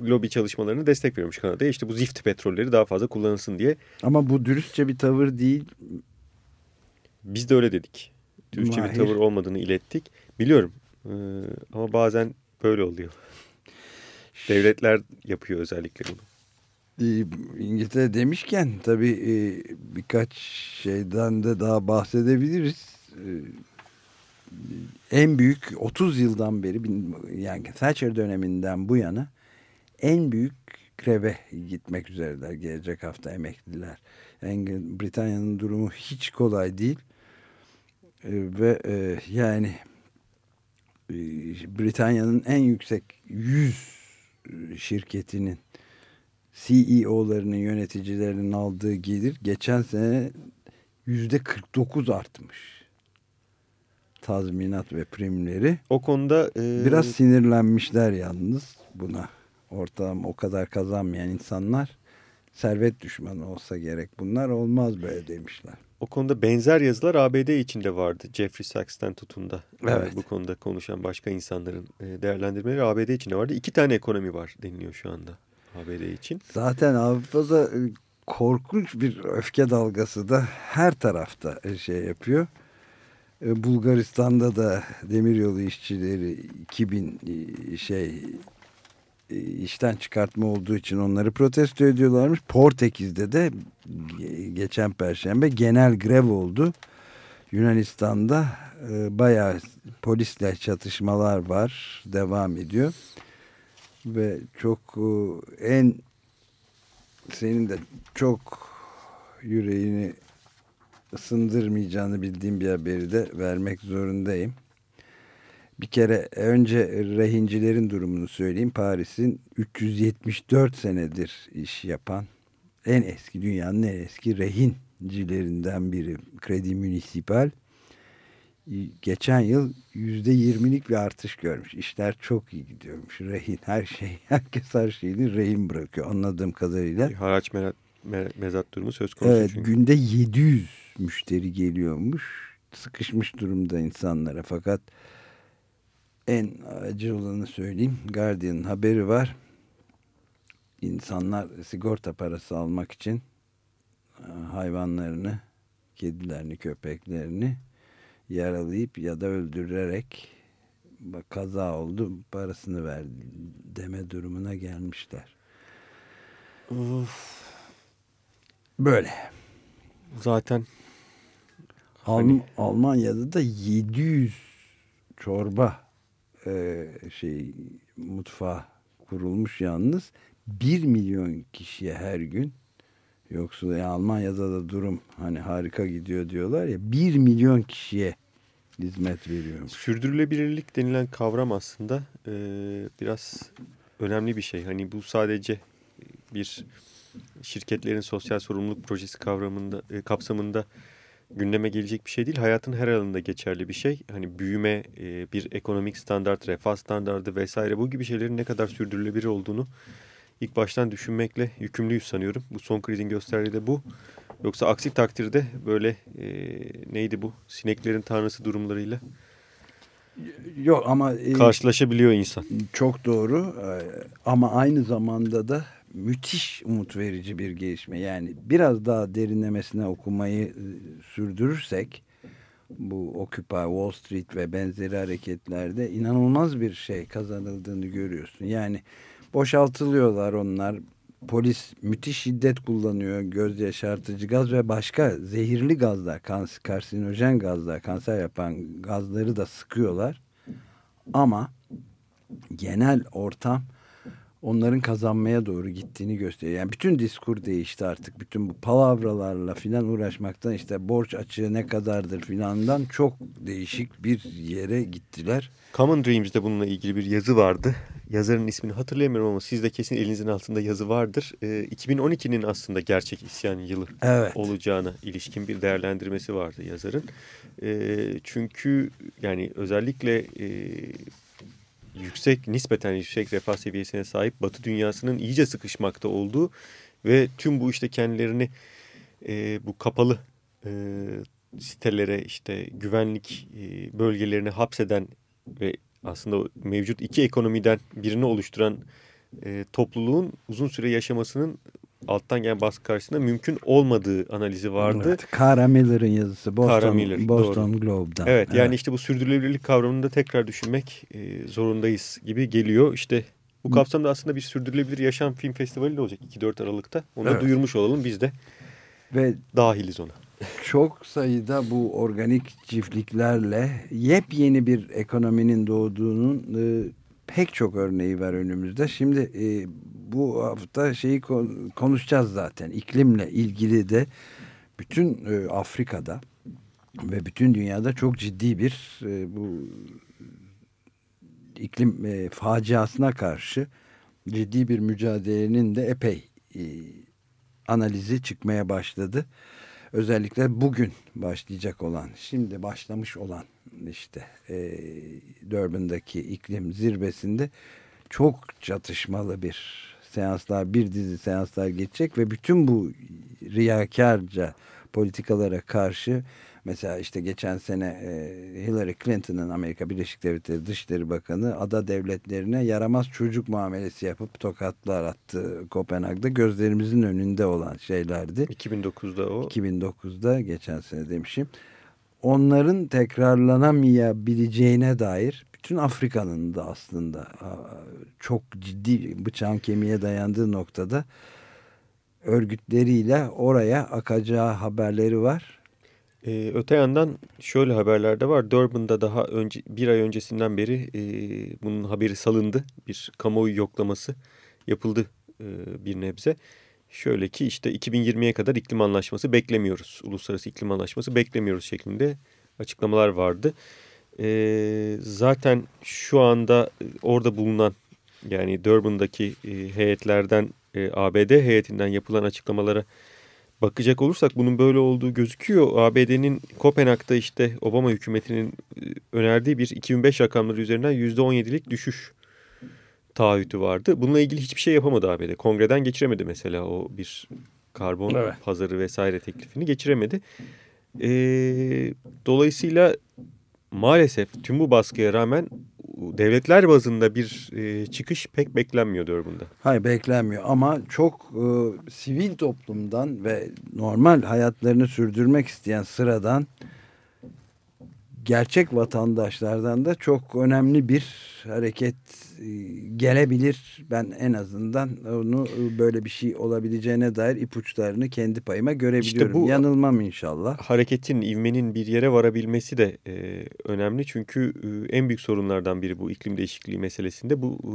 lobi çalışmalarını destek veriyormuş Kanada'ya. İşte bu zift petrolleri daha fazla kullanılsın diye. Ama bu dürüstçe bir tavır değil. Biz de öyle dedik. Dürüstçe Mahir. bir tavır olmadığını ilettik. Biliyorum ee, ama bazen böyle oluyor. Devletler yapıyor özellikle bunu. İngiltere demişken tabii birkaç şeyden de daha bahsedebiliriz en büyük 30 yıldan beri yani Thatcher döneminden bu yana en büyük greve gitmek üzereler gelecek hafta emekliler. Yani Britanya'nın durumu hiç kolay değil. Ee, ve e, yani e, Britanya'nın en yüksek 100 şirketinin CEO'larının yöneticilerinin aldığı gelir geçen sene yüzde 49 artmış tazminat ve primleri. O konuda e... biraz sinirlenmişler yalnız buna. Ortağım o kadar kazanmayan insanlar servet düşmanı olsa gerek. Bunlar olmaz böyle demişler. O konuda benzer yazılar ABD içinde vardı. Jeffrey Sachs'ten tutun da evet. bu konuda konuşan başka insanların değerlendirmeleri ABD içinde vardı. İki tane ekonomi var deniliyor şu anda ABD için. Zaten Avrupa'da korkunç bir öfke dalgası da her tarafta şey yapıyor. E, Bulgaristan'da da demiryolu işçileri 2000 e, şey e, işten çıkartma olduğu için onları protesto ediyorlarmış. Portekiz'de de geçen perşembe genel grev oldu. Yunanistan'da bayağı polisle çatışmalar var. Devam ediyor. Ve çok en senin de çok yüreğini ısındırmayacağını bildiğim bir haberi de vermek zorundayım. Bir kere önce rehincilerin durumunu söyleyeyim. Paris'in 374 senedir iş yapan en eski dünyanın en eski rehincilerinden biri Kredi Municipal. Geçen yıl %20'lik bir artış görmüş. İşler çok iyi gidiyormuş. Rehin her şey. Herkes her şeyini rehin bırakıyor anladığım kadarıyla. Bir haraç me me mezat durumu söz konusu evet, çünkü. Günde 700 müşteri geliyormuş. Sıkışmış durumda insanlara fakat en acı olanı söyleyeyim. Guardian'ın haberi var. İnsanlar sigorta parası almak için e, hayvanlarını, kedilerini, köpeklerini yaralayıp ya da öldürerek kaza oldu parasını ver deme durumuna gelmişler. Of. Böyle. Zaten Alm Almanya'da da 700 çorba e, şey mutfağı kurulmuş yalnız 1 milyon kişiye her gün yoksa yani Almanya'da da durum hani harika gidiyor diyorlar ya 1 milyon kişiye hizmet veriyor. Sürdürülebilirlik denilen kavram aslında e, biraz önemli bir şey. Hani bu sadece bir şirketlerin sosyal sorumluluk projesi kavramında e, kapsamında gündeme gelecek bir şey değil. Hayatın her alanında geçerli bir şey. Hani büyüme, e, bir ekonomik standart, refah standardı vesaire bu gibi şeylerin ne kadar sürdürülebilir olduğunu ilk baştan düşünmekle yükümlüyüz sanıyorum. Bu son krizin gösterdiği de bu. Yoksa aksi takdirde böyle e, neydi bu sineklerin tanrısı durumlarıyla Yok ama e, karşılaşabiliyor insan. çok doğru e, ama aynı zamanda da müthiş umut verici bir gelişme. Yani biraz daha derinlemesine okumayı e, sürdürürsek bu Occupy Wall Street ve benzeri hareketlerde inanılmaz bir şey kazanıldığını görüyorsun. Yani boşaltılıyorlar onlar. Polis müthiş şiddet kullanıyor. Göz yaşartıcı gaz ve başka zehirli gazlar, kans karsinojen gazlar, kanser yapan gazları da sıkıyorlar. Ama genel ortam onların kazanmaya doğru gittiğini gösteriyor. Yani bütün diskur değişti artık. Bütün bu palavralarla filan uğraşmaktan işte borç açığı ne kadardır filandan çok değişik bir yere gittiler. Common Dreams'de bununla ilgili bir yazı vardı. Yazarın ismini hatırlayamıyorum ama sizde kesin elinizin altında yazı vardır. Ee, 2012'nin aslında gerçek isyan yılı Evet. olacağına ilişkin bir değerlendirmesi vardı yazarın. Ee, çünkü yani özellikle e, yüksek nispeten yüksek refah seviyesine sahip Batı dünyasının iyice sıkışmakta olduğu ve tüm bu işte kendilerini e, bu kapalı e, sitelere işte güvenlik e, bölgelerine hapseden ve aslında mevcut iki ekonomiden birini oluşturan e, topluluğun uzun süre yaşamasının alttan gelen baskı karşısında mümkün olmadığı analizi vardı. Evet, Kara Miller'ın yazısı Boston, Kara Miller, Boston Globe'dan. Evet, yani işte bu sürdürülebilirlik kavramını da tekrar düşünmek e, zorundayız gibi geliyor. İşte bu kapsamda aslında bir sürdürülebilir yaşam film festivali de olacak 2-4 Aralık'ta. Onu da Evet. duyurmuş olalım biz de Ve dahiliz ona. çok sayıda bu organik çiftliklerle yepyeni bir ekonominin doğduğunun e, pek çok örneği var önümüzde. Şimdi e, bu hafta şeyi kon- konuşacağız zaten. İklimle ilgili de bütün e, Afrika'da ve bütün dünyada çok ciddi bir e, bu iklim e, faciasına karşı ciddi bir mücadelenin de epey e, analizi çıkmaya başladı. Özellikle bugün başlayacak olan, şimdi başlamış olan işte e, Durban'daki iklim zirvesinde çok çatışmalı bir seanslar, bir dizi seanslar geçecek ve bütün bu riyakarca politikalara karşı mesela işte geçen sene e, Hillary Clinton'ın Amerika Birleşik Devletleri Dışişleri Bakanı ada devletlerine yaramaz çocuk muamelesi yapıp tokatlar attı Kopenhag'da gözlerimizin önünde olan şeylerdi. 2009'da o 2009'da geçen sene demişim. Onların tekrarlanamayabileceğine dair bütün Afrika'nın da aslında çok ciddi bıçağın kemiğe dayandığı noktada örgütleriyle oraya akacağı haberleri var. Ee, öte yandan şöyle haberler de var. Durban'da daha önce bir ay öncesinden beri e, bunun haberi salındı. Bir kamuoyu yoklaması yapıldı e, bir nebze. Şöyle ki işte 2020'ye kadar iklim anlaşması beklemiyoruz. Uluslararası iklim anlaşması beklemiyoruz şeklinde açıklamalar vardı. E, zaten şu anda orada bulunan yani Durban'daki e, heyetlerden e, ABD heyetinden yapılan açıklamalara bakacak olursak bunun böyle olduğu gözüküyor. ABD'nin Kopenhag'da işte Obama hükümetinin e, önerdiği bir 2005 rakamları üzerinden %17'lik düşüş taahhütü vardı. Bununla ilgili hiçbir şey yapamadı ABD. Kongreden geçiremedi mesela o bir karbon Evet. pazarı vesaire teklifini geçiremedi. Ee, dolayısıyla maalesef tüm bu baskıya rağmen devletler bazında bir e, çıkış pek beklenmiyor Durban'da. Hayır beklenmiyor ama çok e, sivil toplumdan ve normal hayatlarını sürdürmek isteyen sıradan gerçek vatandaşlardan da çok önemli bir hareket gelebilir. Ben en azından onu e, böyle bir şey olabileceğine dair ipuçlarını kendi payıma görebiliyorum. bu- Yanılmam inşallah. hareketin, ivmenin bir yere varabilmesi de e, önemli. Çünkü e, en büyük sorunlardan biri bu iklim değişikliği meselesinde bu e,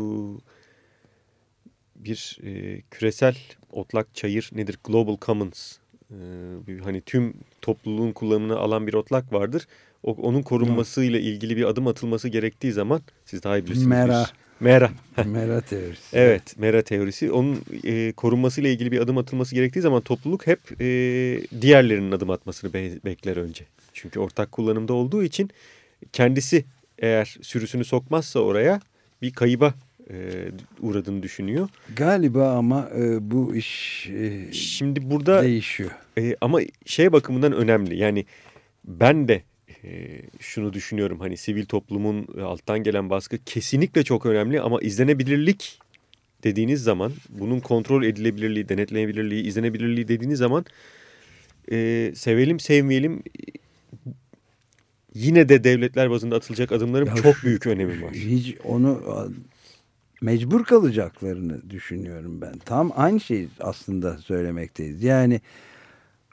bir e, küresel otlak çayır nedir? Global Commons. E, hani tüm topluluğun kullanımını alan bir otlak vardır. Onun korunmasıyla ilgili bir adım atılması gerektiği zaman siz daha iyi bilirsiniz. Mera. Mera. Mera teorisi. Evet, Mera teorisi. Onun e, korunmasıyla ilgili bir adım atılması gerektiği zaman topluluk hep e, diğerlerinin adım atmasını be- bekler önce. Çünkü ortak kullanımda olduğu için kendisi eğer sürüsünü sokmazsa oraya bir kayıba e, uğradığını düşünüyor. Galiba ama e, bu iş e, Şimdi burada değişiyor. e, ama şey bakımından önemli. Yani ben de e, şunu düşünüyorum. Hani sivil toplumun alttan gelen baskı kesinlikle çok önemli ama izlenebilirlik dediğiniz zaman bunun kontrol edilebilirliği, denetlenebilirliği, izlenebilirliği dediğiniz zaman e, sevelim sevmeyelim yine de devletler bazında atılacak adımların Ya çok büyük önemi var. Hiç onu mecbur kalacaklarını düşünüyorum ben. Tam aynı şeyi aslında söylemekteyiz. Yani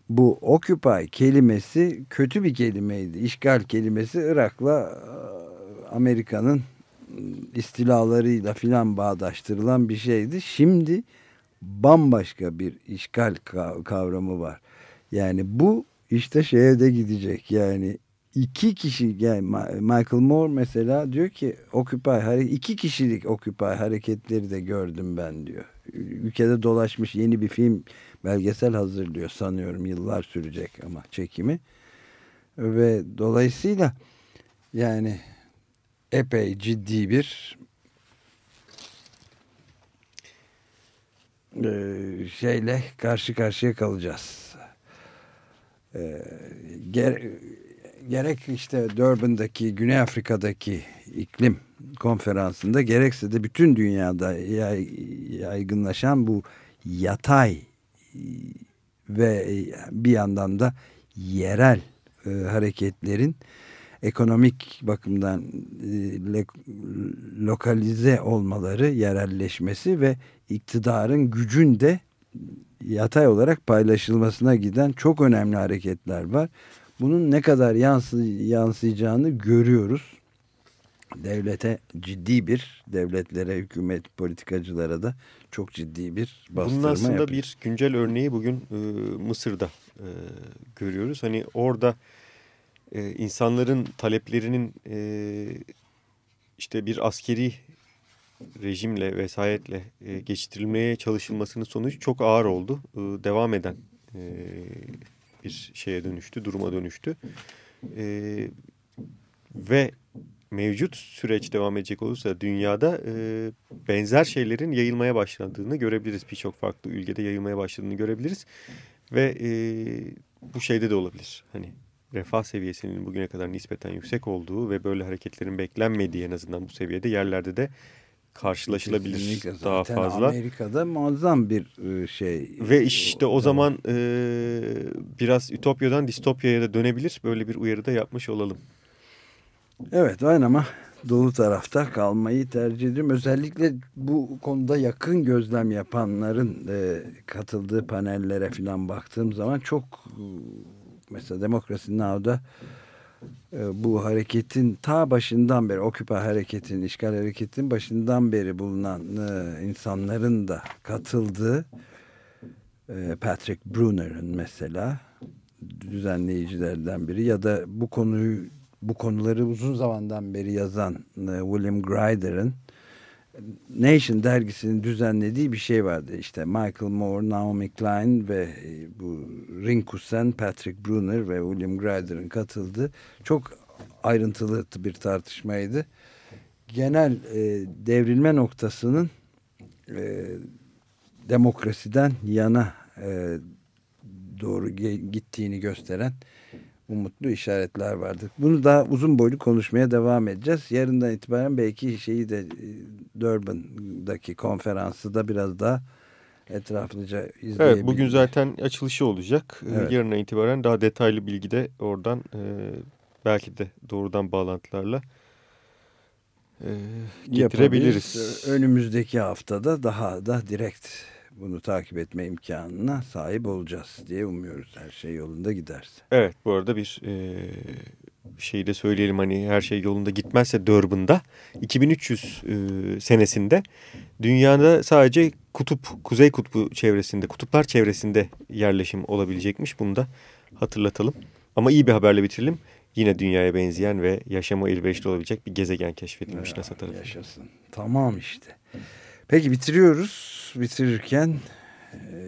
bu occupy kelimesi kötü bir kelimeydi. İşgal kelimesi Irak'la a, Amerika'nın istilalarıyla filan bağdaştırılan bir şeydi. Şimdi bambaşka bir işgal ka- kavramı var. Yani bu işte şeye de gidecek. Yani iki kişi yani Michael Moore mesela diyor ki Occupy iki kişilik Occupy hareketleri de gördüm ben diyor. Ülkede dolaşmış yeni bir film belgesel hazırlıyor sanıyorum yıllar sürecek ama çekimi. Ve dolayısıyla yani epey ciddi bir e, şeyle karşı karşıya kalacağız. E, ger- gerek işte Durban'daki Güney Afrika'daki iklim konferansında gerekse de bütün dünyada yay- yaygınlaşan bu yatay ve bir yandan da yerel e, hareketlerin ekonomik bakımdan e, le- lokalize olmaları, yerelleşmesi ve iktidarın gücün de yatay olarak paylaşılmasına giden çok önemli hareketler var. Bunun ne kadar yansı, yansıyacağını görüyoruz. Devlete ciddi bir, devletlere, hükümet, politikacılara da çok ciddi bir bastırma Bunun aslında yapıyor. bir güncel örneği bugün e, Mısır'da e, görüyoruz. Hani orada e, insanların taleplerinin e, işte bir askeri rejimle vesayetle e, geçiştirilmeye çalışılmasının sonucu çok ağır oldu. E, devam eden e, bir şeye dönüştü, duruma dönüştü. E, ve mevcut süreç devam edecek olursa dünyada e, benzer şeylerin yayılmaya başladığını görebiliriz. Birçok farklı ülkede yayılmaya başladığını görebiliriz. Ve e, bu şeyde de olabilir. Hani refah seviyesinin bugüne kadar nispeten yüksek olduğu ve böyle hareketlerin beklenmediği en azından bu seviyede yerlerde de karşılaşılabilir Kesinlikle daha zaten fazla. Amerika'da muazzam bir e, şey. Ve işte o zaman e, biraz ütopyadan distopyaya da dönebilir. Böyle bir uyarı da yapmış olalım. Evet aynı ama dolu tarafta kalmayı tercih ediyorum. Özellikle bu konuda yakın gözlem yapanların e, katıldığı panellere falan baktığım zaman çok e, mesela Demokrasi Now'da e, bu hareketin ta başından beri Occupy hareketin, işgal hareketin başından beri bulunan e, insanların da katıldığı e, Patrick Bruner'ın mesela düzenleyicilerden biri ya da bu konuyu bu konuları uzun zamandan beri yazan e, William Greider'ın Nation dergisinin düzenlediği bir şey vardı. İşte Michael Moore, Naomi Klein ve e, bu Rinku Patrick Bruner ve William Greider'ın katıldığı çok ayrıntılı bir tartışmaydı. Genel e, devrilme noktasının e, demokrasiden yana e, doğru gittiğini gösteren umutlu işaretler vardı. Bunu daha uzun boylu konuşmaya devam edeceğiz. Yarından itibaren belki şeyi de e, Durban'daki konferansı da biraz daha etraflıca izleyebiliriz. Evet bugün zaten açılışı olacak. Ee, Evet. Yarına itibaren daha detaylı bilgi de oradan e, belki de doğrudan bağlantılarla e, getirebiliriz. Yapabiliriz. Önümüzdeki haftada daha da direkt bunu takip etme imkanına sahip olacağız diye umuyoruz. Her şey yolunda giderse. Evet bu arada bir e, şeyi de söyleyelim hani her şey yolunda gitmezse Durban'da 2300 e, senesinde dünyada sadece kutup, kuzey kutbu çevresinde, kutuplar çevresinde yerleşim olabilecekmiş. Bunu da hatırlatalım. Ama iyi bir haberle bitirelim. Yine dünyaya benzeyen ve yaşama elverişli olabilecek bir gezegen keşfedilmiş Ya, NASA tarafından. Yaşasın. Tamam işte. Peki bitiriyoruz. Bitirirken e,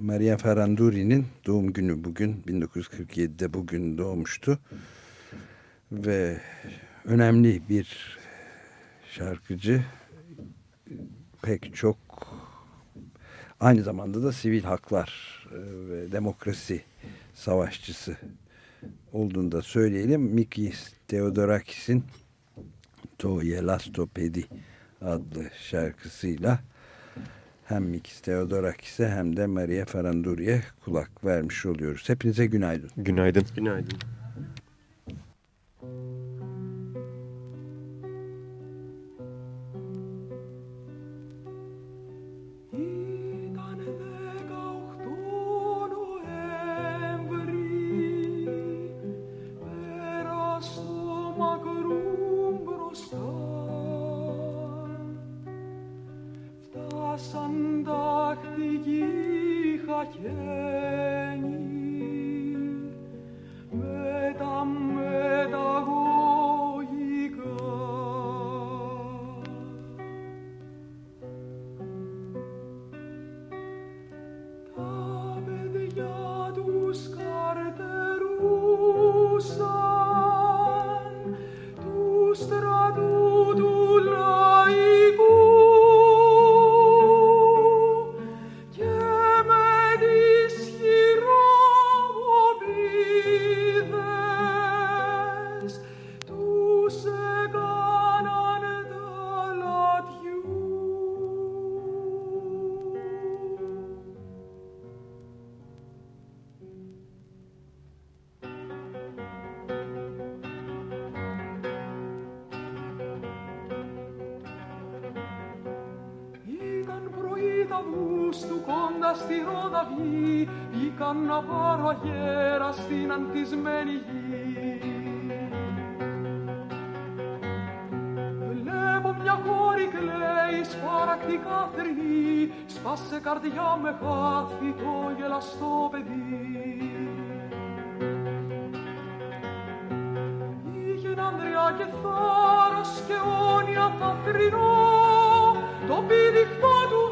Maria Ferranduri'nin doğum günü bugün. 1947'de bugün doğmuştu. Ve önemli bir şarkıcı. pek çok aynı zamanda da sivil haklar e, ve demokrasi savaşçısı olduğunu da söyleyelim. Mikis Theodorakis'in To Yelastopedi adlı şarkısıyla hem Mikis Theodorakis'e hem de Maria Faranduri'ye kulak vermiş oluyoruz. Hepinize günaydın. Günaydın. Günaydın. günaydın. Yeah. Αυγούστου κοντά στη Ροδαβή βγήκαν να πάρω αγέρα στην αντισμένη γη. Βλέπω μια κόρη κλαίει σπαρακτικά θρυνή σπάσε καρδιά με χάθη το γελαστό παιδί. Ανδριά και θάρρος και όνειρα θα το πηδηχτό του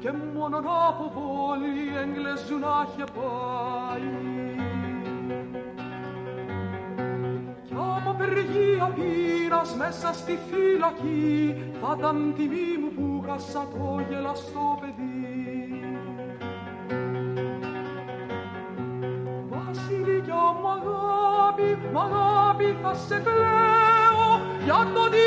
και μόνον από πόλη εγγλεζού να είχε πάει. Από απεργία πείνας μέσα στη φυλακή θα ήταν τιμή μου που χάσα το γελαστό παιδί. Βασιλικιά μ' αγάπη, μ' αγάπη θα σε κλαίω για το τι